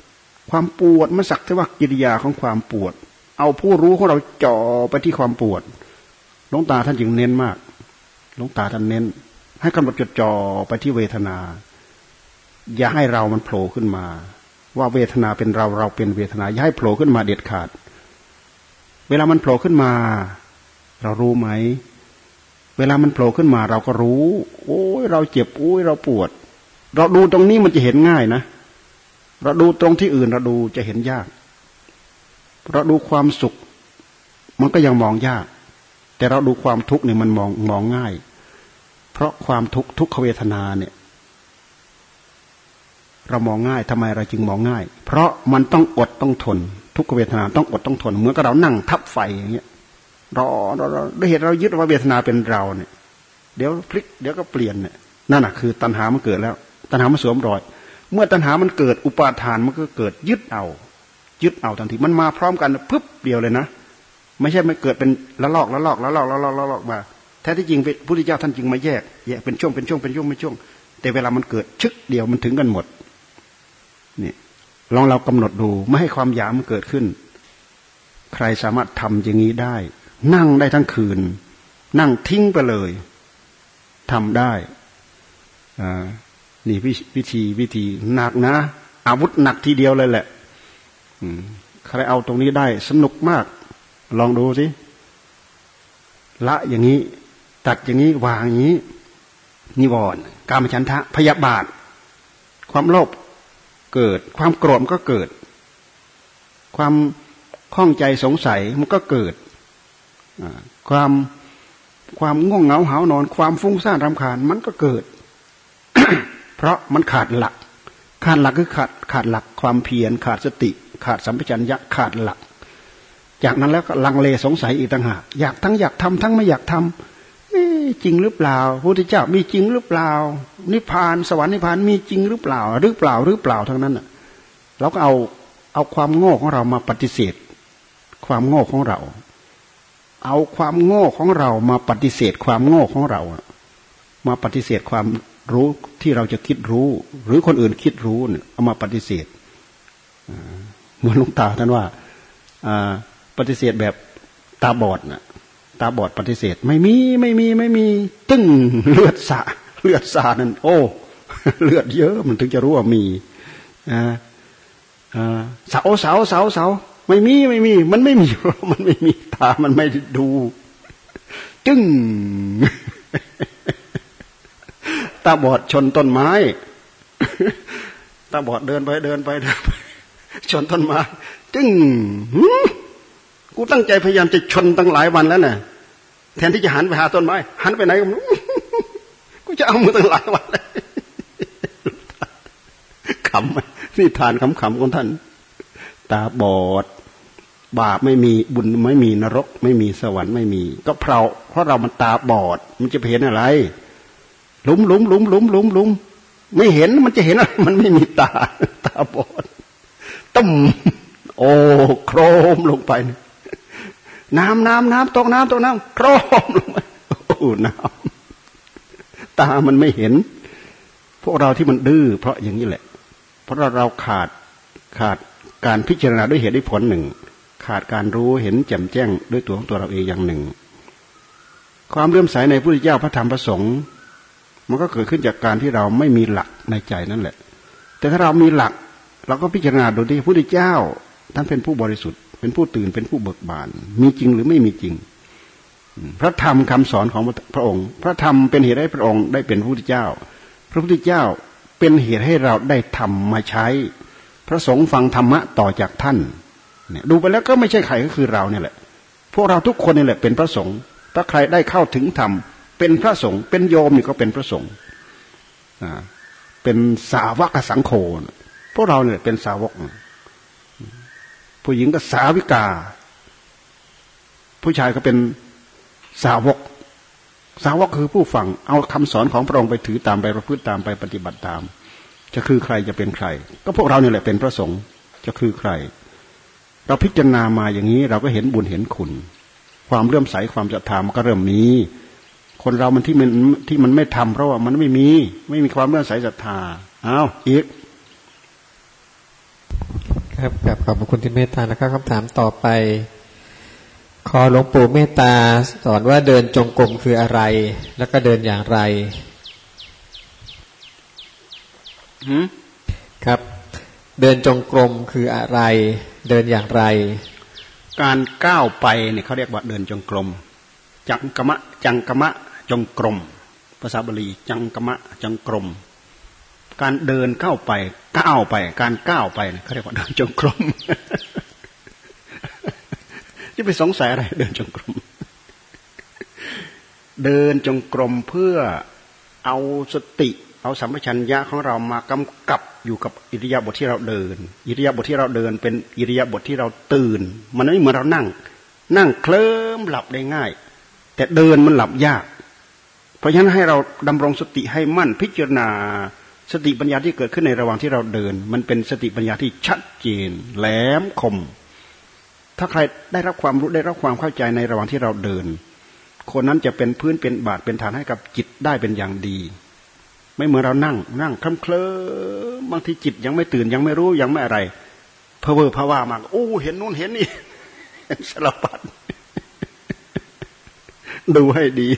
ความปวดมันสักแต่ว่ากิริยาของความปวด เอาผู้รู้ของเราจ่อไปที่ความปวดหลวงตาท่านจึงเน้นมากหลวงตาท่านเน้น ให้กำหนดจดจ่อไปที่เวทนา อย่าให้เรามันโผล่ขึ้นมา ว่าเวทนาเป็นเราเราเป็นเวทนา อย่าให้โผล่ขึ้นมาเด็ดขาด เวลามันโผล่ขึ้นมา เรารู้ไหม เวลามันโผล่ขึ้นมา เราก็รู้ โอ้ยเราเจ็บโอ้ยเราปวด เราดูตรงนี้มันจะเห็นง่ายนะ เราดูตรงที่อื่นเราดูจะเห็นยาก เราดูความสุข มันก็ยังมองยาก แต่เราดูความทุกข์เนี่ยมันมองมองง่าย เพราะความทุกข์ทุกขเวทนาเนี่ยเรามองง่ายทำไมเราจึงมองง่าย เพราะมันต้องอดต้องทน ทุกขเวทนาต้องอดต้องทนเหมือนกับเรานั่งทับไฟอย่างเงี้ยรอรอรอด้วยเหตุเรายึดว่าเวทนาเป็นเราเนี่ย เดี๋ยวพลิกเดี๋ยวก็เปลี่ยนเนี่ยนั่นแหะคือตัณหามันเกิดแล้ว ตัณหามันสวมรอย เมื่อตัณหามันเกิดอุปาทานมันก็เกิดยึดเอา ยึดเอาทันทีมันมาพร้อมกันปึ๊บเดียวเลยนะ ไม่ใช่ไม่เกิดเป็นละลอกละลอกละลอกละลอกละลอกมาแท้ที่จริงพระพุทธเจ้าท่านจึงมาแยกแยกเป็นช่วงเป็นช่วงเป็นช่วงเป็นช่วง แต่เวลามันเกิดชึกเดียวมันถึงกันหมดนี่ลองเรากำหนดดูไม่ให้ความอยากมันเกิดขึ้น ใครสามารถทำอย่างนี้ได้ นั่งได้ทั้งคืน นั่งทิ้งไปเลยทำได้อ่า นี่วิธีวิธีหนักนะ อาวุธหนักทีเดียวเลยแหละใครเอาตรงนี้ได้ สนุกมาก ลองดูสิละอย่างนี้ ตัดอย่างนี้วางอย่างนี้ นิวรณ์การมฉันทะ พยาบาท ความโลภเกิด ความโกรธก็เกิด ความข้องใจสงสัยมันก็เกิดความความง่วงเหงาหานอน ความฟุ้งซ่านรำคาญมันก็เกิด เพราะมันขาดหลัก ขาดหลักคือขาดขาดหลักความเพียรขาดสติ ขาดสัมปชัญญะขาดหลัก จากนั้นแล้วก็ลังเลสงสัยอีกต่างหากอยากทั้งอยากทำทั้งไม่อยากทำจริงหรือเปล่าพระพุทธเจ้ามีจริงหรือเปล่า นิพพานสวรรค์นิพพานมีจริงหรือเปล่า หรือเปล่าหรือเปล่าทั้งนั้นอะเราก็เอาเอาความโง่ของเรามาปฏิเสธ ความโง่ของเรา เอาความโง่ของเรามาปฏิเสธ ความโง่ของเรามาปฏิเสธความ รู้ที่เราจะคิดรู้ หรือคนอื่นคิดรู้เนี่ยเอามาปฏิเสธเหมือนลุงตาท่านว่าปฏิเสธแบบตาบอดน่ะตาบอดปฏิเสธ ไม่มีไม่มีไม่มี ตึ้งเลือดสาเลือดสานั่นโอ้เลือดเยอะมันถึงจะรู้ว่ามีเสาเสาเสาเสาไม่มีไม่มี มันไม่มีมันไม่มีตามันไม่ดู ตึ้ง ตาบอดชนต้นไม้ตาบอดเดินไปเดินไปเดินไปชนต้นไม้ตึ้งกูตั้งใจพยายามจะชนตั้งหลายวันแล้วนะ่ะแทนที่จะหันไปหาต้นไม้ หันไปไหนก็ไม่รู้กูจะเอามือตั้งหลายวันเลยขำนี่ทานขำๆของท่าน ตาบอด บาปไม่มีบุญไม่มีนรก ไม่มีสวรรค์ไม่มี ก็เพราเพราะเรามันตาบอด มันจะเห็นอะไร หลุมหลุมหลุมหลุมหลุมหลุมไม่เห็นมันจะเห็นอะไรมันไม่มีตา ตาบอดต้มโอ้โครมลงไป น้ำน้ำน้ำตกน้ำตกน้ำโครมลงไปโอ้น้ำตามันไม่เห็น พวกเราที่มันดื้อเพราะอย่างนี้แหละ เพราะเราเราขาดขาดการพิจารณาด้วยเหตุด้วยผลหนึ่ง ขาดการรู้เห็นแจ่มแจ้งด้วยตัวของตัวเราเองอย่างหนึ่ง ความเลื่อมใสในพระพุทธเจ้าพระธรรมพระสงฆ์ มันก็เกิดขึ้นจากการที่เราไม่มีหลักในใจนั่นแหละ แต่ถ้าเรามีหลักเราก็พิจารณาดูที่พระพุทธเจ้าท่านเป็นผู้บริสุทธิ์ เป็นผู้ตื่นเป็นผู้เบิกบาน มีจริงหรือไม่มีจริง พระธรรมคำสอนของพระองค์ พระธรรมเป็นเหตุให้พระองค์ได้เป็นพระพุทธเจ้า พระพุทธเจ้าเป็นเหตุให้เราได้ทำมาใช้ พระสงฆ์ฟังธรรมะต่อจากท่านเนี่ยดูไปแล้วก็ไม่ใช่ใครก็คือเราเนี่ยแหละ พวกเราทุกคนนี่แหละเป็นพระสงฆ์ถ้าใครได้เข้าถึงธรรม เป็นพระสงฆ์เป็นโยมนี่ก็เป็นพระสงฆ์เป็นสาวกสังโฆพวกเราเนี่ยเป็นสาวก ผู้หญิงก็สาวิกา ผู้ชายก็เป็นสาวก สาวกคือผู้ฟัง เอาคำสอนของพระองค์ไปถือตามไปประพฤติตามไปปฏิบัติตาม จะคือใครจะเป็นใคร ก็พวกเราเนี่ยแหละเป็นพระสงฆ์จะคือใคร เราพิจารณามาอย่างนี้ เราก็เห็นบุญเห็นคุณ ความเรื่อมใสความศรัทธามันก็เริ่มมี คนเรามันที่มันที่มันไม่ทำเพราะว่ามันไม่มี ไม่มีความเมื่อใสศรัทธาอ้าวอีก ครับกับขอบคุณที่เมตตานะครับคำถามต่อไป ขอหลวงปู่เมตตาสอนว่าเดินจงกรมคืออะไร แล้วก็เดินอย่างไรครับ เดินจงกรมคืออะไร เดินอย่างไร การก้าวไปเนี่ยเขาเรียกว่าเดินจงกรมจังกมะจังกมะ จงกรม ภาษาบาลีจังกมะจังกรม การเดินเข้าไปก้าวไป การก้าวไปเขาเรียกว่าเดินจงกรมจะไปสงสัยอะไร เดินจงกรม เดินจงกรมเพื่อเอาสติเอาสัมปชัญญะของเรามากำกับอยู่กับอิริยาบถทที่เราเดิน อิริยาบถทที่เราเดิน เป็นอิริยาบถทที่เราตื่น มันไม่เหมือนเรานั่ง นั่งเคลิ้มหลับได้ง่าย แต่เดินมันหลับยาก เพราะฉะนั้นให้เราดำรงสติให้มั่นพิจารณาสติปัญญาที่เกิดขึ้นในระหว่างที่เราเดิน มันเป็นสติปัญญาที่ชัดเจน แหลมคม ถ้าใครได้รับความรู้ได้รับความเข้าใจในระหว่างที่เราเดิน คนนั้นจะเป็นพื้นเป็นบาทเป็นฐานให้กับจิตได้เป็นอย่างดี ไม่เหมือนเรานั่ง นั่งคลำเคลิ้มบางทีจิตยังไม่ตื่นยังไม่รู้ยังไม่อะไรเพอเวอร์พว่ามากโอ้เห็นนู่นเห็นนี่สารพัดดูให้ดี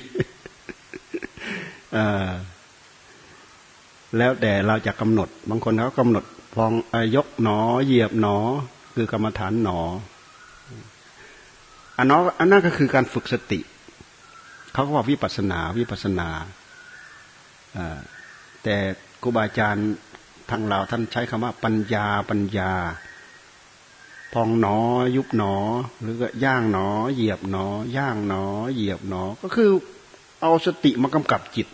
แล้วแต่เราจะกำหนด บางคนเขากำหนดฟองยกหนอ เหยียบหนอ คือกรรมฐานหนออันนั้นอันนั้นก็คือการฝึกสติ เขาก็ว่าวิปัสนาวิปัสนาแต่ครูบาอาจารย์ทางเราท่านใช้คำว่าปัญญาปัญญา พองหนอ ยุบหนอ หรือก็ย่างหนอ เหยียบหนอ ย่างหนอ เหยียบหนอ ก็คือเอาสติมากำกับจิต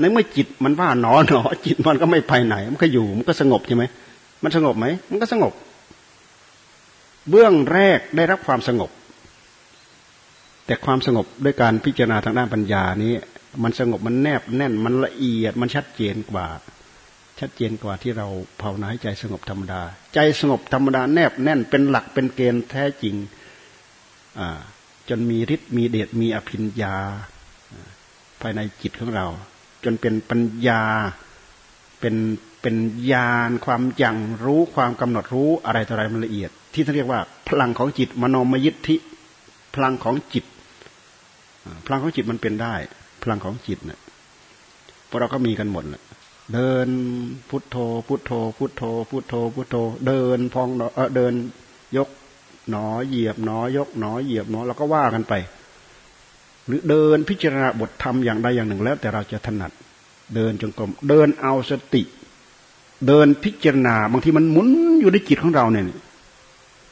ในเมื่อจิตมันว่าหนอหนอจิตมันก็ไม่ไปไหน มันก็อยู่ มันก็สงบใช่ไหมมันสงบไหมมันก็สงบ เบื้องแรกได้รับความสงบ แต่ความสงบด้วยการพิจารณาทางด้านปัญญานี้ มันสงบมันแนบแน่นมันละเอียด มันชัดเจนกว่า ชัดเจนกว่าที่เราภาวนาให้ใจสงบธรรมดา ใจสงบธรรมดาแนบแน่นเป็นหลักเป็นเกณฑ์แท้จริงจนมีฤทธิ์มีเดชมีอภิญญาภายในจิตของเรา จนเป็นปัญญา เป็นเป็นญาณความยังรู้ความกำหนดรู้อะไรต่ออะไรมันละเอียด ที่ท่านเรียกว่า พลังของจิตมโนมยิทธิ พลังของจิต พลังของจิตมันเป็นได้ พลังของจิตเนี่ยพวกเราก็มีกันหมดแหละเดินพุทโธ พุทโธ พุทโธ พุทโธ พุทโธ เดินพองเออเดินยกหนอเหยียบหนอยกหนอเหยียบหนอแล้วก็ว่ากันไป หรือเดินพิจารณาบทธรรมอย่างใดอย่างหนึ่งแล้ว แต่เราจะถนัด เดินจงกรมเดินเอาสติ เดินพิจารณาบางทีมันหมุนอยู่ในจิตของเราเนี่ย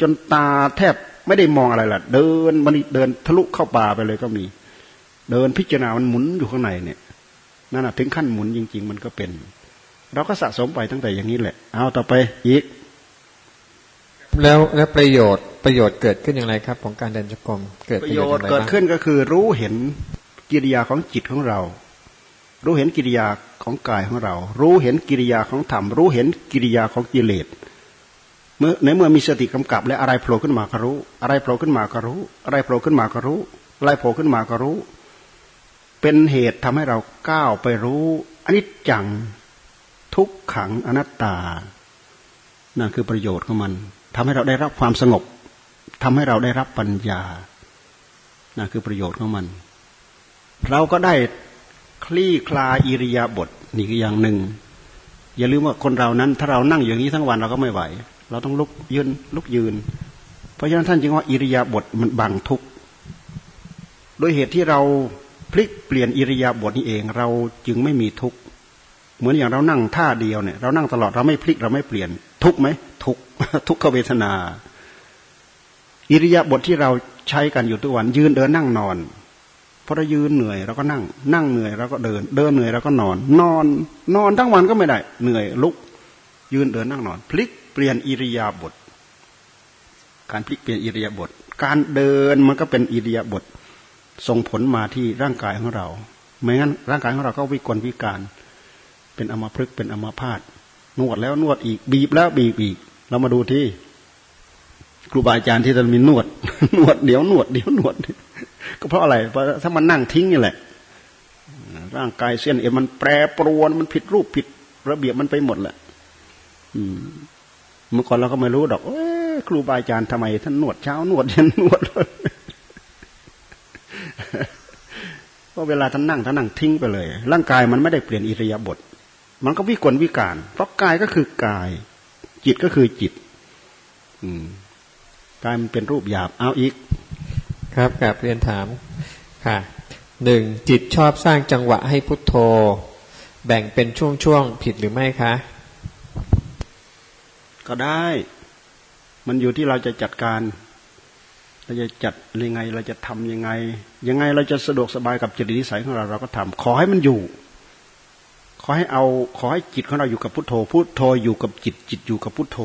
จนตาแทบไม่ได้มองอะไรละเดินมันเดินทะลุเข้าป่าไปเลยก็มี เดินพิจารณามันหมุนอยู่ข้างในเนี่ยนั่นแหะถึงขั้นหมุนจริง ๆ มันก็เป็น เราก็สะสมไปตั้งแต่อย่างนี้แหละ เอาต่อไปอีก แล้วแล้วประโยชน์ ประโยชน์เกิดขึ้นอย่างไรครับ ของการเดินจงกรมเกิดประโยชน์เกิดขึ้นก็คือรู้เห็นกิริยาของจิตของเรา รู้เห็นกิริยาของกายของเรา รู้เห็นกิริยาของธรรม รู้เห็นกิริยาของกิเลสเมื่อในเมื่อมีสติกำกับ และอะไรโผล่ขึ้นมาก็รู้ อะไรโผล่ขึ้นมาก็รู้ อะไรโผล่ขึ้นมาก็รู้อะไรโผล่ขึ้นมาก็รู้ เป็นเหตุทำให้เราก้าวไปรู้อนิจจังทุกขังอนัตตานั่นคือประโยชน์ของมันทำให้เราได้รับความสงบ ทำให้เราได้รับปัญญานะคือประโยชน์ของมัน เราก็ได้คลี่คลายอิริยาบถนี่คืออย่างหนึ่ง อย่าลืมว่าคนเรานั้น ถ้าเรานั่งอย่างนี้ทั้งวันเราก็ไม่ไหว เราต้องลุกยืนลุกยืน เพราะฉะนั้นท่านจึงว่าอิริยาบถมันบังทุกข์โดยเหตุที่เราพลิกเปลี่ยนอิริยาบถนี้เอง เราจึงไม่มีทุกข์เหมือนอย่างเรานั่งท่าเดียวเนี่ย เรานั่งตลอดเราไม่พลิกเราไม่เปลี่ยน ทุกไหมทุกทุกขเวทนา อิริยาบถที่เราใช้กันอยู่ทุกวัน ยืนเดินนั่งนอนพอเรายืนเหนื่อยเราก็นั่ง นั่งเหนื่อยเราก็เดิน เดินเหนื่อยเราก็นอน นอน นอนทั้งวันก็ไม่ได้ เหนื่อยลุก ยืนเดินนั่งนอน พลิกเปลี่ยนอิริยาบถการพลิกเปลี่ยนอิริยาบถการเดินมันก็เป็นอิริยาบถส่งผลมาที่ร่างกายของเรา ไม่งั้นร่างกายของเราก็วิกลวิการ เป็นอมพฤกเป็นอมพาตนวดแล้วนวดอีกบีบแล้วบีบอีก เรามาดูที่ ครูบาอาจารย์ที่ท่านมีนวด นวดเดี๋ยวนวดเดี๋ยวนวด ก็เพราะอะไร เพราะถ้ามันนั่งทิ้งนี่แหละ ร่างกายเส้นเอ็นมันแปรปรวนมันผิดรูปผิดระเบียบมันไปหมดแหละเมื่อก่อนเราก็ไม่รู้ดอกครูบาอาจารย์ทำไม ท่านนวดเช้านวดเย็นนวดเพราะเวลาท่านนั่งท่านนั่งทิ้งไปเลย ร่างกายมันไม่ได้เปลี่ยนอิริยาบถมันก็วิกลวิการ เพราะกายก็คือกาย จิตก็คือจิต อืม กายมันเป็นรูปหยาบเอาอีก ครับกับเรียนถามค่ะหนึ่งจิตชอบสร้างจังหวะให้พุทโธ แบ่งเป็นช่วงๆผิดหรือไม่คะ ก็ได้ มันอยู่ที่เราจะจัดการเราจะจัดยังไง เราจะทำยังไง ยังไงเราจะสะดวกสบายกับจิตนิสัยของเราเราก็ทำขอให้มันอยู่ ขอให้เอา ขอให้จิตของเราอยู่กับพุทโธพุทโธอยู่กับจิต จิตอยู่กับพุทโธ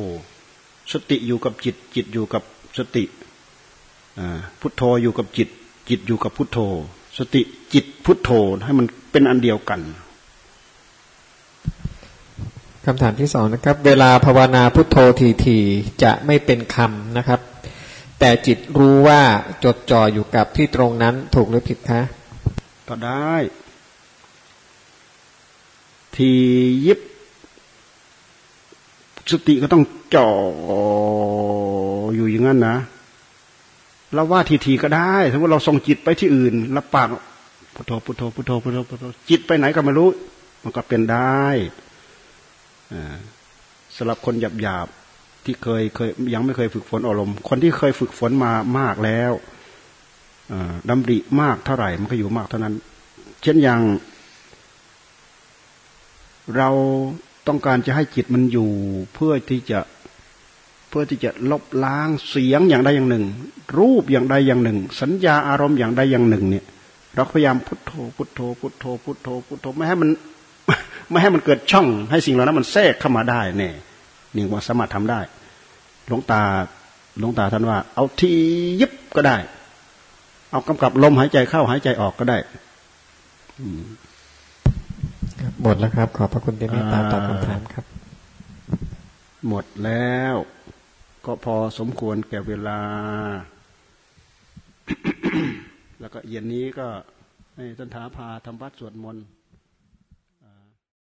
สติอยู่กับจิต จิตอยู่กับ สติพุทโธอยู่กับจิต จิตอยู่กับพุทโธ สติจิตพุทโธให้มันเป็นอันเดียวกันคำถามที่สองนะครับ เวลาภาวนาพุทโธทีๆจะไม่เป็นคำนะครับ แต่จิตรู้ว่าจดจ่ออยู่กับที่ตรงนั้นถูกหรือผิดคะก็ได้ ทียิบ สติก็ต้องจ่ออยู่อย่างนั้นนะเราว่าทีทีก็ได้ถ้าว่าเราส่งจิตไปที่อื่นแล้วปากพุทโธพุทโธพุทโธพุทโธพุทโธจิตไปไหนก็ไม่รู้ มันก็เป็นได้สำหรับคนหยาบหยาบที่เคยเคยยังไม่เคยฝึกฝนอารมณ์คนที่เคยฝึกฝนมามากแล้วดำริมากเท่าไหร่มันก็อยู่มากเท่านั้น เช่นอย่าง เรา ต้องการจะให้จิตมันอยู่เพื่อที่จะเพื่อที่จะลบล้างเสียงอย่างใดอย่างหนึ่ง รูปอย่างใดอย่างหนึ่ง สัญญาอารมณ์อย่างใดอย่างหนึ่ง เนี่ย เราพยายามพุทโธพุทโธพุทโธพุทโธพุทโธไม่ให้มันไม่ให้มันเกิดช่อง ให้สิ่งเหล่านั้นมันแทรกเข้ามาได้เนี่ยนี่ว่าสามารถทำได้หลวงตาหลวงตาท่านว่า เอาทียิบก็ได้ เอากำกับลมหายใจเข้าหายใจออกก็ได้ หมดแล้วครับ ขอบพระคุณที่เมตตาตอบคำถามครับ หมดแล้ว ก็พอสมควรแก่เวลา แล้วก็เย็นนี้ก็ให้ท่านท้าพาทำวัดสวดมนต์